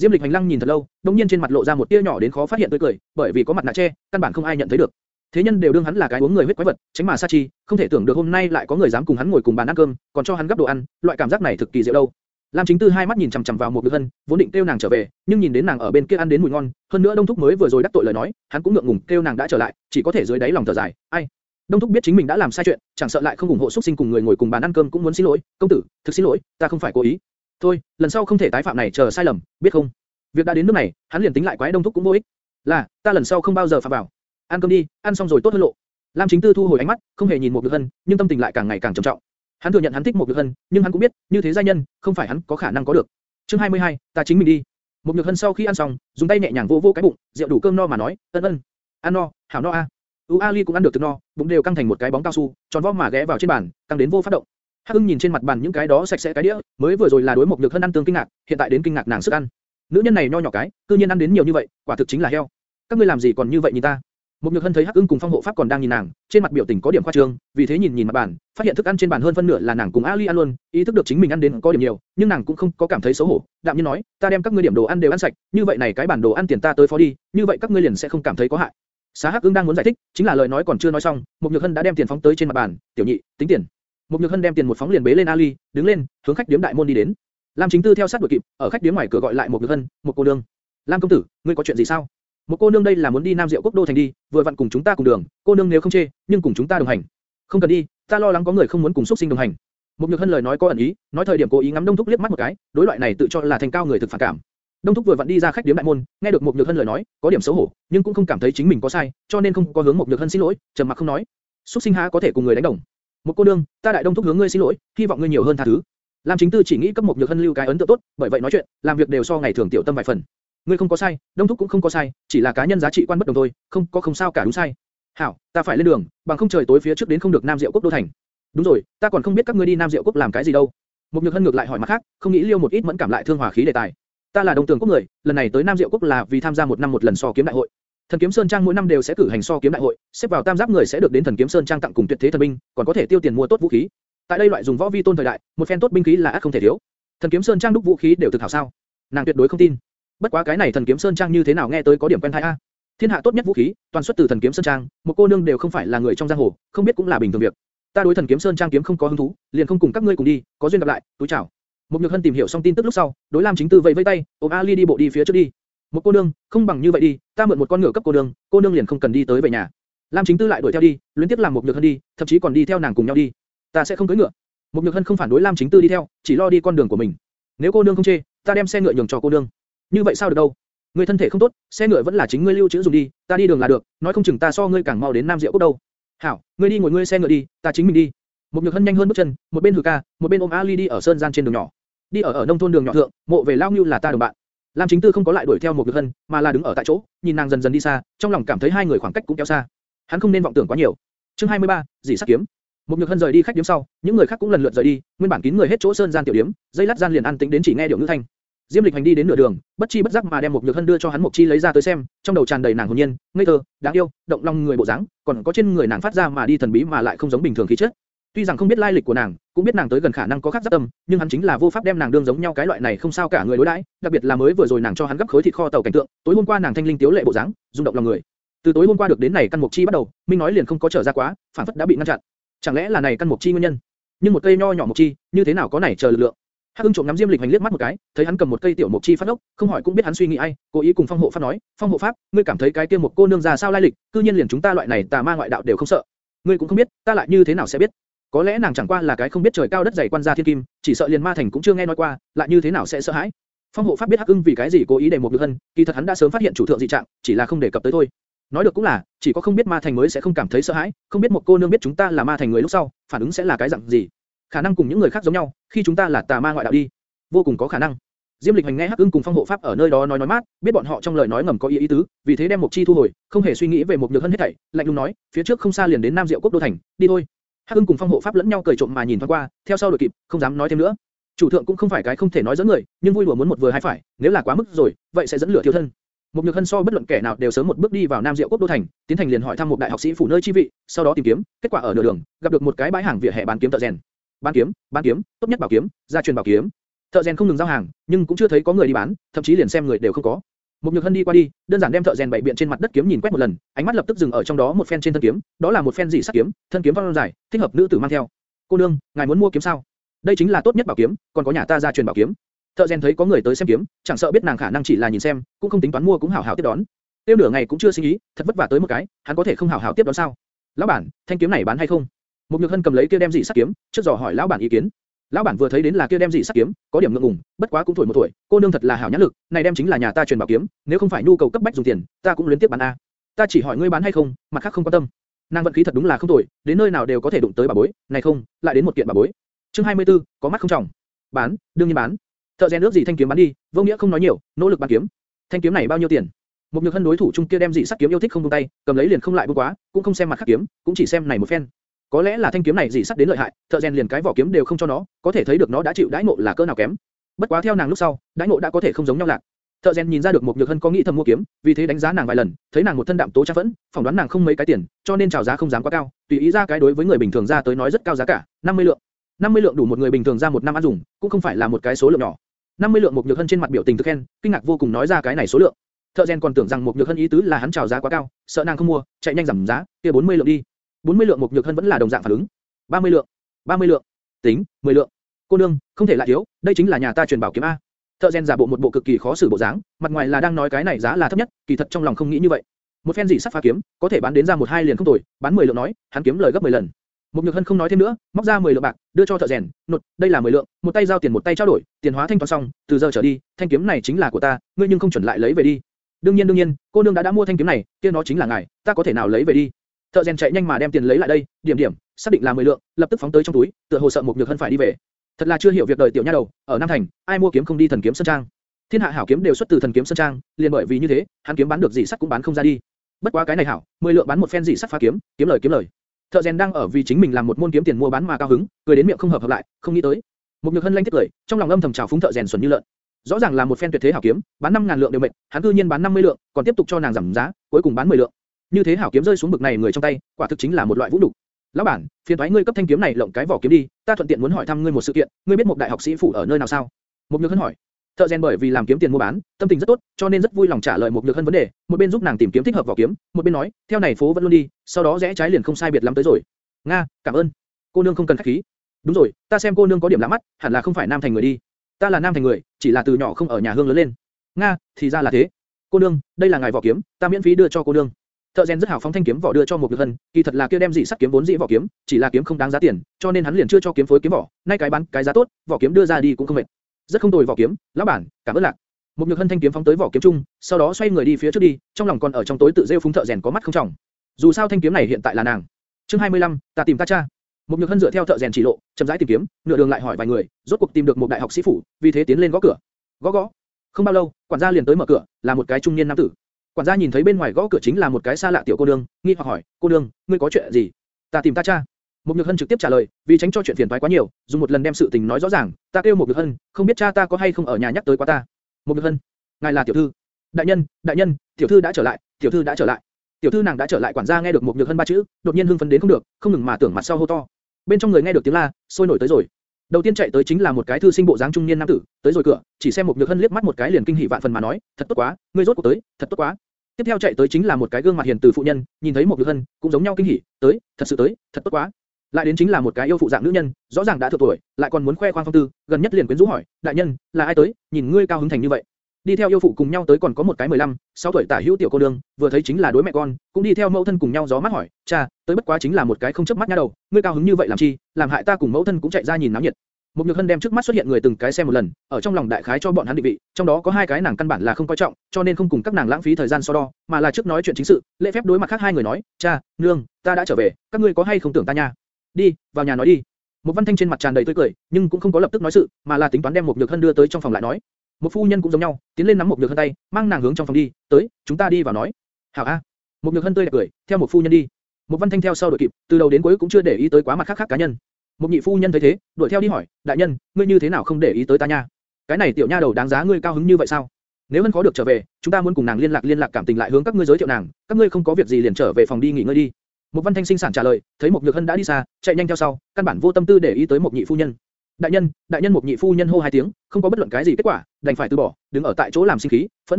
Diêm Lịch hành lăng nhìn thật lâu, đống nhiên trên mặt lộ ra một tia nhỏ đến khó phát hiện tươi cười, bởi vì có mặt nạ che, căn bản không ai nhận thấy được. Thế nhân đều đương hắn là cái uống người huyết quái vật, tránh mà sa chi, không thể tưởng được hôm nay lại có người dám cùng hắn ngồi cùng bàn ăn cơm, còn cho hắn gấp đồ ăn, loại cảm giác này thực kỳ diệu đâu. Lam Chính Tư hai mắt nhìn chằm chằm vào một nữ Hân, vốn định kêu nàng trở về, nhưng nhìn đến nàng ở bên kia ăn đến mùi ngon, hơn nữa Đông Thúc mới vừa rồi đắc tội lời nói, hắn cũng ngượng ngùng kêu nàng đã trở lại, chỉ có thể dưới đáy lòng thở dài, ai. Đông Thúc biết chính mình đã làm sai chuyện, chẳng sợ lại không ủng hộ xuất sinh cùng người ngồi cùng bàn ăn cơm cũng muốn xin lỗi, công tử, thực xin lỗi, ta không phải cố ý. Thôi, lần sau không thể tái phạm này chờ sai lầm, biết không? Việc đã đến nước này, hắn liền tính lại quái Đông Thúc cũng vô ích. Là, ta lần sau không bao giờ phạm vào. Ăn cơm đi, ăn xong rồi tốt hơn lộ. Lam Chính Tư thu hồi ánh mắt, không hề nhìn một Nhược Hân, nhưng tâm tình lại càng ngày càng trầm trọng. Hắn thừa nhận hắn thích một Nhược Hân, nhưng hắn cũng biết, như thế gia nhân, không phải hắn có khả năng có được. Chương 22, ta chính mình đi. Một Nhược Hân sau khi ăn xong, dùng tay nhẹ nhàng vỗ vỗ cái bụng, rượu đủ cơm no mà nói, ân ân, ăn no, hảo no a. U Ali cũng ăn được từ no, bụng đều căng thành một cái bóng cao su, tròn vo mà ghé vào trên bàn, căng đến vô phát động. Hắc Ưng nhìn trên mặt bàn những cái đó sạch sẽ cái đĩa, mới vừa rồi là đối một Nhược Hân ăn tương kinh ngạc, hiện tại đến kinh ngạc nàng sức ăn. Nữ nhân này nho nhỏ cái, cư nhiên ăn đến nhiều như vậy, quả thực chính là heo. Các ngươi làm gì còn như vậy nhìn ta? Một Nhược Hân thấy Hắc Ưng cùng Phong Hộ Pháp còn đang nhìn nàng, trên mặt biểu tình có điểm khoa trương, vì thế nhìn nhìn mặt bàn, phát hiện thức ăn trên bàn hơn phân nửa là nàng cùng Ali ăn luôn, ý thức được chính mình ăn đến có điểm nhiều, nhưng nàng cũng không có cảm thấy xấu hổ, đạm nhiên nói, ta đem các ngươi điểm đồ ăn đều ăn sạch, như vậy này cái bản đồ ăn tiền ta tới phó đi, như vậy các ngươi liền sẽ không cảm thấy có hại. Xá Hắc Ưng đang muốn giải thích, chính là lời nói còn chưa nói xong, Một Nhược Hân đã đem tiền phóng tới trên mặt bàn, tiểu nhị, tính tiền. Một Nhược Hân đem tiền một phóng liền bế lên Ali, đứng lên, hướng khách điếm đại môn đi đến. Lam Chính Tư theo sát đuổi kịp, ở khách điếm ngoài cửa gọi lại Một Nhược Hân, một cô nương. Lam công tử, ngươi có chuyện gì sao? Một cô nương đây là muốn đi Nam Diệu Quốc đô thành đi, vừa vặn cùng chúng ta cùng đường, cô nương nếu không chê, nhưng cùng chúng ta đồng hành. Không cần đi, ta lo lắng có người không muốn cùng xuất sinh đồng hành. Một nhược hân lời nói có ẩn ý, nói thời điểm cố ý ngắm Đông Thúc liếc mắt một cái, đối loại này tự cho là thành cao người thực phản cảm. Đông Thúc vừa vặn đi ra khách điếm đại môn, nghe được một nhược hân lời nói, có điểm xấu hổ, nhưng cũng không cảm thấy chính mình có sai, cho nên không có hướng một nhược hân xin lỗi, trầm mặc không nói. Xuất sinh há có thể cùng người đánh đồng. Một cô nương, ta đại Đông Thúc hướng ngươi xin lỗi, hy vọng ngươi nhiều hơn tha thứ. Lam Chính Tư chỉ nghĩ cấp một nhược hân lưu cái ấn tượng tốt, bởi vậy nói chuyện, làm việc đều so ngày thường tiểu tâm vài phần. Ngươi không có sai, Đông Thúc cũng không có sai, chỉ là cá nhân giá trị quan bất đồng thôi, không có không sao cả đúng sai. Hảo, ta phải lên đường, bằng không trời tối phía trước đến không được Nam Diệu Quốc đô thành. Đúng rồi, ta còn không biết các ngươi đi Nam Diệu Quốc làm cái gì đâu. Một Nhược Hân ngược lại hỏi mặt khác, không nghĩ liêu một ít mẫn cảm lại thương hòa khí đề tài. Ta là Đông Tường Quốc người, lần này tới Nam Diệu Quốc là vì tham gia một năm một lần so kiếm đại hội. Thần kiếm sơn trang mỗi năm đều sẽ cử hành so kiếm đại hội, xếp vào tam giáp người sẽ được đến thần kiếm sơn trang tặng cùng tuyệt thế thần binh, còn có thể tiêu tiền mua tốt vũ khí. Tại đây loại dùng võ vi tôn thời đại, một phen tốt binh khí là ác không thể thiếu. Thần kiếm sơn trang đúc vũ khí đều thực hảo sao? Nàng tuyệt đối không tin. Bất quá cái này thần kiếm sơn trang như thế nào nghe tới có điểm quen tai a. Thiên hạ tốt nhất vũ khí, toàn xuất từ thần kiếm sơn trang, một cô nương đều không phải là người trong giang hồ, không biết cũng là bình thường việc. Ta đối thần kiếm sơn trang kiếm không có hứng thú, liền không cùng các ngươi cùng đi, có duyên gặp lại, túi chào. Một nhược hân tìm hiểu xong tin tức lúc sau, đối Lam chính tư vẫy vẫy tay, ôm Ali đi bộ đi phía trước đi. Một cô nương, không bằng như vậy đi, ta mượn một con ngựa cấp cô nương, cô nương liền không cần đi tới về nhà. Lam chính tư lại đuổi theo đi, luyến tiếp làm một nhược hân đi, thậm chí còn đi theo nàng cùng nhau đi. Ta sẽ không cưỡi ngựa. Một Nhược Hân không phản đối Lam Chính Tư đi theo, chỉ lo đi con đường của mình. Nếu cô nương không chê, ta đem xe ngựa nhường cho cô nương. Như vậy sao được đâu? Ngươi thân thể không tốt, xe ngựa vẫn là chính ngươi lưu trữ dùng đi, ta đi đường là được, nói không chừng ta so ngươi càng mau đến Nam Diệu Quốc đâu. Hảo, ngươi đi ngồi ngươi xe ngựa đi, ta chính mình đi. Một Nhược Hân nhanh hơn bước chân, một bên hừ ca, một bên ôm Ali đi ở sơn gian trên đường nhỏ. Đi ở ở nông thôn đường nhỏ thượng, mộ về lao như là ta đồng bạn. Lam Chính Tư không có lại đuổi theo một Nhược Hân, mà là đứng ở tại chỗ, nhìn nàng dần dần đi xa, trong lòng cảm thấy hai người khoảng cách cũng kéo xa. Hắn không nên vọng tưởng quá nhiều. Chương 23, dị sắc kiếm. Một Nhược Hân rời đi khách điếm sau, những người khác cũng lần lượt rời đi, nguyên bản kín người hết chỗ sơn gian tiểu điếm, dây lát gian liền an tĩnh đến chỉ nghe điệu ngữ thanh. Diêm Lịch hành đi đến nửa đường, bất chi bất giác mà đem một Nhược Hân đưa cho hắn một chi lấy ra tới xem, trong đầu tràn đầy nàng hồn nhiên, ngây thơ, đáng yêu, động lòng người bộ dáng, còn có trên người nàng phát ra mà đi thần bí mà lại không giống bình thường khí chất. Tuy rằng không biết lai lịch của nàng, cũng biết nàng tới gần khả năng có khác giáp tâm, nhưng hắn chính là vô pháp đem nàng đương giống nhau cái loại này không sao cả người đối đãi, đặc biệt là mới vừa rồi nàng cho hắn gấp khối thịt kho tàu cảnh tượng, tối hôm qua nàng thanh linh tiếu lệ bộ dáng, rung động lòng người. Từ tối hôm qua được đến này căn mục chi bắt đầu, Minh nói liền không có trở ra quá, phản phất đã bị ngăn chặn. Chẳng lẽ là này căn mục chi nguyên nhân? Nhưng một cây nho nhỏ mục chi, như thế nào có này chờ lực lượng? Hắc Ưng trộm ngắm Diêm Lịch hành liếc mắt một cái, thấy hắn cầm một cây tiểu mục chi phát ốc, không hỏi cũng biết hắn suy nghĩ ai, cố ý cùng Phong Hộ Pháp nói, Phong Hộ Pháp, ngươi cảm thấy cái kia một cô nương già sao lai lịch, cư nhiên liền chúng ta loại này tà ma ngoại đạo đều không sợ. Ngươi cũng không biết, ta lại như thế nào sẽ biết? Có lẽ nàng chẳng qua là cái không biết trời cao đất dày quan gia thiên kim, chỉ sợ liền ma thành cũng chưa nghe nói qua, lại như thế nào sẽ sợ hãi? Phong Hộ Pháp biết Hắc Ưng vì cái gì cố ý để một được hân, kỳ thật hắn đã sớm phát hiện chủ thượng dị trạng, chỉ là không đề cập tới thôi. Nói được cũng là, chỉ có không biết ma thành mới sẽ không cảm thấy sợ hãi, không biết một cô nương biết chúng ta là ma thành người lúc sau, phản ứng sẽ là cái dạng gì? Khả năng cùng những người khác giống nhau, khi chúng ta là tà ma ngoại đạo đi, vô cùng có khả năng. Diêm Lịch Hành nghe Hắc Ưng cùng Phong Hộ Pháp ở nơi đó nói nói mát, biết bọn họ trong lời nói ngầm có ý ý tứ, vì thế đem một Chi thu hồi, không hề suy nghĩ về một nhược hân hết thảy, lạnh lùng nói, phía trước không xa liền đến Nam Diệu Quốc đô thành, đi thôi. Hắc Ưng cùng Phong Hộ Pháp lẫn nhau cười trộm mà nhìn thoáng qua, theo sau đuổi kịp, không dám nói thêm nữa. Chủ thượng cũng không phải cái không thể nói dẫn người, nhưng vui lùa muốn một vừa hai phải, nếu là quá mức rồi, vậy sẽ dẫn lửa thiêu thân. Một nhược hân so bất luận kẻ nào đều sớm một bước đi vào Nam Diệu Quốc đô thành, tiến thành liền hỏi thăm một đại học sĩ phủ nơi chi vị, sau đó tìm kiếm, kết quả ở nửa đường gặp được một cái bãi hàng vỉa hè bán kiếm tợ rèn. Bán kiếm, bán kiếm, tốt nhất bảo kiếm, gia truyền bảo kiếm. Thợ rèn không ngừng giao hàng, nhưng cũng chưa thấy có người đi bán, thậm chí liền xem người đều không có. Một nhược hân đi qua đi, đơn giản đem thợ rèn bảy biện trên mặt đất kiếm nhìn quét một lần, ánh mắt lập tức dừng ở trong đó một phen trên thân kiếm, đó là một phen dị sắc kiếm, thân kiếm phong dài, thích hợp nữ tử mang theo. Cô nương, ngài muốn mua kiếm sao? Đây chính là tốt nhất bảo kiếm, còn có nhà ta gia truyền bảo kiếm. Thợ rèn thấy có người tới xem kiếm, chẳng sợ biết nàng khả năng chỉ là nhìn xem, cũng không tính toán mua cũng hảo hảo tiếp đón. Tiêu nửa ngày cũng chưa suy nghĩ, thật vất vả tới một cái, hắn có thể không hảo hảo tiếp đón sao? Lão bản, thanh kiếm này bán hay không? Một nhược hân cầm lấy kia đem dị sắc kiếm, trước dò hỏi lão bản ý kiến. Lão bản vừa thấy đến là kia đem dị sắc kiếm, có điểm ngượng ngùng, bất quá cũng thổi một tuổi, cô nương thật là hảo nhãn lực, này đem chính là nhà ta truyền bảo kiếm, nếu không phải nhu cầu cấp bách dùng tiền, ta cũng luyến tiếp bán a. Ta chỉ hỏi ngươi bán hay không, mặt khác không quan tâm. Nàng vận khí thật đúng là không tồi, đến nơi nào đều có thể đụng tới bà bối, này không, lại đến một kiện bà bối. Chương 24, có mắt không trọng. Bán, đương nhiên bán. Thợ rèn nước gì thanh kiếm bán đi, vô nghĩa không nói nhiều, nỗ lực bán kiếm. Thanh kiếm này bao nhiêu tiền? Một nhược hân đối thủ chung kia đem dị sắc kiếm yêu thích không buông tay, cầm lấy liền không lại buông quá, cũng không xem mặt khác kiếm, cũng chỉ xem này một phen. Có lẽ là thanh kiếm này dị sắc đến lợi hại, thợ rèn liền cái vỏ kiếm đều không cho nó, có thể thấy được nó đã chịu đãi ngộ là cỡ nào kém. Bất quá theo nàng lúc sau, đãi ngộ đã có thể không giống nhau lạc. Thợ rèn nhìn ra được một nhược hân có nghĩ thầm mua kiếm, vì thế đánh giá nàng vài lần, thấy nàng một thân đạm tố trang phẫn, phỏng đoán nàng không mấy cái tiền, cho nên chào giá không dám quá cao, tùy ý ra cái đối với người bình thường ra tới nói rất cao giá cả, 50 lượng. 50 lượng đủ một người bình thường ra một năm ăn dùng, cũng không phải là một cái số lượng nhỏ. 50 lượng một nhược hân trên mặt biểu tình thực khen, kinh ngạc vô cùng nói ra cái này số lượng. Thợ rèn còn tưởng rằng một nhược hân ý tứ là hắn chào giá quá cao, sợ nàng không mua, chạy nhanh giảm giá, kia 40 lượng đi. 40 lượng một nhược hân vẫn là đồng dạng phản ứng. 30 lượng, 30 lượng, tính, 10 lượng. Cô nương, không thể lại thiếu, đây chính là nhà ta truyền bảo kiếm a. Thợ rèn giả bộ một bộ cực kỳ khó xử bộ dáng, mặt ngoài là đang nói cái này giá là thấp nhất, kỳ thật trong lòng không nghĩ như vậy. Một phen dị sắc phá kiếm, có thể bán đến ra một hai liền không tồi, bán 10 lượng nói, hắn kiếm lời gấp 10 lần. Một nhược hân không nói thêm nữa, móc ra 10 lượng bạc, đưa cho thợ rèn, nột, đây là 10 lượng, một tay giao tiền một tay trao đổi, tiền hóa thanh toán xong, từ giờ trở đi, thanh kiếm này chính là của ta, ngươi nhưng không chuẩn lại lấy về đi. đương nhiên đương nhiên, cô nương đã đã mua thanh kiếm này, kia nó chính là ngài, ta có thể nào lấy về đi. Thợ rèn chạy nhanh mà đem tiền lấy lại đây, điểm điểm, xác định là 10 lượng, lập tức phóng tới trong túi, tựa hồ sợ một nhược hân phải đi về. Thật là chưa hiểu việc đời tiểu nha đầu, ở Nam Thành, ai mua kiếm không đi thần kiếm sơn trang. Thiên hạ hảo kiếm đều xuất từ thần kiếm sơn trang, liền bởi vì như thế, hắn kiếm bán được gì sắt cũng bán không ra đi. Bất quá cái này hảo, 10 lượng bán một phen gì sắt phá kiếm, kiếm lời kiếm lời. Thợ rèn đang ở vì chính mình làm một môn kiếm tiền mua bán mà cao hứng, cười đến miệng không hợp hợp lại, không nghĩ tới. Một nhược hân lanh tiếc cười, trong lòng âm thầm chào phúng thợ rèn xuẩn như lợn. Rõ ràng là một phen tuyệt thế hảo kiếm, bán 5000 lượng đều mệt, hắn cư nhiên bán 50 lượng, còn tiếp tục cho nàng giảm giá, cuối cùng bán 10 lượng. Như thế hảo kiếm rơi xuống bực này người trong tay, quả thực chính là một loại vũ nhục. Lão bản, phiền toái ngươi cấp thanh kiếm này lộng cái vỏ kiếm đi, ta thuận tiện muốn hỏi thăm ngươi một sự kiện, ngươi biết một đại học sĩ phủ ở nơi nào sao? Một nhược hân hỏi. Thợ rèn bởi vì làm kiếm tiền mua bán, tâm tình rất tốt, cho nên rất vui lòng trả lời một nhược hân vấn đề, một bên giúp nàng tìm kiếm thích hợp vỏ kiếm, một bên nói, theo này phố vẫn luôn đi, sau đó rẽ trái liền không sai biệt lắm tới rồi. Nga, cảm ơn. Cô nương không cần khách khí. Đúng rồi, ta xem cô nương có điểm lạ mắt, hẳn là không phải nam thành người đi. Ta là nam thành người, chỉ là từ nhỏ không ở nhà hương lớn lên. Nga, thì ra là thế. Cô nương, đây là ngài vỏ kiếm, ta miễn phí đưa cho cô nương. Thợ rèn rất hào phóng thanh kiếm vỏ đưa cho một nhược hân, kỳ thật là kia đem dị sắt kiếm vốn dị vỏ kiếm, chỉ là kiếm không đáng giá tiền, cho nên hắn liền chưa cho kiếm phối kiếm vỏ, nay cái bán cái giá tốt, vỏ kiếm đưa ra đi cũng không mệt. Rất không tồi vỏ kiếm, lão bản, cảm ơn lạc. Một nhược hân thanh kiếm phóng tới vỏ kiếm trung, sau đó xoay người đi phía trước đi, trong lòng còn ở trong tối tự rêu phúng thợ rèn có mắt không trọng. Dù sao thanh kiếm này hiện tại là nàng. Chương 25, ta tìm ta cha. Một nhược hân dựa theo thợ rèn chỉ lộ, chậm rãi tìm kiếm, nửa đường lại hỏi vài người, rốt cuộc tìm được một đại học sĩ phủ, vì thế tiến lên gõ cửa. Gõ gõ. Không bao lâu, quản gia liền tới mở cửa, là một cái trung niên nam tử. Quản gia nhìn thấy bên ngoài gõ cửa chính là một cái xa lạ tiểu cô nương, nghi hoặc hỏi, cô nương, ngươi có chuyện gì? Ta tìm ta cha. Một Nhược Hân trực tiếp trả lời, vì tránh cho chuyện phiền toái quá nhiều, dùng một lần đem sự tình nói rõ ràng. Ta kêu một Nhược Hân, không biết cha ta có hay không ở nhà nhắc tới quá ta. Một Nhược Hân, ngài là tiểu thư. Đại nhân, đại nhân, tiểu thư đã trở lại, tiểu thư đã trở lại. Tiểu thư nàng đã trở lại, quản gia nghe được một Nhược Hân ba chữ, đột nhiên hưng phấn đến không được, không ngừng mà tưởng mặt sau hô to. Bên trong người nghe được tiếng la, sôi nổi tới rồi. Đầu tiên chạy tới chính là một cái thư sinh bộ dáng trung niên nam tử, tới rồi cửa, chỉ xem một Nhược Hân liếc mắt một cái liền kinh hỉ vạn phần mà nói, thật tốt quá, ngươi rốt cuộc tới, thật tốt quá. Tiếp theo chạy tới chính là một cái gương mặt hiền từ phụ nhân, nhìn thấy một Nhược Hân, cũng giống nhau kinh hỉ, tới, thật sự tới, thật tốt quá. Lại đến chính là một cái yêu phụ dạng nữ nhân, rõ ràng đã thượng tuổi, lại còn muốn khoe khoang phong tư, gần nhất liền quyến rũ hỏi, đại nhân, là ai tới, nhìn ngươi cao hứng thành như vậy. Đi theo yêu phụ cùng nhau tới còn có một cái 15, 6 tuổi tả hữu tiểu cô nương, vừa thấy chính là đối mẹ con, cũng đi theo mẫu thân cùng nhau gió mắt hỏi, cha, tới bất quá chính là một cái không chớp mắt nha đầu, ngươi cao hứng như vậy làm chi, làm hại ta cùng mẫu thân cũng chạy ra nhìn náo nhiệt. Một nhược hân đem trước mắt xuất hiện người từng cái xem một lần, ở trong lòng đại khái cho bọn hắn định vị, trong đó có hai cái nàng căn bản là không coi trọng, cho nên không cùng các nàng lãng phí thời gian so đo, mà là trước nói chuyện chính sự, lễ phép đối mặt khác hai người nói, cha, nương, ta đã trở về, các ngươi có hay không tưởng ta nha? Đi, vào nhà nói đi. Một văn thanh trên mặt tràn đầy tươi cười, nhưng cũng không có lập tức nói sự, mà là tính toán đem một nhược hân đưa tới trong phòng lại nói. Một phu nhân cũng giống nhau, tiến lên nắm một nhược hân tay, mang nàng hướng trong phòng đi, tới, chúng ta đi vào nói. Hảo a. Một nhược hân tươi đẹp cười, theo một phu nhân đi. Một văn thanh theo sau đuổi kịp, từ đầu đến cuối cũng chưa để ý tới quá mặt khác khác cá nhân. Một nhị phu nhân thấy thế, đuổi theo đi hỏi, đại nhân, ngươi như thế nào không để ý tới ta nha? Cái này tiểu nha đầu đáng giá ngươi cao hứng như vậy sao? Nếu hân khó được trở về, chúng ta muốn cùng nàng liên lạc liên lạc cảm tình lại hướng các ngươi giới thiệu nàng, các ngươi không có việc gì liền trở về phòng đi nghỉ ngơi đi. Một văn thanh sinh sản trả lời, thấy một nhược hân đã đi xa, chạy nhanh theo sau, căn bản vô tâm tư để ý tới một nhị phu nhân. Đại nhân, đại nhân một nhị phu nhân hô hai tiếng, không có bất luận cái gì kết quả, đành phải từ bỏ, đứng ở tại chỗ làm sinh khí, phẫn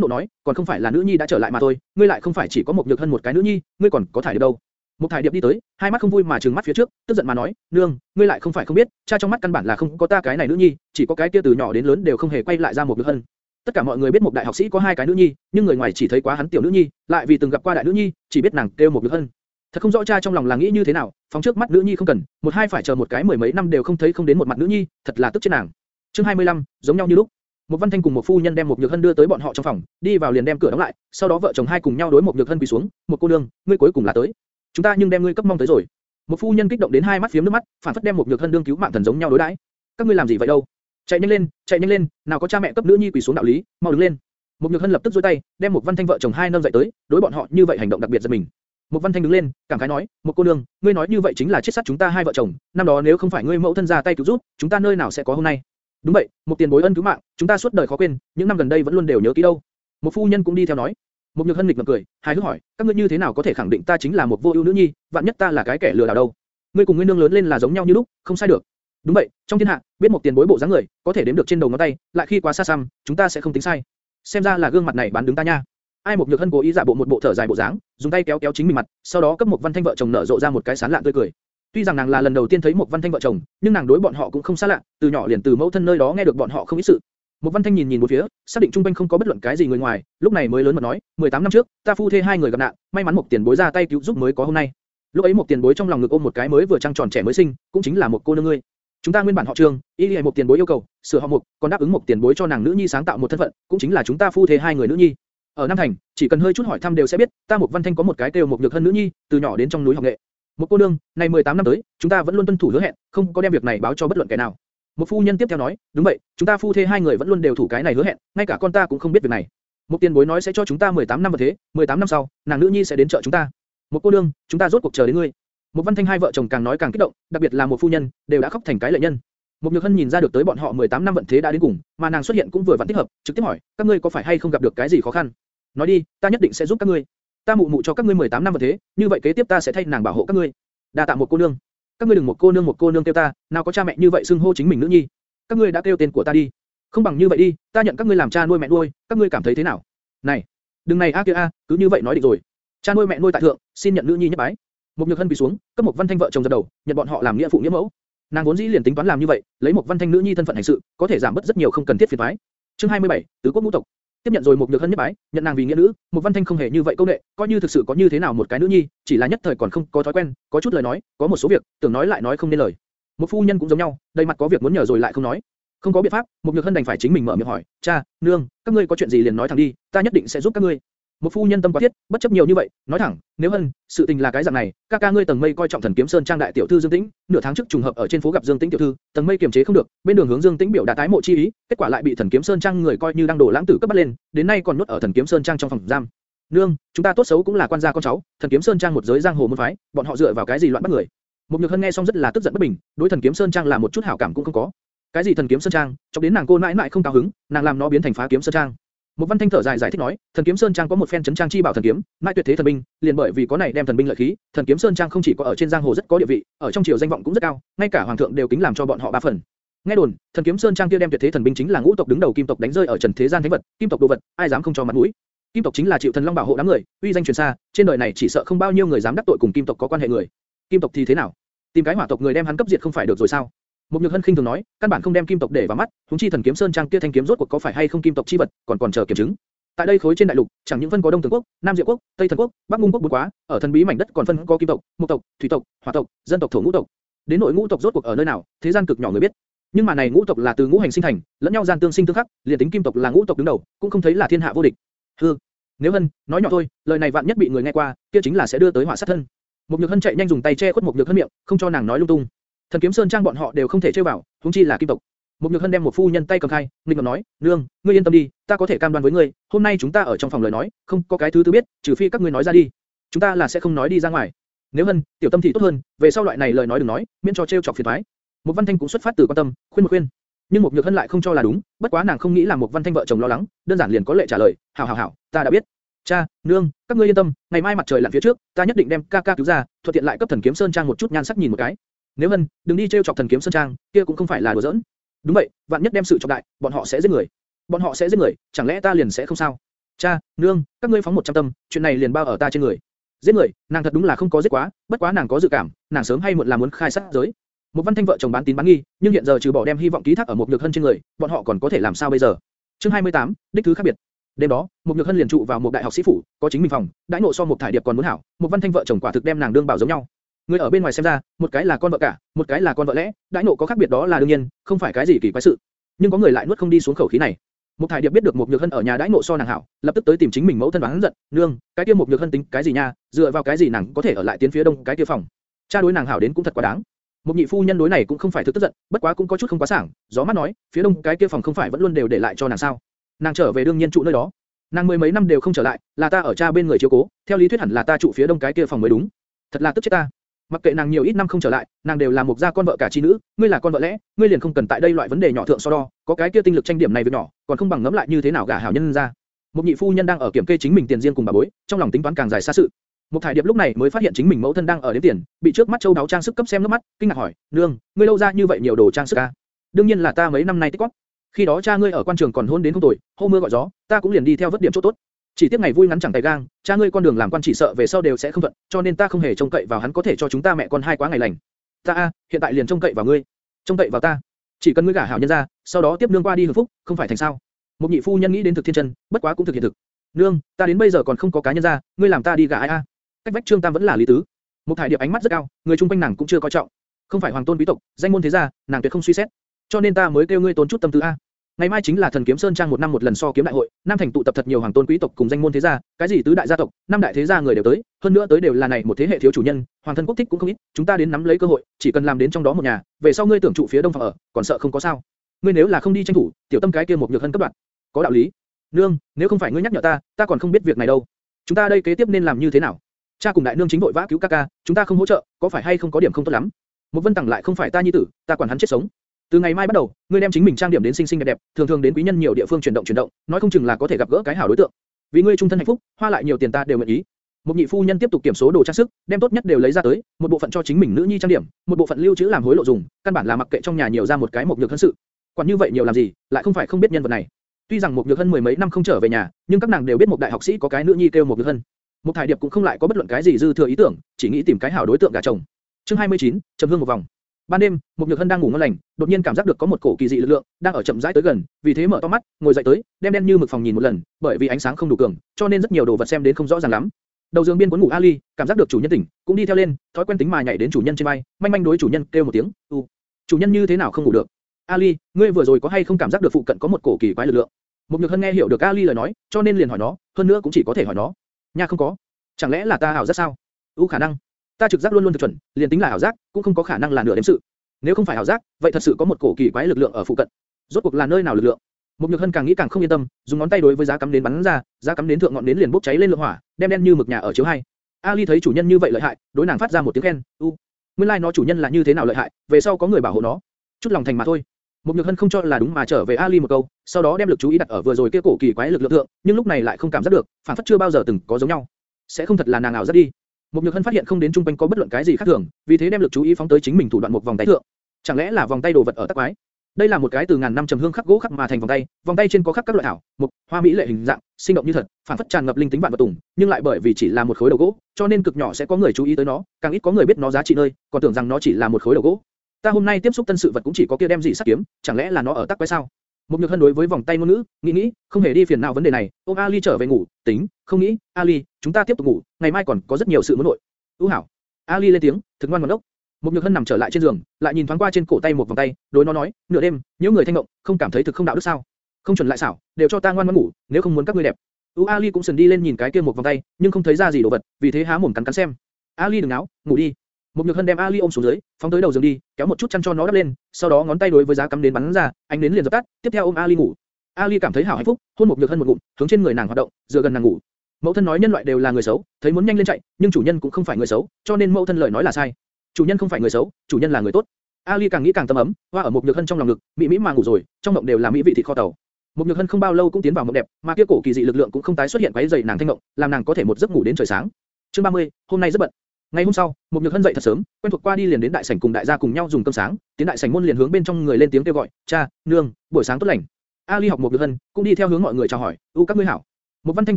nộ nói, còn không phải là nữ nhi đã trở lại mà thôi, ngươi lại không phải chỉ có một nhược hân một cái nữ nhi, ngươi còn có thải được đâu? Một thải điệp đi tới, hai mắt không vui mà trừng mắt phía trước, tức giận mà nói, nương, ngươi lại không phải không biết, cha trong mắt căn bản là không có ta cái này nữ nhi, chỉ có cái kia từ nhỏ đến lớn đều không hề quay lại ra một được hân. Tất cả mọi người biết một đại học sĩ có hai cái nữ nhi, nhưng người ngoài chỉ thấy quá hắn tiểu nữ nhi, lại vì từng gặp qua đại nữ nhi, chỉ biết nàng kêu một được hân. Thật không rõ cha trong lòng là nghĩ như thế nào, phóng trước mắt nữ nhi không cần, một hai phải chờ một cái mười mấy năm đều không thấy không đến một mặt nữ nhi, thật là tức chết nàng. Chương 25, giống nhau như lúc. Một Văn Thanh cùng một phu nhân đem một Nhược Hân đưa tới bọn họ trong phòng, đi vào liền đem cửa đóng lại, sau đó vợ chồng hai cùng nhau đối một Nhược Hân quỳ xuống, một cô nương, ngươi cuối cùng là tới. Chúng ta nhưng đem ngươi cấp mong tới rồi. Một phu nhân kích động đến hai mắt phiếm nước mắt, phản phất đem một Nhược thân đương cứu mạng thần giống nhau đối đãi. Các ngươi làm gì vậy đâu? Chạy nhanh lên, chạy nhanh lên, nào có cha mẹ cấp nữ nhi quỳ xuống đạo lý, mau đứng lên. Một Nhược Hân lập tức duỗi tay, đem một Văn Thanh vợ chồng hai nâng dậy tới, đối bọn họ như vậy hành động đặc biệt giật mình. Một Văn Thanh đứng lên, cảm khái nói, một cô nương, ngươi nói như vậy chính là chết sát chúng ta hai vợ chồng. Năm đó nếu không phải ngươi mẫu thân ra tay cứu giúp, chúng ta nơi nào sẽ có hôm nay? Đúng vậy, một tiền bối ân cứu mạng, chúng ta suốt đời khó quên, những năm gần đây vẫn luôn đều nhớ kỹ đâu. Một phu nhân cũng đi theo nói. Một nhược hân nghịch ngậm cười, hài hước hỏi, các ngươi như thế nào có thể khẳng định ta chính là một vô ưu nữ nhi, vạn nhất ta là cái kẻ lừa đảo đâu? Ngươi cùng ngươi nương lớn lên là giống nhau như lúc, không sai được. Đúng vậy, trong thiên hạ, biết một tiền bối bộ dáng người, có thể đếm được trên đầu ngón tay, lại khi quá xa xăm, chúng ta sẽ không tính sai. Xem ra là gương mặt này bán đứng ta nha. Ai một nhược hân cố ý giả bộ một bộ thở dài bộ dáng, dùng tay kéo kéo chính mình mặt, sau đó cấp một văn thanh vợ chồng nở rộ ra một cái sán lạn tươi cười. Tuy rằng nàng là lần đầu tiên thấy một văn thanh vợ chồng, nhưng nàng đối bọn họ cũng không xa lạ, từ nhỏ liền từ mẫu thân nơi đó nghe được bọn họ không ít sự. Một văn thanh nhìn nhìn một phía, xác định trung quanh không có bất luận cái gì người ngoài, lúc này mới lớn mật nói, 18 năm trước, ta phu thê hai người gặp nạn, may mắn một tiền bối ra tay cứu giúp mới có hôm nay. Lúc ấy một tiền bối trong lòng ngực ôm một cái mới vừa trăng tròn trẻ mới sinh, cũng chính là một cô nương ngươi. Chúng ta nguyên bản họ Trương, ý lý một tiền bối yêu cầu, sửa họ mục, còn đáp ứng một tiền bối cho nàng nữ nhi sáng tạo một thân phận, cũng chính là chúng ta phu thê hai người nữ nhi. Ở Nam Thành, chỉ cần hơi chút hỏi thăm đều sẽ biết, ta một văn thanh có một cái kêu một nhược hơn nữ nhi, từ nhỏ đến trong núi học nghệ. Một cô nương, này 18 năm tới, chúng ta vẫn luôn tuân thủ hứa hẹn, không có đem việc này báo cho bất luận kẻ nào. Một phu nhân tiếp theo nói, đúng vậy, chúng ta phu thê hai người vẫn luôn đều thủ cái này hứa hẹn, ngay cả con ta cũng không biết việc này. Một tiền bối nói sẽ cho chúng ta 18 năm vật thế, 18 năm sau, nàng nữ nhi sẽ đến chợ chúng ta. Một cô đương, chúng ta rốt cuộc chờ đến ngươi. Một văn thanh hai vợ chồng càng nói càng kích động, đặc biệt là một phu nhân, đều đã khóc thành cái lệ nhân. Một nhược hân nhìn ra được tới bọn họ 18 năm vận thế đã đến cùng, mà nàng xuất hiện cũng vừa vặn thích hợp, trực tiếp hỏi, các ngươi có phải hay không gặp được cái gì khó khăn? Nói đi, ta nhất định sẽ giúp các ngươi. Ta mụ mụ cho các ngươi 18 năm vận thế, như vậy kế tiếp ta sẽ thay nàng bảo hộ các ngươi. Đa tạ một cô nương. Các ngươi đừng một cô nương một cô nương kêu ta, nào có cha mẹ như vậy xưng hô chính mình nữ nhi. Các ngươi đã kêu tên của ta đi. Không bằng như vậy đi, ta nhận các ngươi làm cha nuôi mẹ nuôi, các ngươi cảm thấy thế nào? Này, đừng này a kia a, cứ như vậy nói định rồi. Cha nuôi mẹ nuôi tại thượng, xin nhận nữ nhi nhất bái. Một nhược hân bị xuống, cấp một văn thanh vợ chồng giật đầu, nhận bọn họ làm nghĩa phụ nghĩa mẫu. Nàng vốn dĩ liền tính toán làm như vậy, lấy một văn thanh nữ nhi thân phận hành sự, có thể giảm bớt rất nhiều không cần thiết phiền toái. Chương 27, tứ quốc ngũ tộc tiếp nhận rồi một nhược hân nhất bái, nhận nàng vì nghĩa nữ, một văn thanh không hề như vậy câu nệ, coi như thực sự có như thế nào một cái nữ nhi, chỉ là nhất thời còn không có thói quen, có chút lời nói, có một số việc, tưởng nói lại nói không nên lời. Một phu nhân cũng giống nhau, đầy mặt có việc muốn nhờ rồi lại không nói. Không có biện pháp, một nhược hân đành phải chính mình mở miệng hỏi, cha, nương, các ngươi có chuyện gì liền nói thẳng đi, ta nhất định sẽ giúp các ngươi. Một phu nhân tâm quá thiết, bất chấp nhiều như vậy, nói thẳng, nếu hơn, sự tình là cái dạng này, ca ca ngươi tầng mây coi trọng thần kiếm sơn trang đại tiểu thư Dương Tĩnh, nửa tháng trước trùng hợp ở trên phố gặp Dương Tĩnh tiểu thư, tầng mây kiềm chế không được, bên đường hướng Dương Tĩnh biểu đạt tái mộ chi ý, kết quả lại bị thần kiếm sơn trang người coi như đang đổ lãng tử cấp bắt lên, đến nay còn nuốt ở thần kiếm sơn trang trong phòng giam. Nương, chúng ta tốt xấu cũng là quan gia con cháu, thần kiếm sơn trang một giới giang hồ môn phái, bọn họ dựa vào cái gì loạn bắt người? Một nhược hân nghe xong rất là tức giận bất bình, đối thần kiếm sơn trang là một chút hảo cảm cũng không có. Cái gì thần kiếm sơn trang, chọc đến nàng cô nãi nãi không cao hứng, nàng làm nó biến thành phá kiếm sơn trang. Một văn thanh thở dài giải thích nói, thần kiếm sơn trang có một phen chấn trang chi bảo thần kiếm, mãi tuyệt thế thần binh, liền bởi vì có này đem thần binh lợi khí, thần kiếm sơn trang không chỉ có ở trên giang hồ rất có địa vị, ở trong triều danh vọng cũng rất cao, ngay cả hoàng thượng đều kính làm cho bọn họ ba phần. Nghe đồn, thần kiếm sơn trang kia đem tuyệt thế thần binh chính là ngũ tộc đứng đầu kim tộc đánh rơi ở trần thế gian thánh vật, kim tộc đồ vật, ai dám không cho mặt mũi? Kim tộc chính là chịu thần long bảo hộ đám người, uy danh truyền xa, trên đời này chỉ sợ không bao nhiêu người dám đắc tội cùng kim tộc có quan hệ người. Kim tộc thì thế nào? Tìm cái hỏa tộc người đem hắn cấp diệt không phải được rồi sao? Một nhược hân khinh thường nói, căn bản không đem kim tộc để vào mắt, chúng chi thần kiếm sơn trang kia thanh kiếm rốt cuộc có phải hay không kim tộc chi vật, còn còn chờ kiểm chứng. Tại đây khối trên đại lục, chẳng những phân có Đông Tường quốc, Nam Diệu quốc, Tây Thần quốc, Bắc Ngung quốc bốn quá, ở thần bí mảnh đất còn phân có kim tộc, mộc tộc, thủy tộc, hỏa tộc, dân tộc thổ ngũ tộc. Đến nội ngũ tộc rốt cuộc ở nơi nào, thế gian cực nhỏ người biết. Nhưng mà này ngũ tộc là từ ngũ hành sinh thành, lẫn nhau gian tương sinh tương khắc, liền tính kim tộc là ngũ tộc đứng đầu, cũng không thấy là thiên hạ vô địch. Hừ, nếu hân, nói nhỏ thôi, lời này vạn nhất bị người nghe qua, kia chính là sẽ đưa tới họa sát thân. Một nhược hân chạy nhanh dùng tay che khuất một nhược hân miệng, không cho nàng nói lung tung. Thần kiếm sơn trang bọn họ đều không thể chơi vào, chúng chi là kim tộc. Một nhược hân đem một phu nhân tay cầm khai, ninh ngậm nói, nương, ngươi yên tâm đi, ta có thể cam đoan với ngươi, hôm nay chúng ta ở trong phòng lời nói, không có cái thứ tư biết, trừ phi các ngươi nói ra đi, chúng ta là sẽ không nói đi ra ngoài. Nếu hân, tiểu tâm thì tốt hơn, về sau loại này lời nói đừng nói, miễn cho trêu chọc phiền toái. Một văn thanh cũng xuất phát từ quan tâm, khuyên một khuyên. Nhưng một nhược hân lại không cho là đúng, bất quá nàng không nghĩ là một văn thanh vợ chồng lo lắng, đơn giản liền có lệ trả lời, hảo hảo hảo, ta đã biết. Cha, nương, các ngươi yên tâm, ngày mai mặt trời lặn phía trước, ta nhất định đem ca ca cứu ra, thuận tiện lại cấp thần kiếm sơn trang một chút nhan sắc nhìn một cái. Nếu hân, đừng đi trêu chọc thần kiếm sơn trang, kia cũng không phải là đùa giỡn. Đúng vậy, vạn nhất đem sự trọng đại, bọn họ sẽ giết người. Bọn họ sẽ giết người, chẳng lẽ ta liền sẽ không sao? Cha, nương, các ngươi phóng một trăm tâm, chuyện này liền bao ở ta trên người. Giết người, nàng thật đúng là không có giết quá, bất quá nàng có dự cảm, nàng sớm hay muộn là muốn khai sát giới. Một văn thanh vợ chồng bán tín bán nghi, nhưng hiện giờ trừ bỏ đem hy vọng ký thác ở một nhược hân trên người, bọn họ còn có thể làm sao bây giờ? Chương 28, đích thứ khác biệt. Đêm đó, một nhược hân liền trụ vào một đại học sĩ phủ, có chính mình phòng, đãi nộ so một thải điệp còn muốn hảo, một văn thanh vợ chồng quả thực đem nàng đương bảo giống nhau. Người ở bên ngoài xem ra, một cái là con vợ cả, một cái là con vợ lẽ, đại nộ có khác biệt đó là đương nhiên, không phải cái gì kỳ quái sự. Nhưng có người lại nuốt không đi xuống khẩu khí này. Một thải điệp biết được một nhược hân ở nhà đãi nộ so nàng hảo, lập tức tới tìm chính mình mẫu thân hắn giận, nương, cái kia một nhược hân tính cái gì nha, dựa vào cái gì nàng có thể ở lại tiến phía đông cái kia phòng. Cha đối nàng hảo đến cũng thật quá đáng. Một nhị phu nhân đối này cũng không phải thực tức giận, bất quá cũng có chút không quá sảng, gió mắt nói, phía đông cái kia phòng không phải vẫn luôn đều để lại cho nàng sao? Nàng trở về đương nhiên trụ nơi đó. Nàng mười mấy năm đều không trở lại, là ta ở cha bên người chiếu cố, theo lý thuyết hẳn là ta trụ phía đông cái kia phòng mới đúng. Thật là tức chết ta. Mặc kệ nàng nhiều ít năm không trở lại, nàng đều là một gia con vợ cả chi nữ, ngươi là con vợ lẽ, ngươi liền không cần tại đây loại vấn đề nhỏ thượng so đo, có cái kia tinh lực tranh điểm này việc nhỏ, còn không bằng ngẫm lại như thế nào gả hảo nhân ra. Một nhị phu nhân đang ở kiểm kê chính mình tiền riêng cùng bà bối, trong lòng tính toán càng dài xa sự. Một thải điệp lúc này mới phát hiện chính mình mẫu thân đang ở đếm tiền, bị trước mắt châu đáo trang sức cấp xem nước mắt, kinh ngạc hỏi, nương, ngươi lâu ra như vậy nhiều đồ trang sức à? Đương nhiên là ta mấy năm nay tích góp. Khi đó cha ngươi ở quan trường còn hôn đến không tuổi, hô mưa gọi gió, ta cũng liền đi theo vất điểm chỗ tốt. Chỉ tiếc ngày vui ngắn chẳng tay gang, cha ngươi con đường làm quan chỉ sợ về sau đều sẽ không thuận, cho nên ta không hề trông cậy vào hắn có thể cho chúng ta mẹ con hai quá ngày lành. Ta a, hiện tại liền trông cậy vào ngươi, trông cậy vào ta. Chỉ cần ngươi gả hảo nhân ra, sau đó tiếp nương qua đi hưởng phúc, không phải thành sao? Một nhị phu nhân nghĩ đến thực thiên chân, bất quá cũng thực hiện thực. Nương, ta đến bây giờ còn không có cá nhân ra, ngươi làm ta đi gả ai a? Cách vách Trương Tam vẫn là lý tứ. Một thải điệp ánh mắt rất cao, người chung quanh nàng cũng chưa coi trọng. Không phải hoàng tôn quý tộc, danh môn thế gia, nàng tuyệt không suy xét. Cho nên ta mới kêu ngươi tốn chút tâm tư a. Ngày mai chính là thần kiếm sơn trang một năm một lần so kiếm đại hội, Nam thành tụ tập thật nhiều hoàng tôn quý tộc cùng danh môn thế gia, cái gì tứ đại gia tộc, năm đại thế gia người đều tới, hơn nữa tới đều là này một thế hệ thiếu chủ nhân, hoàng thân quốc thích cũng không ít, chúng ta đến nắm lấy cơ hội, chỉ cần làm đến trong đó một nhà, về sau ngươi tưởng trụ phía đông phòng ở, còn sợ không có sao? Ngươi nếu là không đi tranh thủ, tiểu tâm cái kia một nhược hân cấp đoạn, có đạo lý. Nương, nếu không phải ngươi nhắc nhở ta, ta còn không biết việc này đâu. Chúng ta đây kế tiếp nên làm như thế nào? Cha cùng đại nương chính vội vã cứu ca ca, chúng ta không hỗ trợ, có phải hay không có điểm không tốt lắm? Một Vân Tằng lại không phải ta nhi tử, ta quản hắn chết sống. Từ ngày mai bắt đầu, ngươi đem chính mình trang điểm đến xinh xinh đẹp đẹp, thường thường đến quý nhân nhiều địa phương chuyển động chuyển động, nói không chừng là có thể gặp gỡ cái hảo đối tượng. Vì ngươi trung thân hạnh phúc, hoa lại nhiều tiền ta đều nguyện ý. Một nhị phu nhân tiếp tục kiểm số đồ trang sức, đem tốt nhất đều lấy ra tới, một bộ phận cho chính mình nữ nhi trang điểm, một bộ phận lưu trữ làm hối lộ dùng, căn bản là mặc kệ trong nhà nhiều ra một cái một nhược thân sự. quản như vậy nhiều làm gì, lại không phải không biết nhân vật này. Tuy rằng một nhược hân mười mấy năm không trở về nhà, nhưng các nàng đều biết một đại học sĩ có cái nữ nhi kêu một nhược hân. Một thải điệp cũng không lại có bất luận cái gì dư thừa ý tưởng, chỉ nghĩ tìm cái hảo đối tượng gả chồng. Chương 29, trầm hương một vòng. Ban đêm, một nhược hân đang ngủ ngon lành, đột nhiên cảm giác được có một cổ kỳ dị lực lượng đang ở chậm rãi tới gần, vì thế mở to mắt, ngồi dậy tới, đem đen như mực phòng nhìn một lần, bởi vì ánh sáng không đủ cường, cho nên rất nhiều đồ vật xem đến không rõ ràng lắm. Đầu giường biên cuốn ngủ Ali, cảm giác được chủ nhân tỉnh, cũng đi theo lên, thói quen tính mà nhảy đến chủ nhân trên vai, manh manh đối chủ nhân kêu một tiếng, "U." Chủ nhân như thế nào không ngủ được? Ali, ngươi vừa rồi có hay không cảm giác được phụ cận có một cổ kỳ quái lực lượng? Một nhược hân nghe hiểu được Ali lời nói, cho nên liền hỏi nó, hơn nữa cũng chỉ có thể hỏi nó. Nha không có. Chẳng lẽ là ta ảo giác sao? U khả năng. Ta trực giác luôn luôn thực chuẩn, liền tính là ảo giác, cũng không có khả năng là nửa đêm sự. Nếu không phải ảo giác, vậy thật sự có một cổ kỳ quái lực lượng ở phụ cận. Rốt cuộc là nơi nào lực lượng? Mục Nhược Hân càng nghĩ càng không yên tâm, dùng ngón tay đối với giá cắm đến bắn ra, giá cắm đến thượng ngọn đến liền bốc cháy lên lượng hỏa, đem đen như mực nhà ở chiếu hai. Ali thấy chủ nhân như vậy lợi hại, đối nàng phát ra một tiếng khen, "U, nguyên lai like nó chủ nhân là như thế nào lợi hại, về sau có người bảo hộ nó." Chút lòng thành mà thôi. Mục Nhược Hân không cho là đúng mà trở về Ali một câu, sau đó đem lực chú ý đặt ở vừa rồi kia cổ kỳ quái lực lượng thượng, nhưng lúc này lại không cảm giác được, phản phất chưa bao giờ từng có giống nhau. Sẽ không thật là nàng nào rất đi. Một Nhược Hân phát hiện không đến trung quanh có bất luận cái gì khác thường, vì thế đem lực chú ý phóng tới chính mình thủ đoạn một vòng tay thượng. Chẳng lẽ là vòng tay đồ vật ở tắc quái? Đây là một cái từ ngàn năm trầm hương khắc gỗ khắc mà thành vòng tay, vòng tay trên có khắc các loại thảo, mục, hoa mỹ lệ hình dạng, sinh động như thật, phản phất tràn ngập linh tính vạn vật tùng, nhưng lại bởi vì chỉ là một khối đầu gỗ, cho nên cực nhỏ sẽ có người chú ý tới nó, càng ít có người biết nó giá trị nơi, còn tưởng rằng nó chỉ là một khối đầu gỗ. Ta hôm nay tiếp xúc tân sự vật cũng chỉ có kia đem gì sắc kiếm, chẳng lẽ là nó ở tắc quái sao? Một nhược hân đối với vòng tay ngôn ngữ, nghĩ nghĩ, không hề đi phiền não vấn đề này, ôm Ali trở về ngủ, tính, không nghĩ, Ali, chúng ta tiếp tục ngủ, ngày mai còn có rất nhiều sự muốn nội. Ú hảo. Ali lên tiếng, thực ngoan ngoãn đốc. Một nhược hân nằm trở lại trên giường, lại nhìn thoáng qua trên cổ tay một vòng tay, đối nó nói, nửa đêm, nếu người thanh ngộng, không cảm thấy thực không đạo đức sao? Không chuẩn lại xảo, đều cho ta ngoan ngoãn ngủ, nếu không muốn các ngươi đẹp. U Ali cũng sần đi lên nhìn cái kia một vòng tay, nhưng không thấy ra gì đồ vật, vì thế há mồm cắn cắn xem. Ali đừng náo, ngủ đi. Một nhược hân đem Ali ôm xuống dưới, phóng tới đầu giường đi, kéo một chút chăn cho nó đắp lên, sau đó ngón tay đối với giá cắm đến bắn ra, ánh đến liền dập tắt, tiếp theo ôm Ali ngủ. Ali cảm thấy hảo hạnh phúc, hôn một nhược hân một ngụm, hướng trên người nàng hoạt động, dựa gần nàng ngủ. Mẫu thân nói nhân loại đều là người xấu, thấy muốn nhanh lên chạy, nhưng chủ nhân cũng không phải người xấu, cho nên mẫu thân lời nói là sai. Chủ nhân không phải người xấu, chủ nhân là người tốt. Ali càng nghĩ càng tâm ấm, hoa ở một nhược hân trong lòng ngực, mỹ mỹ mà ngủ rồi, trong mộng đều là mỹ vị thịt kho tàu. Một nhược hân không bao lâu cũng tiến vào mộng đẹp, mà kia cổ kỳ dị lực lượng cũng không tái xuất hiện quấy rầy nàng thanh mộng, làm nàng có thể một giấc ngủ đến trời sáng. Chương 30, hôm nay rất bận. Ngày hôm sau, một nhược hân dậy thật sớm, quen thuộc qua đi liền đến đại sảnh cùng đại gia cùng nhau dùng cơm sáng, tiến đại sảnh môn liền hướng bên trong người lên tiếng kêu gọi, cha, nương, buổi sáng tốt lành. Ali học một nhược hân, cũng đi theo hướng mọi người chào hỏi, u các ngươi hảo. Một văn thanh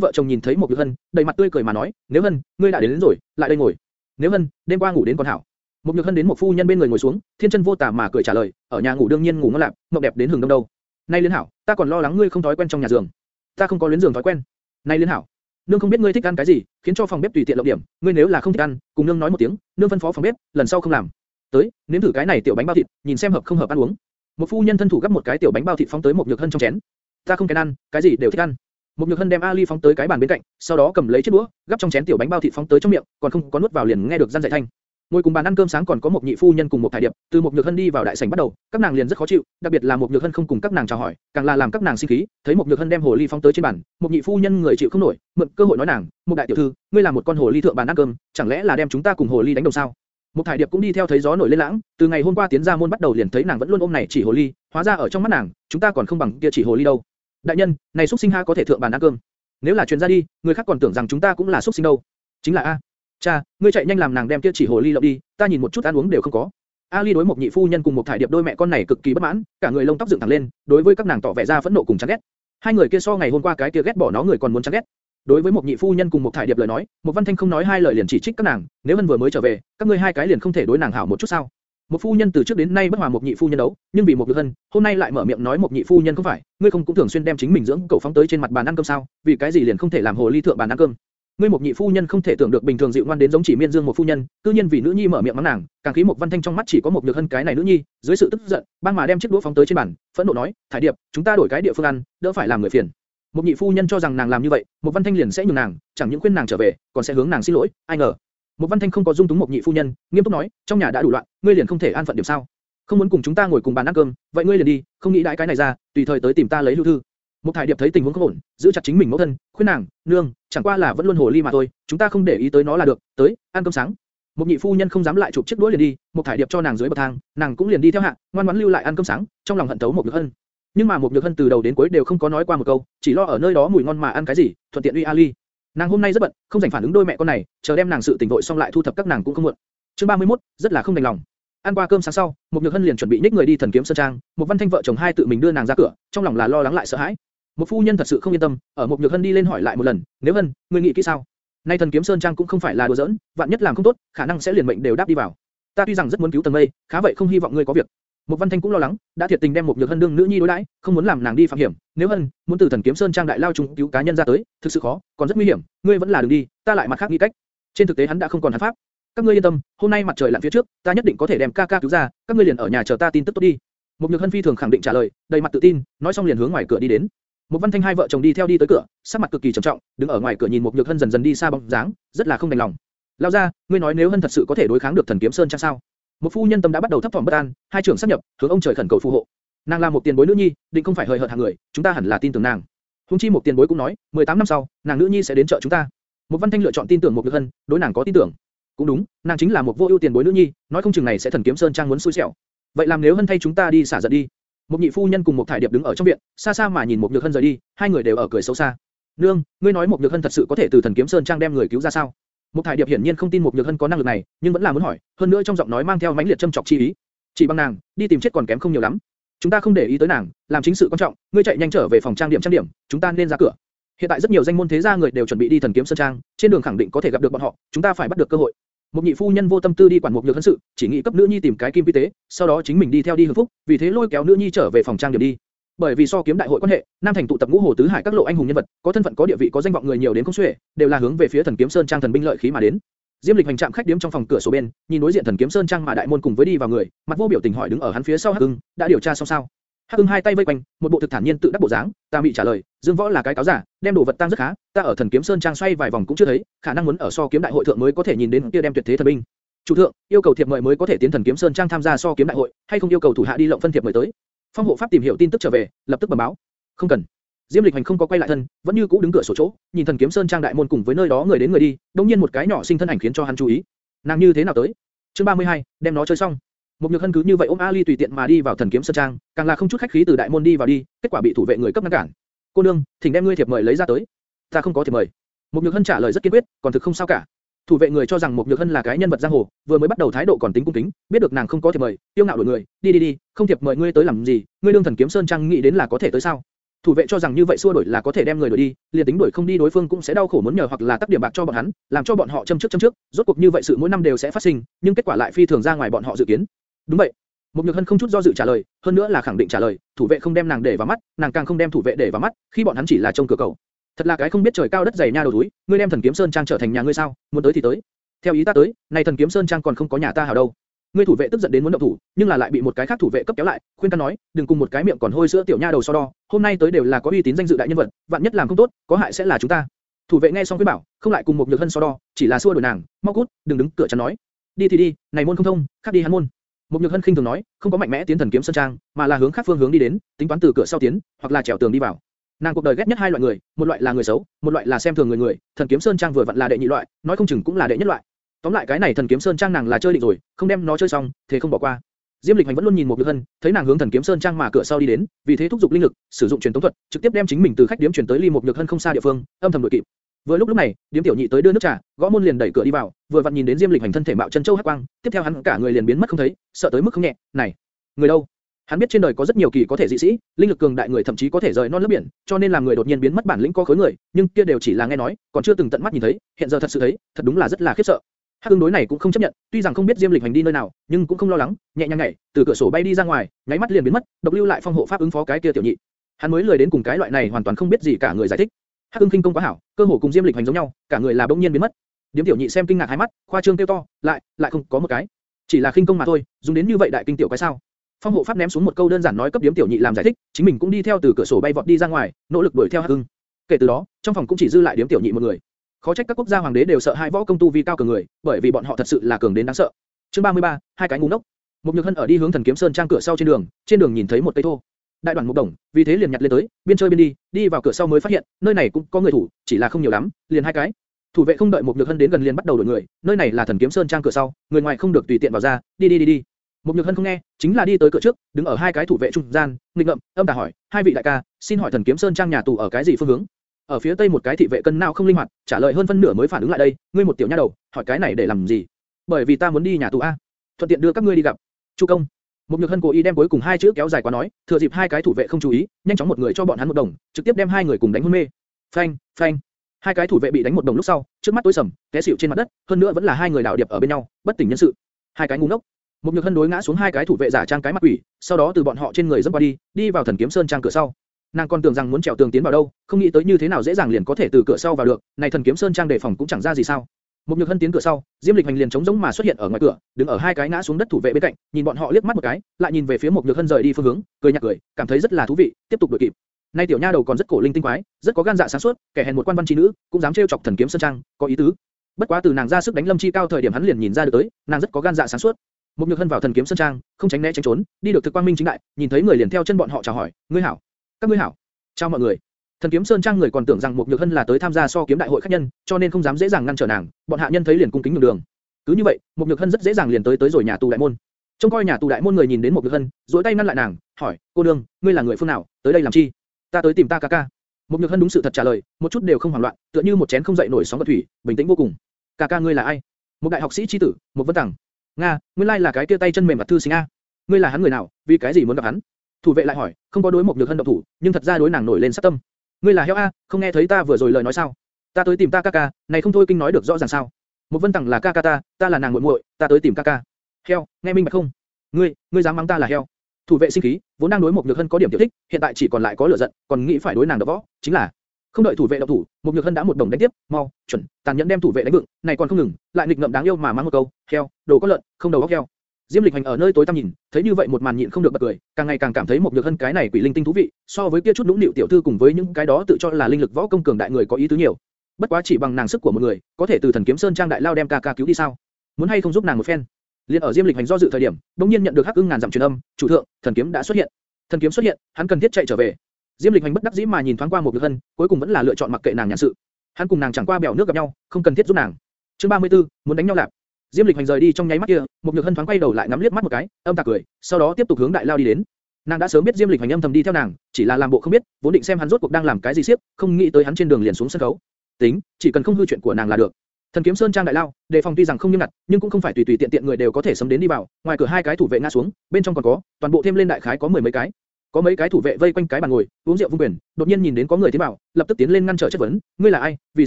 vợ chồng nhìn thấy một nhược hân, đầy mặt tươi cười mà nói, nếu hân, ngươi đã đến, đến rồi, lại đây ngồi. Nếu hân, đêm qua ngủ đến còn hảo. Một nhược hân đến một phu nhân bên người ngồi xuống, thiên chân vô tà mà cười trả lời, ở nhà ngủ đương nhiên ngủ ngon lạc, mộng đẹp đến hừng đông đâu. Nay liên hảo, ta còn lo lắng ngươi không thói quen trong nhà giường. Ta không có luyến giường thói quen. Nay liên hảo, nương không biết ngươi thích ăn cái gì, khiến cho phòng bếp tùy tiện lộng điểm, ngươi nếu là không thích ăn, cùng nương nói một tiếng, nương phân phó phòng bếp, lần sau không làm. Tới, nếm thử cái này tiểu bánh bao thịt, nhìn xem hợp không hợp ăn uống. Một phu nhân thân thủ gấp một cái tiểu bánh bao thịt phóng tới một nhược hân trong chén. Ta không kén ăn, cái gì đều thích ăn. Một nhược hân đem Ali phóng tới cái bàn bên cạnh, sau đó cầm lấy chiếc đũa, gấp trong chén tiểu bánh bao thịt phóng tới trong miệng, còn không có nuốt vào liền nghe được răn dạy thanh. Ngồi cùng bàn ăn cơm sáng còn có một nhị phu nhân cùng một thải điệp, từ một nhược hân đi vào đại sảnh bắt đầu, các nàng liền rất khó chịu, đặc biệt là một nhược hân không cùng các nàng chào hỏi, càng là làm các nàng sinh khí. Thấy một nhược hân đem hồ ly phóng tới trên bàn, một nhị phu nhân người chịu không nổi, mượn cơ hội nói nàng, một đại tiểu thư, ngươi là một con hồ ly thượng bàn ăn cơm, chẳng lẽ là đem chúng ta cùng hồ ly đánh đồng sao? Một thải điệp cũng đi theo thấy gió nổi lên lãng, từ ngày hôm qua tiến ra môn bắt đầu liền thấy nàng vẫn luôn ôm này chỉ hồ ly, hóa ra ở trong mắt nàng, chúng ta còn không bằng kia chỉ hồ ly đâu. Đại nhân, này xuất sinh ha có thể thượng bàn ăn cơm. Nếu là truyền ra đi, người khác còn tưởng rằng chúng ta cũng là xuất sinh đâu. Chính là a. Cha, ngươi chạy nhanh làm nàng đem kia chỉ hồ ly lộng đi, ta nhìn một chút ăn uống đều không có. Ali đối một nhị phu nhân cùng một thải điệp đôi mẹ con này cực kỳ bất mãn, cả người lông tóc dựng thẳng lên, đối với các nàng tỏ vẻ ra phẫn nộ cùng chán ghét. Hai người kia so ngày hôm qua cái kia ghét bỏ nó người còn muốn chán ghét. Đối với một nhị phu nhân cùng một thải điệp lời nói, một văn thanh không nói hai lời liền chỉ trích các nàng, nếu hân vừa mới trở về, các ngươi hai cái liền không thể đối nàng hảo một chút sao? Một phu nhân từ trước đến nay bất hòa một nhị phu nhân đấu, nhưng vì một nhược hân, hôm nay lại mở miệng nói một nhị phu nhân không phải, ngươi không cũng thường xuyên đem chính mình dưỡng cậu phóng tới trên mặt bàn ăn cơm sao? Vì cái gì liền không thể làm hồ ly thượng bàn ăn cơm? Ngươi một nhị phu nhân không thể tưởng được bình thường dịu ngoan đến giống chỉ miên dương một phu nhân, cư nhiên vì nữ nhi mở miệng mắng nàng, càng khí một văn thanh trong mắt chỉ có một nhược hân cái này nữ nhi, dưới sự tức giận, bang mà đem chiếc đũa phóng tới trên bàn, phẫn nộ nói, thải điệp, chúng ta đổi cái địa phương ăn, đỡ phải làm người phiền. Một nhị phu nhân cho rằng nàng làm như vậy, một văn thanh liền sẽ nhường nàng, chẳng những khuyên nàng trở về, còn sẽ hướng nàng xin lỗi, ai ngờ. Một văn thanh không có dung túng một nhị phu nhân, nghiêm túc nói, trong nhà đã đủ loạn, ngươi liền không thể an phận điểm sao? Không muốn cùng chúng ta ngồi cùng bàn ăn cơm, vậy ngươi liền đi, không nghĩ đại cái này ra, tùy thời tới tìm ta lấy lưu thư. Một thải điệp thấy tình huống không ổn, giữ chặt chính mình mẫu thân, khuyên nàng, nương, chẳng qua là vẫn luôn hồ ly mà thôi, chúng ta không để ý tới nó là được, tới, ăn cơm sáng. Một nhị phu nhân không dám lại chụp chiếc đuôi liền đi, một thải điệp cho nàng dưới bậc thang, nàng cũng liền đi theo hạ, ngoan ngoãn lưu lại ăn cơm sáng, trong lòng hận tấu một nhược hân. Nhưng mà một nhược hân từ đầu đến cuối đều không có nói qua một câu, chỉ lo ở nơi đó mùi ngon mà ăn cái gì, thuận tiện uy Ali. Nàng hôm nay rất bận, không dành phản ứng đôi mẹ con này, chờ đem nàng sự tình vội xong lại thu thập các nàng cũng không muộn. Chương 31, rất là không đành lòng. Ăn qua cơm sáng sau, một nhược hân liền chuẩn bị nhích người đi thần kiếm sơn trang, một văn thanh vợ chồng hai tự mình đưa nàng ra cửa, trong lòng là lo lắng lại sợ hãi. Một phu nhân thật sự không yên tâm, ở một nhược hân đi lên hỏi lại một lần, nếu hân, ngươi nghĩ kỹ sao? Nay thần kiếm sơn trang cũng không phải là đùa giỡn, vạn nhất làm không tốt, khả năng sẽ liền mệnh đều đáp đi vào. Ta tuy rằng rất muốn cứu Tần Mây, khá vậy không hy vọng ngươi có việc. Một Văn Thanh cũng lo lắng, đã thiệt tình đem một Nhược Hân đương nữ nhi đối đãi, không muốn làm nàng đi phạm hiểm. Nếu Hân muốn từ Thần Kiếm Sơn trang đại lao trùng cứu cá nhân ra tới, thực sự khó, còn rất nguy hiểm. Ngươi vẫn là đừng đi, ta lại mặt khác nghĩ cách. Trên thực tế hắn đã không còn hắn pháp. Các ngươi yên tâm, hôm nay mặt trời lặn phía trước, ta nhất định có thể đem ca ca cứu ra. Các ngươi liền ở nhà chờ ta tin tức tốt đi. Một Nhược Hân phi thường khẳng định trả lời, đầy mặt tự tin, nói xong liền hướng ngoài cửa đi đến. Một Văn Thanh hai vợ chồng đi theo đi tới cửa, sắc mặt cực kỳ trầm trọng, đứng ở ngoài cửa nhìn một Nhược Hân dần dần đi xa bóng dáng, rất là không đành lòng. Lao ra, ngươi nói nếu Hân thật sự có thể đối kháng được Thần Kiếm Sơn trang sao? Một phu nhân tâm đã bắt đầu thấp thỏm bất an, hai trưởng sắp nhập, hướng ông trời khẩn cầu phù hộ. Nàng là một tiền bối nữ nhi, định không phải hời hợt hàng người, chúng ta hẳn là tin tưởng nàng. Hùng chi một tiền bối cũng nói, 18 năm sau, nàng nữ nhi sẽ đến trợ chúng ta. Một Văn Thanh lựa chọn tin tưởng một Nhược Hân, đối nàng có tin tưởng. Cũng đúng, nàng chính là một vô ưu tiền bối nữ nhi, nói không chừng này sẽ Thần Kiếm Sơn trang muốn xui xẻo. Vậy làm nếu Hân thay chúng ta đi xả giận đi. Một nhị phu nhân cùng một thải điệp đứng ở trong viện, xa xa mà nhìn một nhược hân rời đi, hai người đều ở cười xấu xa. Nương, ngươi nói một nhược hân thật sự có thể từ thần kiếm sơn trang đem người cứu ra sao? Một thải điệp hiển nhiên không tin một nhược hân có năng lực này, nhưng vẫn là muốn hỏi, hơn nữa trong giọng nói mang theo mãnh liệt châm chọc chi ý. Chỉ bằng nàng, đi tìm chết còn kém không nhiều lắm. Chúng ta không để ý tới nàng, làm chính sự quan trọng. Ngươi chạy nhanh trở về phòng trang điểm trang điểm, chúng ta nên ra cửa. Hiện tại rất nhiều danh môn thế gia người đều chuẩn bị đi thần kiếm sơn trang, trên đường khẳng định có thể gặp được bọn họ, chúng ta phải bắt được cơ hội. Một nhị phu nhân vô tâm tư đi quản một nhược thân sự, chỉ nghĩ cấp nữ nhi tìm cái kim vi tế, sau đó chính mình đi theo đi hưởng phúc, vì thế lôi kéo nữ nhi trở về phòng trang điểm đi. Bởi vì so kiếm đại hội quan hệ, Nam Thành tụ tập ngũ hồ tứ hải các lộ anh hùng nhân vật, có thân phận có địa vị có danh vọng người nhiều đến không xuể, đều là hướng về phía thần kiếm sơn trang thần binh lợi khí mà đến. Diêm Lịch hành trạm khách điếm trong phòng cửa sổ bên, nhìn đối diện thần kiếm sơn trang mà đại môn cùng với đi vào người, mặt vô biểu tình hỏi đứng ở hắn phía sau Hắc đã điều tra xong sao? Hắc Ưng hai tay vây quanh, một bộ thực thản nhiên tự đắc bộ dáng, ta bị trả lời, Dương Võ là cái cáo giả, đem đồ vật tăng rất khá, ta ở thần kiếm sơn trang xoay vài vòng cũng chưa thấy, khả năng muốn ở so kiếm đại hội thượng mới có thể nhìn đến kia đem tuyệt thế thần binh. Chủ thượng, yêu cầu thiệp mời mới có thể tiến thần kiếm sơn trang tham gia so kiếm đại hội, hay không yêu cầu thủ hạ đi lộng phân thiệp mời tới. Phong hộ pháp tìm hiểu tin tức trở về, lập tức bẩm báo. Không cần. Diêm Lịch Hành không có quay lại thân, vẫn như cũ đứng cửa sổ chỗ, nhìn thần kiếm sơn trang đại môn cùng với nơi đó người đến người đi, đột nhiên một cái nhỏ sinh thân ảnh khiến cho hắn chú ý. Nàng như thế nào tới? Chương 32, đem nó chơi xong. Một nhược hân cứ như vậy ôm Ali tùy tiện mà đi vào thần kiếm sơn trang, càng là không chút khách khí từ đại môn đi vào đi, kết quả bị thủ vệ người cấp ngăn cản. Cô nương, thỉnh đem ngươi thiệp mời lấy ra tới. Ta không có thiệp mời. Một nhược hân trả lời rất kiên quyết, còn thực không sao cả. Thủ vệ người cho rằng một nhược hân là cái nhân vật giang hồ, vừa mới bắt đầu thái độ còn tính cung kính, biết được nàng không có thiệp mời, tiêu ngạo đuổi người, đi đi đi, không thiệp mời ngươi tới làm gì, ngươi đương thần kiếm sơn trang nghĩ đến là có thể tới sao? Thủ vệ cho rằng như vậy xua đuổi là có thể đem người đuổi đi, liền tính đuổi không đi đối phương cũng sẽ đau khổ muốn nhờ hoặc là tác điểm bạc cho bọn hắn, làm cho bọn họ châm trước châm trước, rốt cuộc như vậy sự mỗi năm đều sẽ phát sinh, nhưng kết quả lại phi thường ra ngoài bọn họ dự kiến. Đúng vậy. Một Nhược Hân không chút do dự trả lời, hơn nữa là khẳng định trả lời, thủ vệ không đem nàng để vào mắt, nàng càng không đem thủ vệ để vào mắt, khi bọn hắn chỉ là trông cửa cầu. Thật là cái không biết trời cao đất dày nha đầu túi, ngươi đem thần kiếm sơn trang trở thành nhà ngươi sao? Muốn tới thì tới. Theo ý ta tới, này thần kiếm sơn trang còn không có nhà ta hảo đâu. Ngươi thủ vệ tức giận đến muốn động thủ, nhưng là lại bị một cái khác thủ vệ cấp kéo lại, khuyên can nói, đừng cùng một cái miệng còn hôi sữa tiểu nha đầu so đo, hôm nay tới đều là có uy tín danh dự đại nhân vật, vạn nhất làm không tốt, có hại sẽ là chúng ta. Thủ vệ nghe xong khuyên bảo, không lại cùng một nhược hân so đo, chỉ là xua đuổi nàng, mau cút, đừng đứng cửa chắn nói. Đi thì đi, này môn không thông, khác đi hắn môn. Một nhược hân khinh thường nói, không có mạnh mẽ tiến thần kiếm sơn trang, mà là hướng khác phương hướng đi đến, tính toán từ cửa sau tiến, hoặc là trèo tường đi vào. Nàng cuộc đời ghét nhất hai loại người, một loại là người xấu, một loại là xem thường người người. Thần kiếm sơn trang vừa vặn là đệ nhị loại, nói không chừng cũng là đệ nhất loại. Tóm lại cái này thần kiếm sơn trang nàng là chơi định rồi, không đem nó chơi xong, thế không bỏ qua. Diêm Lịch Hành vẫn luôn nhìn một Nhược Hân, thấy nàng hướng Thần Kiếm Sơn trang mà cửa sau đi đến, vì thế thúc giục linh lực, sử dụng truyền tống thuật, trực tiếp đem chính mình từ khách điếm chuyển tới ly một Nhược Hân không xa địa phương, âm thầm đuổi kịp. Vừa lúc lúc này, điếm tiểu nhị tới đưa nước trà, gõ môn liền đẩy cửa đi vào, vừa vặn nhìn đến Diêm Lịch Hành thân thể mạo chân châu hắc quang, tiếp theo hắn cả người liền biến mất không thấy, sợ tới mức không nhẹ. Này, người đâu? Hắn biết trên đời có rất nhiều kỳ có thể dị sĩ, linh lực cường đại người thậm chí có thể rời non lấp biển, cho nên làm người đột nhiên biến mất bản lĩnh có khối người, nhưng kia đều chỉ là nghe nói, còn chưa từng tận mắt nhìn thấy, hiện giờ thật sự thấy, thật đúng là rất là khiếp sợ. Hắc tương đối này cũng không chấp nhận, tuy rằng không biết Diêm Lịch hành đi nơi nào, nhưng cũng không lo lắng, nhẹ nhàng nhảy, từ cửa sổ bay đi ra ngoài, nháy mắt liền biến mất, độc lưu lại phong hộ pháp ứng phó cái kia tiểu nhị. Hắn mới lười đến cùng cái loại này hoàn toàn không biết gì cả người giải thích. Hắc Ưng kinh công quá hảo, cơ hồ cùng Diêm Lịch hành giống nhau, cả người là bỗng nhiên biến mất. Điếm tiểu nhị xem kinh ngạc hai mắt, khoa trương kêu to, lại, lại không có một cái, chỉ là khinh công mà thôi, dùng đến như vậy đại kinh tiểu cái sao? Phong hộ pháp ném xuống một câu đơn giản nói cấp điếm tiểu nhị làm giải thích, chính mình cũng đi theo từ cửa sổ bay vọt đi ra ngoài, nỗ lực đuổi theo Hắc Ưng. Kể từ đó, trong phòng cũng chỉ dư lại điếm tiểu nhị một người. Khó trách các quốc gia hoàng đế đều sợ hai võ công tu vi cao cường người, bởi vì bọn họ thật sự là cường đến đáng sợ. Chương 33, hai cái ngu ngốc. Một nhược hân ở đi hướng thần kiếm sơn trang cửa sau trên đường, trên đường nhìn thấy một cây thô. Đại đoàn mục đồng, vì thế liền nhặt lên tới, biên chơi biên đi, đi vào cửa sau mới phát hiện, nơi này cũng có người thủ, chỉ là không nhiều lắm, liền hai cái. Thủ vệ không đợi một nhược hân đến gần liền bắt đầu đuổi người, nơi này là thần kiếm sơn trang cửa sau, người ngoài không được tùy tiện vào ra, đi đi đi đi. Một nhược hân không nghe, chính là đi tới cửa trước, đứng ở hai cái thủ vệ trung gian, nghịch ngợm, âm tà hỏi, hai vị đại ca, xin hỏi thần kiếm sơn trang nhà tù ở cái gì phương hướng? Ở phía tây một cái thị vệ cân nào không linh hoạt, trả lời hơn phân nửa mới phản ứng lại đây, ngươi một tiểu nha đầu, hỏi cái này để làm gì? Bởi vì ta muốn đi nhà tù a, thuận tiện đưa các ngươi đi gặp. Chu công. Một nhược hân cố ý đem cuối cùng hai chữ kéo dài quá nói, thừa dịp hai cái thủ vệ không chú ý, nhanh chóng một người cho bọn hắn một đồng, trực tiếp đem hai người cùng đánh hôn mê. Phanh, phanh. Hai cái thủ vệ bị đánh một đồng lúc sau, trước mắt tối sầm, té xỉu trên mặt đất, hơn nữa vẫn là hai người đảo điệp ở bên nhau, bất tỉnh nhân sự. Hai cái ngu ngốc. Một nhược hân đối ngã xuống hai cái thủ vệ giả trang cái mặt quỷ, sau đó từ bọn họ trên người dẫm qua đi, đi vào thần kiếm sơn trang cửa sau. Nàng còn tưởng rằng muốn trèo tường tiến vào đâu, không nghĩ tới như thế nào dễ dàng liền có thể từ cửa sau vào được, này thần kiếm sơn trang đề phòng cũng chẳng ra gì sao. Một nhược hân tiến cửa sau, Diêm Lịch Hành liền chống giống mà xuất hiện ở ngoài cửa, đứng ở hai cái ngã xuống đất thủ vệ bên cạnh, nhìn bọn họ liếc mắt một cái, lại nhìn về phía một nhược hân rời đi phương hướng, cười nhạt cười, cảm thấy rất là thú vị, tiếp tục đuổi kịp. Nay tiểu nha đầu còn rất cổ linh tinh quái, rất có gan dạ sáng suốt, kẻ hèn một quan văn trí nữ, cũng dám trêu chọc thần kiếm sơn trang, có ý tứ. Bất quá từ nàng ra sức đánh Lâm Chi cao thời điểm hắn liền nhìn ra được tới, nàng rất có gan dạ sáng suốt. Một nhược hân vào thần kiếm sơn trang, không tránh né tránh trốn, đi được thực quang minh chính đại, nhìn thấy người liền theo chân bọn họ chào hỏi, ngươi hảo, các ngươi hảo, chào mọi người. Thần kiếm sơn trang người còn tưởng rằng một nhược hân là tới tham gia so kiếm đại hội khách nhân, cho nên không dám dễ dàng ngăn trở nàng, bọn hạ nhân thấy liền cung kính nhường đường. Cứ như vậy, một nhược hân rất dễ dàng liền tới tới rồi nhà tù đại môn. Trông coi nhà tù đại môn người nhìn đến một nhược hân, duỗi tay ngăn lại nàng, hỏi, cô đương, ngươi là người phương nào, tới đây làm chi? Ta tới tìm ta ca ca. Một nhược hân đúng sự thật trả lời, một chút đều không hoảng loạn, tựa như một chén không dậy nổi sóng gợn thủy, bình tĩnh vô cùng. Ca ca ngươi là ai? Một đại học sĩ chi tử, một vân tàng. Nga, nguyên lai là cái kia tay chân mềm và thư sinh a. Ngươi là hắn người nào, vì cái gì muốn gặp hắn? Thủ vệ lại hỏi, không có đối một nhược hân động thủ, nhưng thật ra đối nàng nổi lên sát tâm. Ngươi là heo a, không nghe thấy ta vừa rồi lời nói sao? Ta tới tìm ta ca ca, này không thôi kinh nói được rõ ràng sao? Một vân tẳng là ca ca ta, ta là nàng muội muội, ta tới tìm ca ca. Heo, nghe minh bạch không? Ngươi, ngươi dám mắng ta là heo? Thủ vệ sinh khí, vốn đang đối một nhược hân có điểm tiểu thích, hiện tại chỉ còn lại có lửa giận, còn nghĩ phải đối nàng đỡ võ, chính là không đợi thủ vệ động thủ, một nhược hân đã một đồng đánh tiếp, mau, chuẩn, tàn nhẫn đem thủ vệ đánh vượng, này còn không ngừng, lại nghịch ngợm đáng yêu mà mắng một câu, heo, đồ có lợn, không đầu óc heo. Diêm Lịch Hành ở nơi tối tăm nhìn, thấy như vậy một màn nhịn không được bật cười, càng ngày càng cảm thấy một nhược hân cái này quỷ linh tinh thú vị, so với kia chút nũng nịu tiểu thư cùng với những cái đó tự cho là linh lực võ công cường đại người có ý tứ nhiều. Bất quá chỉ bằng nàng sức của một người, có thể từ thần kiếm sơn trang đại lao đem ca ca cứu đi sao? Muốn hay không giúp nàng một phen? Liên ở Diêm Lịch Hành do dự thời điểm, đống nhiên nhận được hắc ưng ngàn dặm truyền âm, chủ thượng, thần kiếm đã xuất hiện. Thần kiếm xuất hiện, hắn cần thiết chạy trở về. Diêm Lịch Hành bất đắc dĩ mà nhìn thoáng qua một nhược hân, cuối cùng vẫn là lựa chọn mặc kệ nàng nhàn sự. Hắn cùng nàng chẳng qua bèo nước gặp nhau, không cần thiết giúp nàng. Chương 34, muốn đánh nhau lạc. Diêm Lịch Hành rời đi trong nháy mắt kia, một nhược hân thoáng quay đầu lại ngắm liếc mắt một cái, âm tà cười, sau đó tiếp tục hướng đại lao đi đến. Nàng đã sớm biết Diêm Lịch Hành âm thầm đi theo nàng, chỉ là làm bộ không biết, vốn định xem hắn rốt cuộc đang làm cái gì siếp, không nghĩ tới hắn trên đường liền xuống sân khấu. Tính, chỉ cần không hư chuyện của nàng là được. Thần kiếm sơn trang đại lao, đề phòng tuy rằng không nghiêm ngặt, nhưng cũng không phải tùy tùy tiện tiện người đều có thể sớm đến đi vào. Ngoài cửa hai cái thủ vệ ngã xuống, bên trong còn có, toàn bộ thêm lên đại khái có mười mấy cái. Có mấy cái thủ vệ vây quanh cái bàn ngồi, uống rượu vung quyền, đột nhiên nhìn đến có người tiến vào, lập tức tiến lên ngăn trở chất vấn, ngươi là ai, vì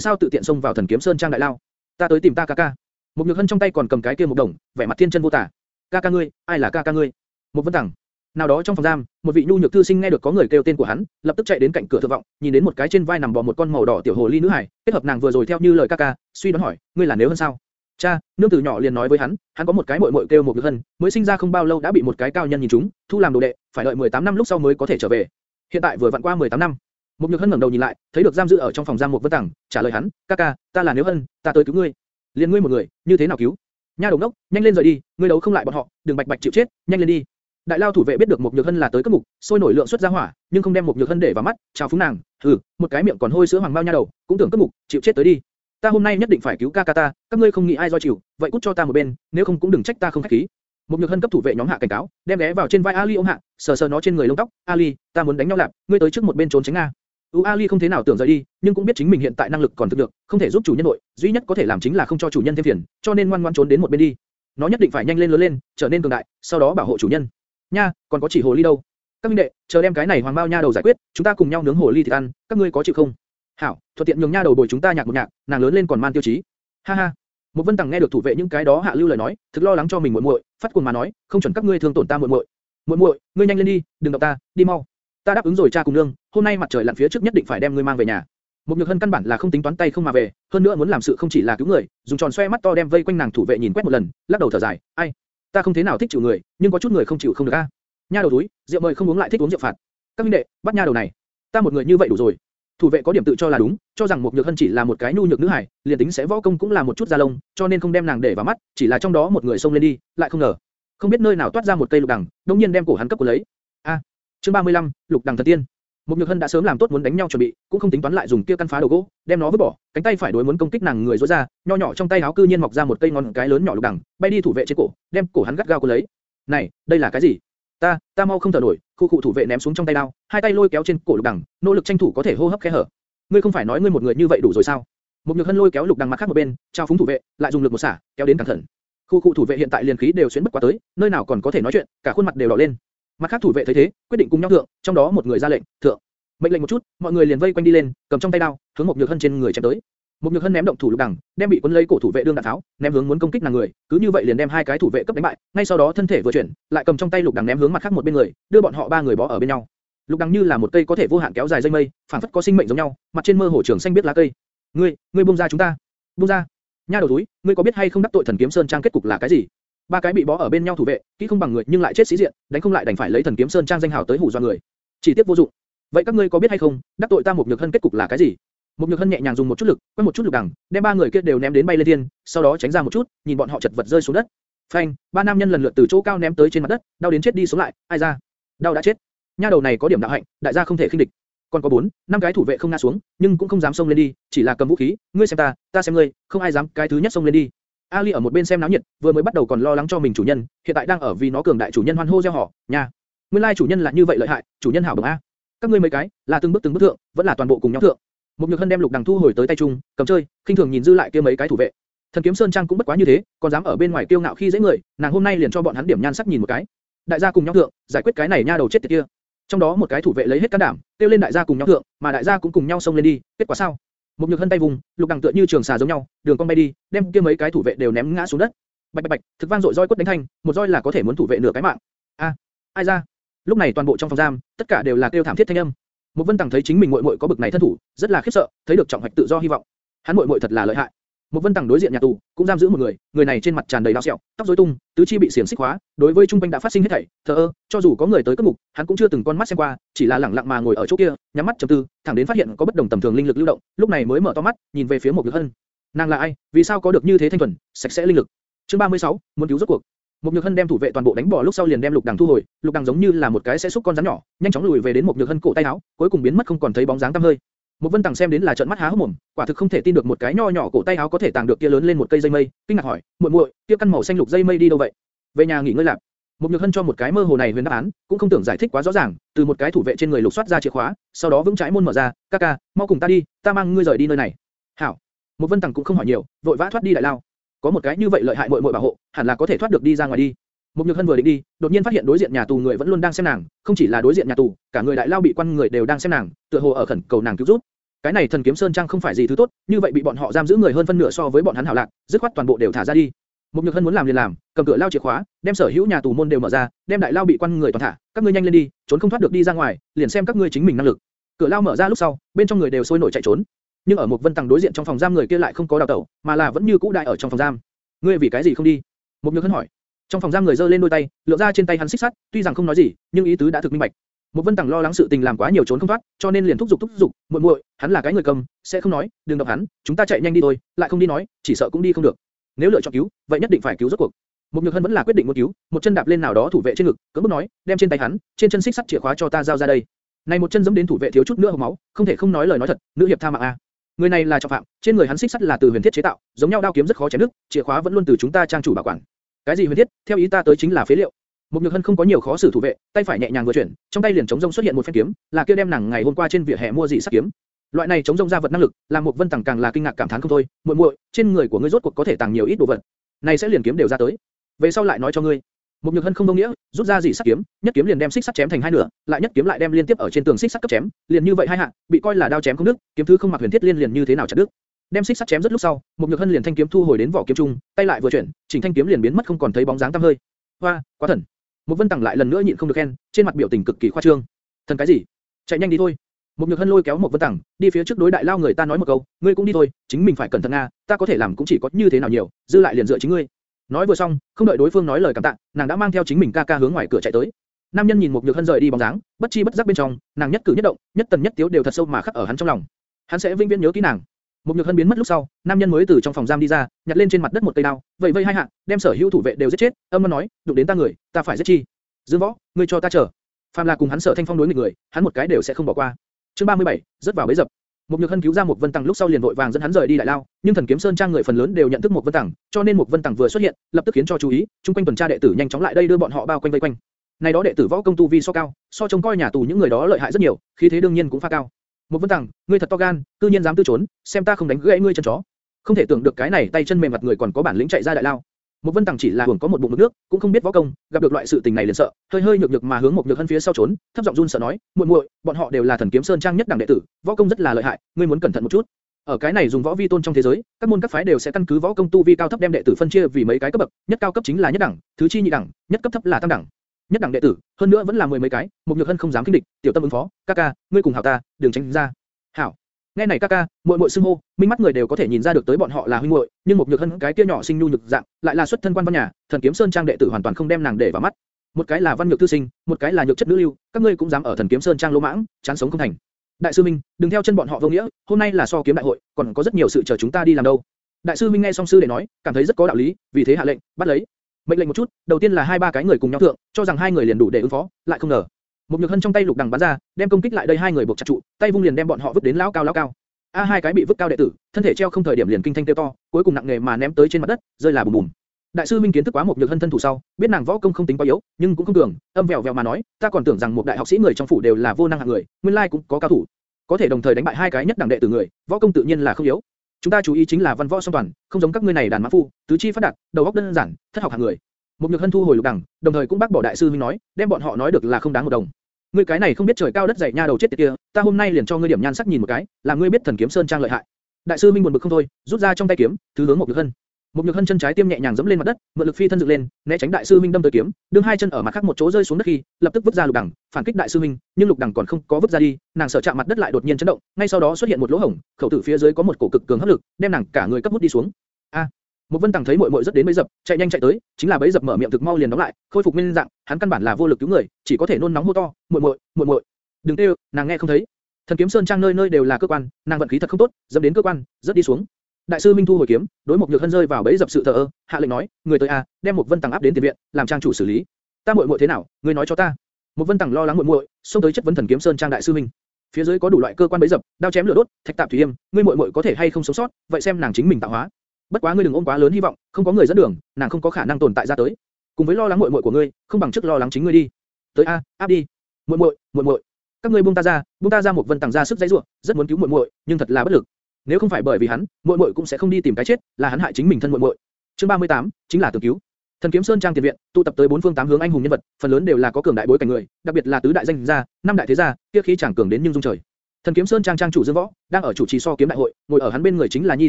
sao tự tiện xông vào thần kiếm sơn trang đại lao? Ta tới tìm ta ca ca. Một nhược hân trong tay còn cầm cái kia một đồng, vẻ mặt thiên chân vô tả. Ca ca ngươi, ai là ca ca ngươi? Một vân tẳng. Nào đó trong phòng giam, một vị nhu nhược thư sinh nghe được có người kêu tên của hắn, lập tức chạy đến cạnh cửa thượng vọng, nhìn đến một cái trên vai nằm bò một con màu đỏ tiểu hồ ly nữ hải, kết hợp nàng vừa rồi theo như lời ca ca, suy đoán hỏi, ngươi là nếu hơn sao? Cha, nương tử nhỏ liền nói với hắn, hắn có một cái muội muội kêu một nhược hân, mới sinh ra không bao lâu đã bị một cái cao nhân nhìn trúng, thu làm đồ đệ, phải đợi 18 năm lúc sau mới có thể trở về. Hiện tại vừa vặn qua 18 năm. Một nhược hân ngẩng đầu nhìn lại, thấy được giam giữ ở trong phòng giam một vân tẳng, trả lời hắn, ca ca, ta là nếu hân, ta tới cứu ngươi. Liên ngươi một người, như thế nào cứu? Nha đồng đốc, nhanh lên rời đi, ngươi đấu không lại bọn họ, đừng bạch bạch chịu chết, nhanh lên đi. Đại lao thủ vệ biết được một nhược hân là tới cấp mục, sôi nổi lượng xuất ra hỏa, nhưng không đem một nhược hân để vào mắt, chào phúng nàng, hừ, một cái miệng còn hôi sữa hoàng bao nha đầu, cũng tưởng cấp mục, chịu chết tới đi. Ta hôm nay nhất định phải cứu ca ca ta, các ngươi không nghĩ ai do chịu, vậy cút cho ta một bên, nếu không cũng đừng trách ta không khách khí. Một nhược hân cấp thủ vệ nhóm hạ cảnh cáo, đem ghé vào trên vai Ali ôm hạ, sờ sờ nó trên người lông tóc, Ali, ta muốn đánh nhau lạp, ngươi tới trước một bên trốn tránh nga. U Ali không thế nào tưởng rời đi, nhưng cũng biết chính mình hiện tại năng lực còn thực được, không thể giúp chủ nhân nội, duy nhất có thể làm chính là không cho chủ nhân thêm phiền, cho nên ngoan ngoãn trốn đến một bên đi. Nó nhất định phải nhanh lên lớn lên, trở nên cường đại, sau đó bảo hộ chủ nhân. Nha, còn có chỉ hồ ly đâu? Các minh đệ, chờ đem cái này hoàng bao nha đầu giải quyết, chúng ta cùng nhau nướng hồ ly thịt ăn, các ngươi có chịu không? Hảo, thuận tiện nhường nha đầu bồi chúng ta nhạc một nhạc, nàng lớn lên còn man tiêu chí. Ha ha. Một Vân Tằng nghe được thủ vệ những cái đó hạ lưu lời nói, thực lo lắng cho mình muội muội, phát cuồng mà nói, không chuẩn các ngươi thương tổn ta muội muội. Muội muội, ngươi nhanh lên đi, đừng động ta, đi mau. Ta đáp ứng rồi cha cùng nương, hôm nay mặt trời lặn phía trước nhất định phải đem ngươi mang về nhà. Một nhược hân căn bản là không tính toán tay không mà về, hơn nữa muốn làm sự không chỉ là cứu người, dùng tròn xoe mắt to đem vây quanh nàng thủ vệ nhìn quét một lần, lắc đầu thở dài, ai, ta không thế nào thích chịu người, nhưng có chút người không chịu không được a. Nha đầu túi, rượu mời không uống lại thích uống rượu phạt. Các minh đệ, bắt nha đầu này, ta một người như vậy đủ rồi. Thủ vệ có điểm tự cho là đúng, cho rằng một nhược hân chỉ là một cái nhu nhược nữ hải, liền tính sẽ võ công cũng là một chút da lông, cho nên không đem nàng để vào mắt, chỉ là trong đó một người xông lên đi, lại không ngờ, không biết nơi nào toát ra một cây lục đằng, đống nhiên đem cổ hắn cấp của lấy. A, chương 35, lục đằng thần tiên. Một nhược hân đã sớm làm tốt muốn đánh nhau chuẩn bị, cũng không tính toán lại dùng kia căn phá đầu gỗ, đem nó vứt bỏ, cánh tay phải đối muốn công kích nàng người rối ra, nho nhỏ trong tay áo cư nhiên mọc ra một cây ngón cái lớn nhỏ lục đằng, bay đi thủ vệ trên cổ, đem cổ hắn gắt gao cuốn lấy. Này, đây là cái gì? Ta, ta mau không thở nổi, khu cụ thủ vệ ném xuống trong tay đao, hai tay lôi kéo trên cổ lục đằng, nỗ lực tranh thủ có thể hô hấp khe hở. Ngươi không phải nói ngươi một người như vậy đủ rồi sao? Một nhược hân lôi kéo lục đằng mặt khác một bên, trao phúng thủ vệ, lại dùng lực một xả, kéo đến cẩn thận. Khu cụ thủ vệ hiện tại liền khí đều xuyên bất quá tới, nơi nào còn có thể nói chuyện, cả khuôn mặt đều đỏ lên. Mặt khác thủ vệ thấy thế, quyết định cùng nhau thượng, trong đó một người ra lệnh, thượng. Mệnh lệnh một chút, mọi người liền vây quanh đi lên, cầm trong tay đao, hướng một nhược hân trên người chém tới. Một nhược hân ném động thủ lục đằng, đem bị cuốn lấy cổ thủ vệ đương đạn tháo, ném hướng muốn công kích nàng người, cứ như vậy liền đem hai cái thủ vệ cấp đánh bại, ngay sau đó thân thể vừa chuyển, lại cầm trong tay lục đằng ném hướng mặt khác một bên người, đưa bọn họ ba người bó ở bên nhau. Lục đằng như là một cây có thể vô hạn kéo dài dây mây, phản phất có sinh mệnh giống nhau, mặt trên mơ hồ trường xanh biết lá cây. Ngươi, ngươi buông ra chúng ta, buông ra. Nha đầu túi, ngươi có biết hay không đắc tội thần kiếm sơn trang kết cục là cái gì? Ba cái bị bó ở bên nhau thủ vệ, kỹ không bằng người nhưng lại chết sĩ diện, đánh không lại đành phải lấy thần kiếm sơn trang danh hào tới hù dọa người. Chỉ tiếc vô dụng. Vậy các ngươi có biết hay không, đắc tội ta một nhược hân kết cục là cái gì? Một nhược hân nhẹ nhàng dùng một chút lực, quay một chút lực đằng, đem ba người kia đều ném đến bay lên thiên, sau đó tránh ra một chút, nhìn bọn họ chật vật rơi xuống đất. Phanh, ba nam nhân lần lượt từ chỗ cao ném tới trên mặt đất, đau đến chết đi xuống lại, ai ra? Đau đã chết. Nha đầu này có điểm đạo hạnh, đại gia không thể khinh địch. Còn có bốn, năm cái thủ vệ không ngã xuống, nhưng cũng không dám xông lên đi, chỉ là cầm vũ khí, ngươi xem ta, ta xem ngươi, không ai dám cái thứ nhất xông lên đi. Ali ở một bên xem náo nhiệt, vừa mới bắt đầu còn lo lắng cho mình chủ nhân, hiện tại đang ở vì nó cường đại chủ nhân hoan hô reo hò, nha. Nguyên lai chủ nhân là như vậy lợi hại, chủ nhân hảo bổng a. Các ngươi mấy cái, là từng bước từng bước thượng, vẫn là toàn bộ cùng nhau thượng. Một nhược hân đem lục đằng thu hồi tới tay trung, cầm chơi, khinh thường nhìn dư lại kia mấy cái thủ vệ. Thần kiếm sơn trang cũng bất quá như thế, còn dám ở bên ngoài kiêu ngạo khi dễ người, nàng hôm nay liền cho bọn hắn điểm nhan sắc nhìn một cái. Đại gia cùng nhau thượng, giải quyết cái này nha đầu chết tiệt kia. Trong đó một cái thủ vệ lấy hết can đảm, kêu lên đại gia cùng nhau thượng, mà đại gia cũng cùng nhau xông lên đi, kết quả sao? Một nhược hân tay vùng, lục đằng tựa như trường xà giống nhau, đường cong bay đi, đem kia mấy cái thủ vệ đều ném ngã xuống đất. Bạch bạch bạch, thực vang dội roi quất đánh thanh, một roi là có thể muốn thủ vệ nửa cái mạng. A, ai ra? Lúc này toàn bộ trong phòng giam, tất cả đều là kêu thảm thiết thanh âm. Một Vân Tằng thấy chính mình muội muội có bực này thân thủ, rất là khiếp sợ, thấy được trọng hoạch tự do hy vọng. Hắn muội muội thật là lợi hại. Một Vân Tằng đối diện nhà tù, cũng giam giữ một người, người này trên mặt tràn đầy đau sẹo, tóc rối tung, tứ chi bị xiềng xích hóa, đối với trung quanh đã phát sinh hết thảy, thờ ơ, cho dù có người tới cướp mục, hắn cũng chưa từng con mắt xem qua, chỉ là lẳng lặng mà ngồi ở chỗ kia, nhắm mắt trầm tư, thẳng đến phát hiện có bất đồng tầm thường linh lực lưu động, lúc này mới mở to mắt, nhìn về phía một Nhược Hân. Nàng là ai? Vì sao có được như thế thanh thuần, sạch sẽ linh lực? Chương 36, muốn cứu rốt cuộc. Một Nhược Hân đem thủ vệ toàn bộ đánh bỏ lúc sau liền đem Lục Đằng thu hồi, Lục Đằng giống như là một cái sẽ xúc con rắn nhỏ, nhanh chóng lùi về đến một Nhược Hân cổ tay áo, cuối cùng biến mất không còn thấy bóng dáng tăm hơi. Một Vân Tằng xem đến là trợn mắt há hốc mồm, quả thực không thể tin được một cái nho nhỏ cổ tay áo có thể tàng được kia lớn lên một cây dây mây, kinh ngạc hỏi, muội muội, kia căn màu xanh lục dây mây đi đâu vậy? Về nhà nghỉ ngơi làm." Một Nhược Hân cho một cái mơ hồ này huyền đáp án, cũng không tưởng giải thích quá rõ ràng, từ một cái thủ vệ trên người lục soát ra chìa khóa, sau đó vững trái môn mở ra, ca ca, mau cùng ta đi, ta mang ngươi rời đi nơi này. Hảo. Một Vân Tằng cũng không hỏi nhiều, vội vã thoát đi đại lao. Có một cái như vậy lợi hại muội muội bảo hộ, hẳn là có thể thoát được đi ra ngoài đi. Một Nhược Hân vừa định đi, đột nhiên phát hiện đối diện nhà tù người vẫn luôn đang xem nàng, không chỉ là đối diện nhà tù, cả người đại lao bị quan người đều đang xem nàng, tựa hồ ở khẩn cầu nàng cứu giúp. Cái này thần kiếm sơn trang không phải gì thứ tốt, như vậy bị bọn họ giam giữ người hơn phân nửa so với bọn hắn hảo lạc, dứt khoát toàn bộ đều thả ra đi. Một Nhược Hân muốn làm liền làm, cầm cửa lao chìa khóa, đem sở hữu nhà tù môn đều mở ra, đem đại lao bị quan người toàn thả, các ngươi nhanh lên đi, trốn không thoát được đi ra ngoài, liền xem các ngươi chính mình năng lực. Cửa lao mở ra lúc sau, bên trong người đều sôi nổi chạy trốn. Nhưng ở một vân Tăng đối diện trong phòng giam người kia lại không có đào tẩu, mà là vẫn như cũ đại ở trong phòng giam. Ngươi vì cái gì không đi? Một Nhược Hân hỏi. Trong phòng giam người giơ lên đôi tay, lượng ra trên tay hắn xích sắt, tuy rằng không nói gì, nhưng ý tứ đã thực minh bạch. Một Vân Tằng lo lắng sự tình làm quá nhiều trốn không thoát, cho nên liền thúc giục thúc giục, muội muội, hắn là cái người cầm, sẽ không nói, đừng động hắn, chúng ta chạy nhanh đi thôi, lại không đi nói, chỉ sợ cũng đi không được. Nếu lựa chọn cứu, vậy nhất định phải cứu rốt cuộc. Một Nhược Hân vẫn là quyết định muốn cứu, một chân đạp lên nào đó thủ vệ trên ngực, cưỡng bức nói, đem trên tay hắn, trên chân xích sắt chìa khóa cho ta giao ra đây. Này một chân giẫm đến thủ vệ thiếu chút nữa hộc máu, không thể không nói lời nói thật, nữ hiệp tha mạng a. Người này là trọng phạm, trên người hắn xích sắt là từ huyền thiết chế tạo, giống nhau đao kiếm rất khó chém đứt, chìa khóa vẫn luôn từ chúng ta trang chủ bảo quản. Cái gì huyền thiết? Theo ý ta tới chính là phế liệu. Mục Nhược Hân không có nhiều khó xử thủ vệ, tay phải nhẹ nhàng vừa chuyển, trong tay liền chống rông xuất hiện một phen kiếm, là kia đem nàng ngày hôm qua trên vỉa hè mua dị sắc kiếm. Loại này chống rông ra vật năng lực, làm một Vân Tằng càng là kinh ngạc cảm thán không thôi, muội muội, trên người của ngươi rốt cuộc có thể tàng nhiều ít đồ vật. Này sẽ liền kiếm đều ra tới. Về sau lại nói cho ngươi. Mục Nhược Hân không đồng nghĩa, rút ra dị sắc kiếm, nhất kiếm liền đem xích sắt chém thành hai nửa, lại nhất kiếm lại đem liên tiếp ở trên tường xích sắt cấp chém, liền như vậy hai hạ, bị coi là đao chém không đứt, kiếm thứ không mặc huyền thiết liên liền như thế nào chặt đứt. Đem xích sắt chém rất lúc sau, một Nhược Hân liền thanh kiếm thu hồi đến vỏ kiếm trung, tay lại vừa chuyển, chỉnh thanh kiếm liền biến mất không còn thấy bóng dáng tăm hơi. Hoa, quá thần. Một Vân tặng lại lần nữa nhịn không được khen, trên mặt biểu tình cực kỳ khoa trương. Thần cái gì? Chạy nhanh đi thôi. Một Nhược Hân lôi kéo một Vân tặng, đi phía trước đối đại lao người ta nói một câu, ngươi cũng đi thôi, chính mình phải cẩn thận nga, ta có thể làm cũng chỉ có như thế nào nhiều, dư lại liền dựa chính ngươi. Nói vừa xong, không đợi đối phương nói lời cảm tạ, nàng đã mang theo chính mình ca ca hướng ngoài cửa chạy tới. Nam nhân nhìn một Nhược Hân rời đi bóng dáng, bất chi bất giác bên trong, nàng nhất cử nhất động, nhất tần nhất tiếu đều thật sâu mà khắc ở hắn trong lòng. Hắn sẽ vĩnh viễn nhớ kỹ nàng. Một nhược hân biến mất lúc sau, nam nhân mới từ trong phòng giam đi ra, nhặt lên trên mặt đất một cây đao, vậy vây hai hạ, đem sở hữu thủ vệ đều giết chết, âm ngâm nói, đụng đến ta người, ta phải giết chi. Dương võ, ngươi cho ta chờ. Phạm là cùng hắn sở thanh phong đối nghịch người, hắn một cái đều sẽ không bỏ qua. Chương 37, rất vào bế dập. Một nhược hân cứu ra một vân tằng lúc sau liền vội vàng dẫn hắn rời đi đại lao, nhưng thần kiếm sơn trang người phần lớn đều nhận thức một vân tằng, cho nên một vân tằng vừa xuất hiện, lập tức khiến cho chú ý, chung quanh tuần tra đệ tử nhanh chóng lại đây đưa bọn họ bao quanh vây quanh. Này đó đệ tử võ công tu vi so cao, so trông coi nhà tù những người đó lợi hại rất nhiều, khí thế đương nhiên cũng pha cao. Một Vân Tằng, ngươi thật to gan, cư nhiên dám tư trốn, xem ta không đánh gãy ngươi chân chó. Không thể tưởng được cái này tay chân mềm mặt người còn có bản lĩnh chạy ra đại lao. Một Vân Tằng chỉ là hưởng có một bụng nước, cũng không biết võ công, gặp được loại sự tình này liền sợ, hơi hơi nhược nhược mà hướng một nhược hân phía sau trốn, thấp giọng run sợ nói, muội muội, bọn họ đều là thần kiếm sơn trang nhất đẳng đệ tử, võ công rất là lợi hại, ngươi muốn cẩn thận một chút. Ở cái này dùng võ vi tôn trong thế giới, các môn các phái đều sẽ căn cứ võ công tu vi cao thấp đem đệ tử phân chia vì mấy cái cấp bậc, nhất cao cấp chính là nhất đẳng, thứ chi nhị đẳng, nhất cấp thấp là tam đẳng. Nhất đẳng đệ tử, hơn nữa vẫn là mười mấy cái, một nhược hân không dám kinh địch, tiểu tâm ứng phó, ca ca, ngươi cùng hảo ta, đừng tránh ra. Hảo. Nghe này ca ca, muội muội xưng hô, minh mắt người đều có thể nhìn ra được tới bọn họ là huynh muội, nhưng một nhược hân cái kia nhỏ sinh nhu nhược dạng, lại là xuất thân quan văn nhà, thần kiếm sơn trang đệ tử hoàn toàn không đem nàng để vào mắt. Một cái là văn nhược thư sinh, một cái là nhược chất nữ lưu, các ngươi cũng dám ở thần kiếm sơn trang lỗ mãng, chán sống không thành. Đại sư Minh, đừng theo chân bọn họ vô nghĩa, hôm nay là so kiếm đại hội, còn có rất nhiều sự chờ chúng ta đi làm đâu. Đại sư Minh nghe xong sư đệ nói, cảm thấy rất có đạo lý, vì thế hạ lệnh, bắt lấy. Mệnh lệnh một chút, đầu tiên là hai ba cái người cùng nhau thượng, cho rằng hai người liền đủ để ứng phó, lại không ngờ. Một nhược hân trong tay lục đằng bắn ra, đem công kích lại đây hai người buộc chặt trụ, tay vung liền đem bọn họ vứt đến lão cao lão cao. A hai cái bị vứt cao đệ tử, thân thể treo không thời điểm liền kinh thanh tiêu to, cuối cùng nặng nghề mà ném tới trên mặt đất, rơi là bùm bùm. Đại sư Minh kiến thức quá một nhược hân thân thủ sau, biết nàng võ công không tính quá yếu, nhưng cũng không tưởng, âm vèo vèo mà nói, ta còn tưởng rằng một đại học sĩ người trong phủ đều là vô năng hạng người, nguyên lai cũng có cao thủ có thể đồng thời đánh bại hai cái nhất đẳng đệ tử người, võ công tự nhiên là không yếu. Chúng ta chú ý chính là văn võ song toàn, không giống các ngươi này đàn mã phu, tứ chi phát đạt, đầu óc đơn giản, thất học hạng người. Một nhược hân thu hồi lục đẳng, đồng thời cũng bác bỏ đại sư huynh nói, đem bọn họ nói được là không đáng một đồng. Ngươi cái này không biết trời cao đất dày nha đầu chết tiệt kia, ta hôm nay liền cho ngươi điểm nhan sắc nhìn một cái, làm ngươi biết thần kiếm sơn trang lợi hại. Đại sư huynh buồn bực không thôi, rút ra trong tay kiếm, thứ hướng một nhược hân. Một nhược hân chân trái tiêm nhẹ nhàng dẫm lên mặt đất, mượn lực phi thân dựng lên, né tránh đại sư minh đâm tới kiếm, đương hai chân ở mặt khác một chỗ rơi xuống đất khi, lập tức vứt ra lục đẳng, phản kích đại sư minh, nhưng lục đẳng còn không có vứt ra đi, nàng sở chạm mặt đất lại đột nhiên chấn động, ngay sau đó xuất hiện một lỗ hổng, khẩu tử phía dưới có một cổ cực cường hấp lực, đem nàng cả người cấp hút đi xuống. A, một vân tàng thấy muội muội rất đến bấy dập, chạy nhanh chạy tới, chính là bấy dập mở miệng thực mau liền đóng lại, khôi phục nguyên dạng, hắn căn bản là vô lực cứu người, chỉ có thể nôn nóng hô to, muội muội, muội muội, đừng tiêu, nàng nghe không thấy. Thần kiếm sơn trang nơi nơi đều là cơ quan, nàng vận khí thật không tốt, dẫm đến cơ quan, rất đi xuống. Đại sư Minh thu hồi kiếm, đối một nhược hân rơi vào bẫy dập sự thờ ơ, hạ lệnh nói, người tới a, đem một vân tàng áp đến tiền viện, làm trang chủ xử lý. Ta muội muội thế nào, ngươi nói cho ta. Một vân tàng lo lắng muội muội, xông tới chất vấn thần kiếm sơn trang đại sư Minh. Phía dưới có đủ loại cơ quan bẫy dập, đao chém lửa đốt, thạch tạm thủy yêm, ngươi muội muội có thể hay không sống sót, vậy xem nàng chính mình tạo hóa. Bất quá ngươi đừng ôm quá lớn hy vọng, không có người dẫn đường, nàng không có khả năng tồn tại ra tới. Cùng với lo lắng muội muội của ngươi, không bằng trước lo lắng chính ngươi đi. Tới a, áp đi. Muội muội, muội muội, các ngươi buông ta ra, buông ta ra một vân tàng ra sức dãy rủa, rất muốn cứu muội muội, nhưng thật là bất lực. Nếu không phải bởi vì hắn, muội muội cũng sẽ không đi tìm cái chết, là hắn hại chính mình thân muội muội. Chương 38, chính là tưởng cứu. Thần kiếm sơn trang tiền viện, tụ tập tới bốn phương tám hướng anh hùng nhân vật, phần lớn đều là có cường đại bối cảnh người, đặc biệt là tứ đại danh gia, năm đại thế gia, kia khí chẳng cường đến nhưng dung trời. Thần kiếm sơn trang trang chủ Dương Võ, đang ở chủ trì so kiếm đại hội, ngồi ở hắn bên người chính là nhi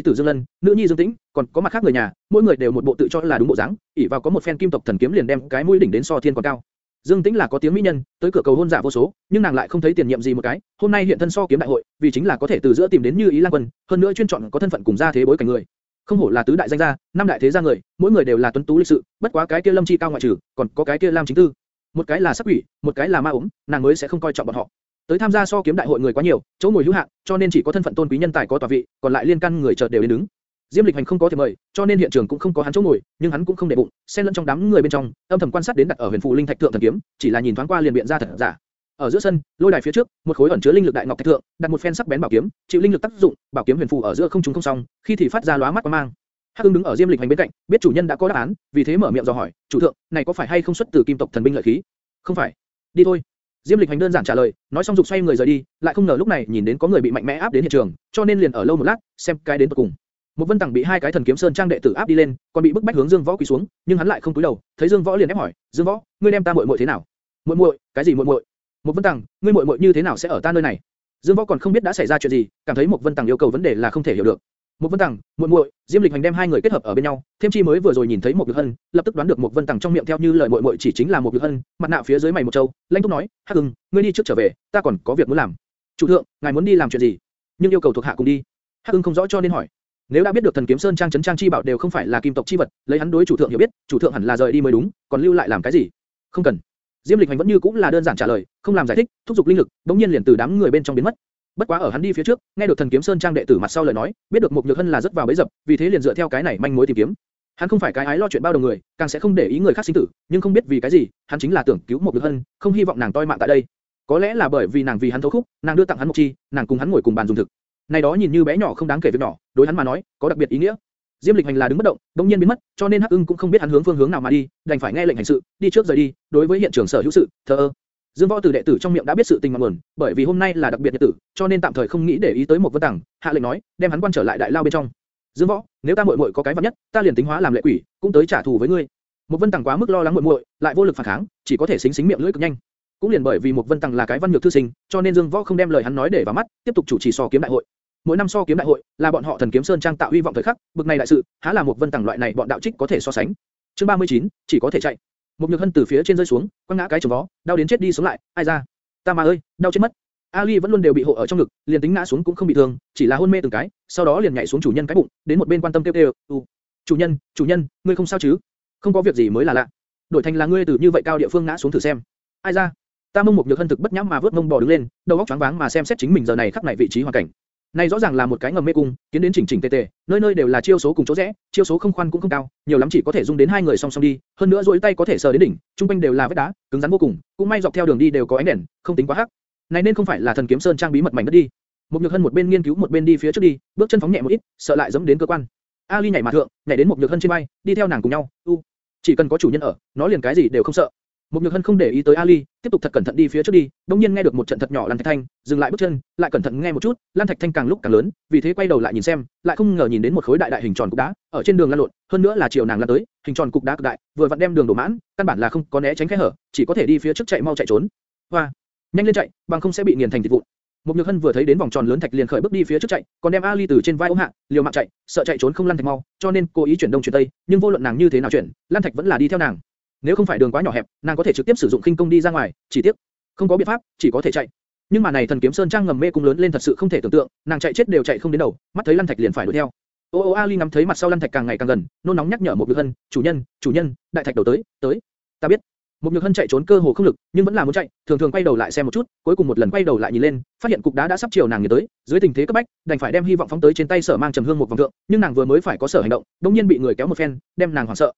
tử Dương Lân, nữ nhi Dương Tĩnh, còn có mặt khác người nhà, mỗi người đều một bộ tự cho là đúng bộ dáng, ỷ vào có một phen kim tộc thần kiếm liền đem cái mũi đỉnh đến so thiên còn cao. Dương Tĩnh là có tiếng mỹ nhân, tới cửa cầu hôn giả vô số, nhưng nàng lại không thấy tiền nhiệm gì một cái. Hôm nay hiện thân so kiếm đại hội, vì chính là có thể từ giữa tìm đến như ý lang quân, hơn nữa chuyên chọn có thân phận cùng gia thế bối cảnh người. Không hổ là tứ đại danh gia, năm đại thế gia người, mỗi người đều là tuấn tú lịch sự, bất quá cái kia Lâm Chi cao ngoại trừ, còn có cái kia Lam chính tư. Một cái là sắc quỷ, một cái là ma ốm, nàng mới sẽ không coi trọng bọn họ. Tới tham gia so kiếm đại hội người quá nhiều, chỗ ngồi hữu hạn, cho nên chỉ có thân phận tôn quý nhân tài có tòa vị, còn lại liên căn người chợt đều đến đứng. Diêm Lịch Hành không có thể mời, cho nên hiện trường cũng không có hắn chỗ ngồi, nhưng hắn cũng không để bụng, xen lẫn trong đám người bên trong, âm thầm quan sát đến đặt ở huyền phù linh thạch thượng thần kiếm, chỉ là nhìn thoáng qua liền biện ra thật giả. Ở giữa sân, lôi đài phía trước, một khối ẩn chứa linh lực đại ngọc thạch thượng, đặt một phen sắc bén bảo kiếm, chịu linh lực tác dụng, bảo kiếm huyền phù ở giữa không trung không song, khi thì phát ra lóa mắt quang mang. Hắc Ưng đứng ở Diêm Lịch Hành bên cạnh, biết chủ nhân đã có đáp án, vì thế mở miệng dò hỏi, chủ thượng, này có phải hay không xuất từ kim tộc thần binh lợi khí? Không phải. Đi thôi. Diêm Lịch Hành đơn giản trả lời, nói xong dục xoay người rời đi, lại không ngờ lúc này nhìn đến có người bị mạnh mẽ áp đến hiện trường, cho nên liền ở lâu một lát, xem cái đến tận cùng. Một Vân Tằng bị hai cái thần kiếm sơn trang đệ tử áp đi lên, còn bị bức bách hướng Dương Võ quỳ xuống, nhưng hắn lại không cúi đầu, thấy Dương Võ liền ép hỏi, "Dương Võ, ngươi đem ta muội muội thế nào?" "Muội muội? Cái gì muội muội?" "Một Vân Tằng, ngươi muội muội như thế nào sẽ ở ta nơi này?" Dương Võ còn không biết đã xảy ra chuyện gì, cảm thấy một Vân Tằng yêu cầu vấn đề là không thể hiểu được. Một Vân Tằng, muội muội, Diêm Lịch Hành đem hai người kết hợp ở bên nhau, thêm chi mới vừa rồi nhìn thấy một Nhược Hân, lập tức đoán được một Vân Tằng trong miệng theo như lời muội muội chỉ chính là một Nhược Hân, mặt nạ phía dưới mày một châu, Lanh Túc nói, Hắc Ưng, ngươi đi trước trở về, ta còn có việc muốn làm. Chủ thượng, ngài muốn đi làm chuyện gì? Nhưng yêu cầu thuộc hạ cùng đi. Hắc Ưng không rõ cho nên hỏi. Nếu đã biết được thần kiếm sơn trang chấn trang chi bảo đều không phải là kim tộc chi vật, lấy hắn đối chủ thượng hiểu biết, chủ thượng hẳn là rời đi mới đúng, còn lưu lại làm cái gì? Không cần. Diêm Lịch Hành vẫn như cũng là đơn giản trả lời, không làm giải thích, thúc giục linh lực, đống nhiên liền từ đám người bên trong biến mất. Bất quá ở hắn đi phía trước, nghe được thần kiếm sơn trang đệ tử mặt sau lời nói, biết được một nhược hân là rất vào bẫy dập, vì thế liền dựa theo cái này manh mối tìm kiếm. Hắn không phải cái ái lo chuyện bao đồng người, càng sẽ không để ý người khác sinh tử, nhưng không biết vì cái gì, hắn chính là tưởng cứu một nhược hân, không hy vọng nàng toi mạng tại đây. Có lẽ là bởi vì nàng vì hắn thấu khúc, nàng đưa tặng hắn một chi, nàng cùng hắn ngồi cùng bàn dùng thực. Này đó nhìn như bé nhỏ không đáng kể việc nhỏ, đối hắn mà nói, có đặc biệt ý nghĩa. Diêm Lịch Hành là đứng bất động, đống nhiên biến mất, cho nên Hắc Ưng cũng không biết hắn hướng phương hướng nào mà đi, đành phải nghe lệnh hành sự, đi trước rời đi. Đối với hiện trường sở hữu sự, thờ ơ. Dương Võ từ đệ tử trong miệng đã biết sự tình mà nguồn, bởi vì hôm nay là đặc biệt nhật tử, cho nên tạm thời không nghĩ để ý tới một vân tảng hạ lệnh nói, đem hắn quan trở lại đại lao bên trong. Dương Võ, nếu ta muội muội có cái vật nhất, ta liền tính hóa làm lệ quỷ, cũng tới trả thù với ngươi. Một vân tảng quá mức lo lắng muội muội, lại vô lực phản kháng, chỉ có thể xính xính miệng lưỡi cực nhanh. Cũng liền bởi vì một vân tảng là cái văn nhược thư sinh, cho nên Dương Võ không đem lời hắn nói để vào mắt, tiếp tục chủ trì so kiếm đại hội mỗi năm so kiếm đại hội, là bọn họ thần kiếm sơn trang tạo hy vọng thời khắc, bực này đại sự, há là một vân tàng loại này bọn đạo trích có thể so sánh. Chương 39, chỉ có thể chạy. Một nhược hân từ phía trên rơi xuống, quăng ngã cái chồng vó, đau đến chết đi sống lại, ai ra? Ta mà ơi, đau chết mất. Ali vẫn luôn đều bị hộ ở trong ngực, liền tính ngã xuống cũng không bị thương, chỉ là hôn mê từng cái, sau đó liền nhảy xuống chủ nhân cái bụng, đến một bên quan tâm kêu kêu, chủ nhân, chủ nhân, ngươi không sao chứ? Không có việc gì mới là lạ. Đổi thành là ngươi từ như vậy cao địa phương ngã xuống thử xem." Ai ra? Ta mông một nhược hân thực bất nhãm mà vớt mông bò đứng lên, đầu óc choáng váng mà xem xét chính mình giờ này khắc này vị trí hoàn cảnh. Này rõ ràng là một cái ngầm mê cung, kiến đến chỉnh chỉnh tề tề, nơi nơi đều là chiêu số cùng chỗ rẽ, chiêu số không khoan cũng không cao, nhiều lắm chỉ có thể dung đến hai người song song đi, hơn nữa duỗi tay có thể sờ đến đỉnh, trung quanh đều là vách đá, cứng rắn vô cùng, cũng may dọc theo đường đi đều có ánh đèn, không tính quá hắc. Này nên không phải là thần kiếm sơn trang bí mật mảnh đất đi. Một nhược hân một bên nghiên cứu một bên đi phía trước đi, bước chân phóng nhẹ một ít, sợ lại dẫm đến cơ quan. Ali nhảy mà thượng, nhảy đến một nhược hân trên vai, đi theo nàng cùng nhau. U, chỉ cần có chủ nhân ở, nó liền cái gì đều không sợ. Một Nhược Hân không để ý tới Ali, tiếp tục thật cẩn thận đi phía trước đi, đống nhiên nghe được một trận thật nhỏ lan thạch thanh, dừng lại bước chân, lại cẩn thận nghe một chút, lan thạch thanh càng lúc càng lớn, vì thế quay đầu lại nhìn xem, lại không ngờ nhìn đến một khối đại đại hình tròn cục đá, ở trên đường lăn lộn, hơn nữa là chiều nàng lăn tới, hình tròn cục đá cực đại, vừa vặn đem đường đổ mãn, căn bản là không có né tránh khe hở, chỉ có thể đi phía trước chạy mau chạy trốn. Hoa, nhanh lên chạy, bằng không sẽ bị nghiền thành thịt vụn. Một Nhược Hân vừa thấy đến vòng tròn lớn thạch liền khởi bước đi phía trước chạy, còn đem Ali từ trên vai ôm hạ, liều mạng chạy, sợ chạy trốn không lăn thạch mau, cho nên cố ý chuyển đông chuyển tây, nhưng vô luận nàng như thế nào chuyển, Lan Thạch vẫn là đi theo nàng. Nếu không phải đường quá nhỏ hẹp, nàng có thể trực tiếp sử dụng khinh công đi ra ngoài, chỉ tiếc không có biện pháp, chỉ có thể chạy. Nhưng mà này thần kiếm sơn trang ngầm mê cung lớn lên thật sự không thể tưởng tượng, nàng chạy chết đều chạy không đến đầu, mắt thấy Lăn Thạch liền phải đuổi theo. Ô ô Ali ngắm thấy mặt sau Lăn Thạch càng ngày càng gần, nôn nóng nhắc nhở một Nhược Hân, chủ nhân, chủ nhân, đại thạch đầu tới, tới. Ta biết. Một Nhược Hân chạy trốn cơ hồ không lực, nhưng vẫn là muốn chạy, thường thường quay đầu lại xem một chút, cuối cùng một lần quay đầu lại nhìn lên, phát hiện cục đá đã sắp chiều nàng nghiền tới, dưới tình thế cấp bách, đành phải đem hy vọng phóng tới trên tay sở mang trầm hương một vòng thượng, nhưng nàng vừa mới phải có sở hành động, đột nhiên bị người kéo một phen, đem nàng hoảng sợ.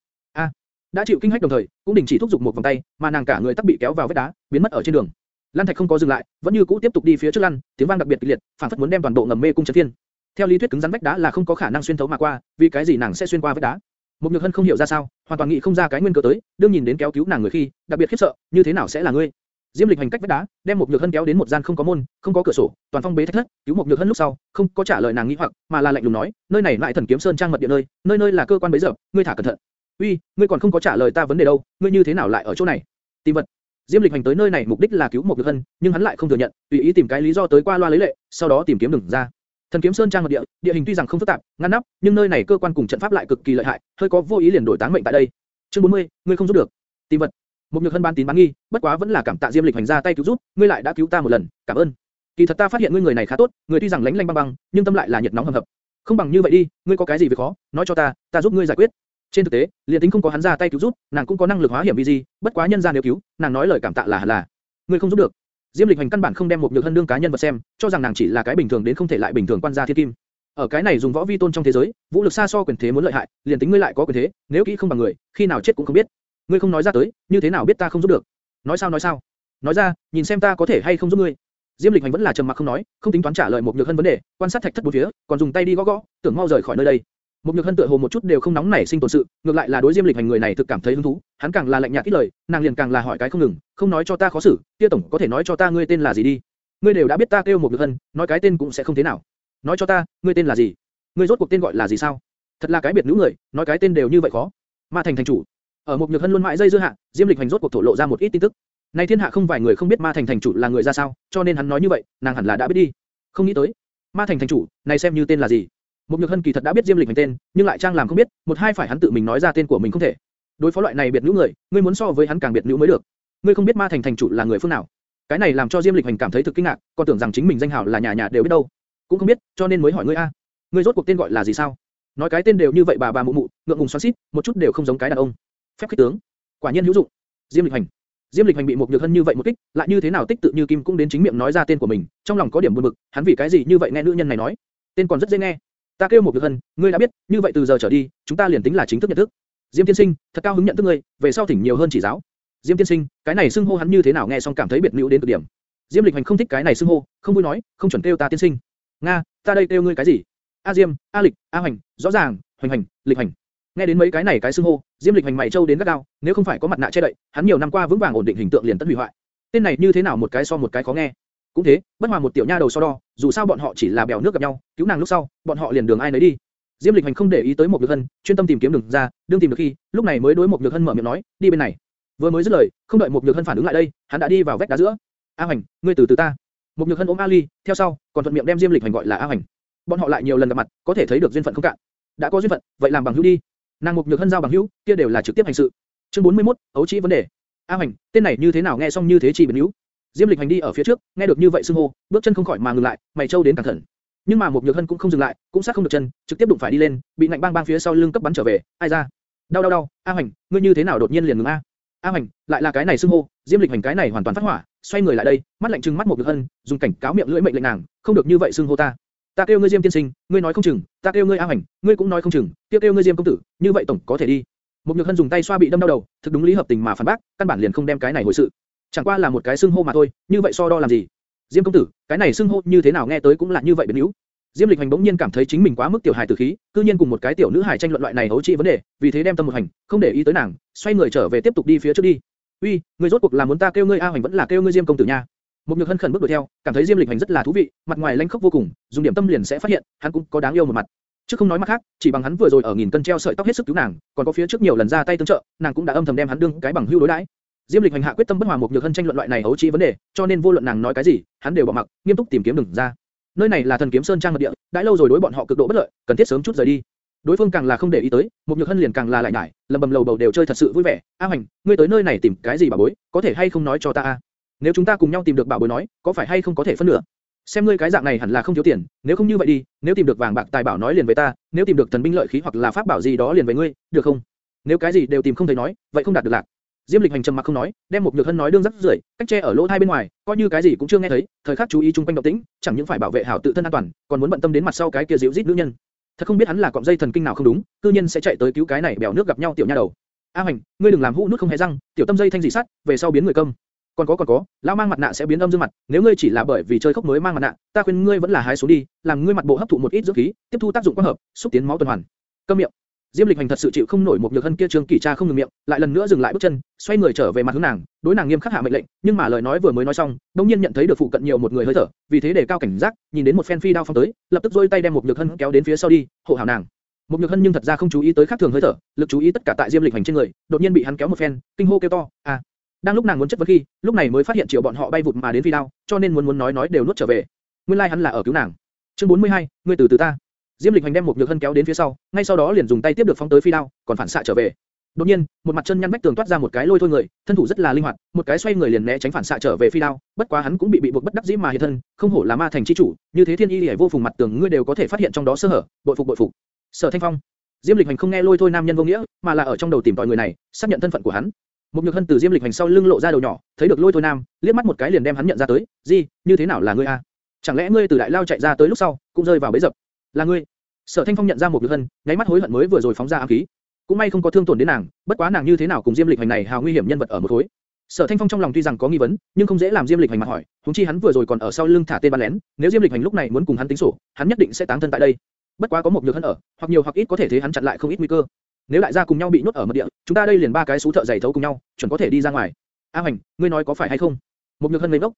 Đã chịu kinh hách đồng thời, cũng đình chỉ thúc giục một vòng tay, mà nàng cả người tắc bị kéo vào vết đá, biến mất ở trên đường. Lan Thạch không có dừng lại, vẫn như cũ tiếp tục đi phía trước lăn, tiếng vang đặc biệt kịch liệt, phản phất muốn đem toàn bộ ngầm mê cung chấn thiên. Theo lý thuyết cứng rắn vách đá là không có khả năng xuyên thấu mà qua, vì cái gì nàng sẽ xuyên qua vách đá? Một Nhược Hân không hiểu ra sao, hoàn toàn nghĩ không ra cái nguyên cớ tới, đương nhìn đến kéo cứu nàng người khi, đặc biệt khiếp sợ, như thế nào sẽ là ngươi? Diêm Lịch hành cách vách đá, đem một Nhược Hân kéo đến một gian không có môn, không có cửa sổ, toàn phong bế thách thất, cứu một Nhược Hân lúc sau, không có trả lời nàng nghi hoặc, mà là lạnh lùng nói, nơi này lại thần kiếm sơn trang mật địa nơi, nơi nơi là cơ quan bế giờ, ngươi thả cẩn thận. Uy, ngươi còn không có trả lời ta vấn đề đâu, ngươi như thế nào lại ở chỗ này? Tìm vật. Diêm Lịch hành tới nơi này mục đích là cứu một Nhược Hân, nhưng hắn lại không thừa nhận, tùy ý tìm cái lý do tới qua loa lấy lệ, sau đó tìm kiếm đường ra. Thần kiếm sơn trang mật địa, địa hình tuy rằng không phức tạp, ngăn nắp, nhưng nơi này cơ quan cùng trận pháp lại cực kỳ lợi hại, hơi có vô ý liền đổi táng mệnh tại đây. Chương 40, ngươi không giúp được. Tìm vật. Một nhược hân bán tín bán nghi, bất quá vẫn là cảm tạ Diêm Lịch hành ra tay cứu giúp, ngươi lại đã cứu ta một lần, cảm ơn. Kỳ thật ta phát hiện ngươi người này khá tốt, người tuy rằng lánh lanh băng băng, nhưng tâm lại là nhiệt nóng hầm hập. Không bằng như vậy đi, ngươi có cái gì việc khó, nói cho ta, ta giúp ngươi giải quyết. Trên thực tế, liền tính không có hắn ra tay cứu giúp, nàng cũng có năng lực hóa hiểm vi gì, bất quá nhân gian nếu cứu, nàng nói lời cảm tạ là hẳn là. người không giúp được. Diêm Lịch Hành căn bản không đem một nhược hân đương cá nhân vật xem, cho rằng nàng chỉ là cái bình thường đến không thể lại bình thường quan gia thiên kim. Ở cái này dùng võ vi tôn trong thế giới, vũ lực xa so quyền thế muốn lợi hại, liền tính ngươi lại có quyền thế, nếu kỹ không bằng người, khi nào chết cũng không biết. Ngươi không nói ra tới, như thế nào biết ta không giúp được? Nói sao nói sao? Nói ra, nhìn xem ta có thể hay không giúp ngươi. Diêm Lịch Hành vẫn là trầm mặc không nói, không tính toán trả lời một nhược hân vấn đề, quan sát thạch thất bốn phía, còn dùng tay đi gõ gõ, tưởng mau rời khỏi nơi đây. Một nhược hân tựa hồ một chút đều không nóng nảy sinh tồn sự, ngược lại là đối Diêm Lịch Hành người này thực cảm thấy hứng thú, hắn càng là lạnh nhạt ít lời, nàng liền càng là hỏi cái không ngừng, không nói cho ta khó xử, kia tổng có thể nói cho ta ngươi tên là gì đi. Ngươi đều đã biết ta kêu một nhược hân, nói cái tên cũng sẽ không thế nào. Nói cho ta, ngươi tên là gì? Ngươi rốt cuộc tên gọi là gì sao? Thật là cái biệt nữ người, nói cái tên đều như vậy khó. Ma Thành thành chủ. Ở một nhược hân luôn mãi dây dưa hạ, Diêm Lịch Hành rốt cuộc thổ lộ ra một ít tin tức. Này thiên hạ không vài người không biết Ma Thành thành chủ là người ra sao, cho nên hắn nói như vậy, nàng hẳn là đã biết đi. Không nghĩ tới, Ma Thành thành chủ, này xem như tên là gì? Một nhược hân kỳ thật đã biết Diêm Lịch Hành tên, nhưng lại trang làm không biết, một hai phải hắn tự mình nói ra tên của mình không thể. Đối phó loại này biệt nữ người, ngươi muốn so với hắn càng biệt nữ mới được. Ngươi không biết Ma Thành thành chủ là người phương nào? Cái này làm cho Diêm Lịch Hành cảm thấy thực kinh ngạc, còn tưởng rằng chính mình danh hào là nhà nhà đều biết đâu. Cũng không biết, cho nên mới hỏi ngươi a. Ngươi rốt cuộc tên gọi là gì sao? Nói cái tên đều như vậy bà bà mụ mụ, ngượng ngùng xoắn xít, một chút đều không giống cái đàn ông. Phép khích tướng, quả nhiên hữu dụng. Diêm Lịch Hành. Diêm Lịch Hành bị một nhược hân như vậy một kích, lại như thế nào tích tự như kim cũng đến chính miệng nói ra tên của mình, trong lòng có điểm buồn bực, hắn vì cái gì như vậy nghe nữ nhân này nói, tên còn rất dễ nghe. Ta kêu một việc hân, ngươi đã biết, như vậy từ giờ trở đi, chúng ta liền tính là chính thức nhận thức. Diêm Tiên Sinh, thật cao hứng nhận thức ngươi, về sau thỉnh nhiều hơn chỉ giáo. Diêm Tiên Sinh, cái này xưng hô hắn như thế nào nghe xong cảm thấy biệt liễu đến cực điểm. Diêm Lịch Hành không thích cái này xưng hô, không vui nói, không chuẩn kêu ta tiên sinh. Nga, ta đây kêu ngươi cái gì? A Diêm, A Lịch, A Hành, rõ ràng, Hành Hành, Lịch Hành. Nghe đến mấy cái này cái xưng hô, Diêm Lịch Hành mày châu đến gắt gao, nếu không phải có mặt nạ che đậy, hắn nhiều năm qua vững vàng ổn định hình tượng liền tất hủy hoại. Tên này như thế nào một cái so một cái khó nghe. Cũng thế, bất hòa một tiểu nha đầu so đo, dù sao bọn họ chỉ là bèo nước gặp nhau, cứu nàng lúc sau, bọn họ liền đường ai nấy đi. Diêm Lịch Hành không để ý tới một Nhược Hân, chuyên tâm tìm kiếm đường ra, đương tìm được khi, lúc này mới đối một Nhược Hân mở miệng nói, đi bên này. Vừa mới dứt lời, không đợi một Nhược Hân phản ứng lại đây, hắn đã đi vào vách đá giữa. A Hành, ngươi từ từ ta. Một Nhược Hân ôm Ali, theo sau, còn thuận miệng đem Diêm Lịch Hành gọi là A Hành. bọn họ lại nhiều lần gặp mặt, có thể thấy được duyên phận không cạn. đã có duyên phận, vậy làm bằng hữu đi. nàng một nhược hân giao bằng hữu, kia đều là trực tiếp hành sự. chương 41, ấu chỉ vấn đề. A Hành, tên này như thế nào nghe xong như thế chỉ biến hữu. Diêm Lịch Hành đi ở phía trước, nghe được như vậy xưng hô, bước chân không khỏi mà ngừng lại, mày trâu đến cẩn thận. Nhưng mà một nhược hân cũng không dừng lại, cũng sát không được chân, trực tiếp đụng phải đi lên, bị ngạnh bang bang phía sau lưng cấp bắn trở về, ai ra? Đau đau đau, A Hoành, ngươi như thế nào đột nhiên liền ngừng a? A Hoành, lại là cái này xưng hô, Diêm Lịch Hành cái này hoàn toàn phát hỏa, xoay người lại đây, mắt lạnh trừng mắt một nhược hân, dùng cảnh cáo miệng lưỡi mệnh lệnh nàng, không được như vậy xưng hô ta. Ta kêu ngươi Diêm tiên sinh, ngươi nói không chừng, ta kêu ngươi A Hoành, ngươi cũng nói không chừng, kêu kêu ngươi Diêm công tử, như vậy tổng có thể đi. Một nhược hân dùng tay xoa bị đâm đau đầu, thực đúng lý hợp tình mà phản bác, căn bản liền không đem cái này hồi sự. Chẳng qua là một cái xưng hô mà thôi, như vậy so đo làm gì? Diêm công tử, cái này xưng hô như thế nào nghe tới cũng là như vậy biến yếu. Diêm Lịch Hành bỗng nhiên cảm thấy chính mình quá mức tiểu hài tử khí, cư nhiên cùng một cái tiểu nữ hài tranh luận loại này hấu trị vấn đề, vì thế đem tâm một hành, không để ý tới nàng, xoay người trở về tiếp tục đi phía trước đi. Uy, ngươi rốt cuộc là muốn ta kêu ngươi A Hành vẫn là kêu ngươi Diêm công tử nha? Một Nhược Hân khẩn bước đuổi theo, cảm thấy Diêm Lịch Hành rất là thú vị, mặt ngoài lanh khốc vô cùng, dùng điểm tâm liền sẽ phát hiện, hắn cũng có đáng yêu một mặt. Chứ không nói mặt khác, chỉ bằng hắn vừa rồi ở nghìn cân treo sợi tóc hết sức cứu nàng, còn có phía trước nhiều lần ra tay tương trợ, nàng cũng đã âm thầm đem hắn đương cái bằng hữu đối đãi. Diêm Lịch hành hạ quyết tâm bất hòa một nhược hân tranh luận loại này ấu trí vấn đề, cho nên vô luận nàng nói cái gì, hắn đều bỏ mặc, nghiêm túc tìm kiếm đường ra. Nơi này là thần kiếm sơn trang mật địa, đã lâu rồi đối bọn họ cực độ bất lợi, cần thiết sớm chút rời đi. Đối phương càng là không để ý tới, một nhược hân liền càng là lại nhải, lầm bầm lầu bầu đều chơi thật sự vui vẻ. A Hoành, ngươi tới nơi này tìm cái gì bà bối, có thể hay không nói cho ta a? Nếu chúng ta cùng nhau tìm được bảo bối nói, có phải hay không có thể phân nửa? Xem ngươi cái dạng này hẳn là không thiếu tiền, nếu không như vậy đi, nếu tìm được vàng bạc tài bảo nói liền với ta, nếu tìm được thần binh lợi khí hoặc là pháp bảo gì đó liền với ngươi, được không? Nếu cái gì đều tìm không thấy nói, vậy không đạt được lạc. Diêm Lịch hành trầm mặc không nói, đem một nhược hân nói đương rất rưởi, cách che ở lỗ hai bên ngoài, coi như cái gì cũng chưa nghe thấy, thời khắc chú ý chung quanh động tĩnh, chẳng những phải bảo vệ hảo tự thân an toàn, còn muốn bận tâm đến mặt sau cái kia dịu rít nữ nhân. Thật không biết hắn là cọng dây thần kinh nào không đúng, cư nhiên sẽ chạy tới cứu cái này bèo nước gặp nhau tiểu nha đầu. A Hành, ngươi đừng làm hũ nút không hề răng, tiểu tâm dây thanh dị sắt, về sau biến người công. Còn có còn có, lão mang mặt nạ sẽ biến âm dương mặt, nếu ngươi chỉ là bởi vì chơi khốc mới mang mặt nạ, ta khuyên ngươi vẫn là hái xuống đi, làm ngươi mặt bộ hấp thụ một ít dưỡng khí, tiếp thu tác dụng quang hợp, xúc tiến máu tuần hoàn. Câm miệng. Diêm Lịch Hành thật sự chịu không nổi một nhược hân kia trương kỳ cha không ngừng miệng, lại lần nữa dừng lại bước chân, xoay người trở về mặt hướng nàng, đối nàng nghiêm khắc hạ mệnh lệnh, nhưng mà lời nói vừa mới nói xong, đống nhiên nhận thấy được phụ cận nhiều một người hơi thở, vì thế để cao cảnh giác, nhìn đến một phen phi đao phong tới, lập tức rôi tay đem một nhược hân kéo đến phía sau đi, hộ hảo nàng. Một nhược hân nhưng thật ra không chú ý tới khác thường hơi thở, lực chú ý tất cả tại Diêm Lịch Hành trên người, đột nhiên bị hắn kéo một phen, kinh hô kêu to, à. Đang lúc nàng muốn chất vấn khi, lúc này mới phát hiện triệu bọn họ bay vụt mà đến phi đao, cho nên muốn muốn nói nói đều nuốt trở về. Nguyên lai like hắn là ở cứu nàng. Chương 42, ngươi từ từ ta. Diêm Lịch Hành đem một nhược hân kéo đến phía sau, ngay sau đó liền dùng tay tiếp được phóng tới phi đao, còn phản xạ trở về. Đột nhiên, một mặt chân nhăn bách tường toát ra một cái lôi thôi người, thân thủ rất là linh hoạt, một cái xoay người liền né tránh phản xạ trở về phi đao, bất quá hắn cũng bị bị buộc bất đắc dĩ mà hiện thân, không hổ là ma thành chi chủ, như thế thiên y liễu vô phùng mặt tường ngươi đều có thể phát hiện trong đó sơ hở, bội phục bội phục. Sở Thanh Phong, Diêm Lịch Hành không nghe lôi thôi nam nhân vô nghĩa, mà là ở trong đầu tìm tòi người này, xác nhận thân phận của hắn. Một nhược hân từ Diêm Lịch Hành sau lưng lộ ra đầu nhỏ, thấy được lôi thôi nam, liếc mắt một cái liền đem hắn nhận ra tới, gì, như thế nào là ngươi a? Chẳng lẽ ngươi từ đại lao chạy ra tới lúc sau, cũng rơi vào bẫy dập? Là ngươi? Sở Thanh Phong nhận ra một nhược hân, nháy mắt hối hận mới vừa rồi phóng ra ám khí. Cũng may không có thương tổn đến nàng, bất quá nàng như thế nào cùng Diêm Lịch Hành này hào nguy hiểm nhân vật ở một khối. Sở Thanh Phong trong lòng tuy rằng có nghi vấn, nhưng không dễ làm Diêm Lịch Hành mà hỏi, huống chi hắn vừa rồi còn ở sau lưng thả tên bắn lén, nếu Diêm Lịch Hành lúc này muốn cùng hắn tính sổ, hắn nhất định sẽ táng thân tại đây. Bất quá có một nhược hân ở, hoặc nhiều hoặc ít có thể thế hắn chặn lại không ít nguy cơ. Nếu đại gia cùng nhau bị nhốt ở mật địa, chúng ta đây liền ba cái sú thợ giày thấu cùng nhau, chuẩn có thể đi ra ngoài. A Hành, ngươi nói có phải hay không? Một nhược hân ngây ngốc,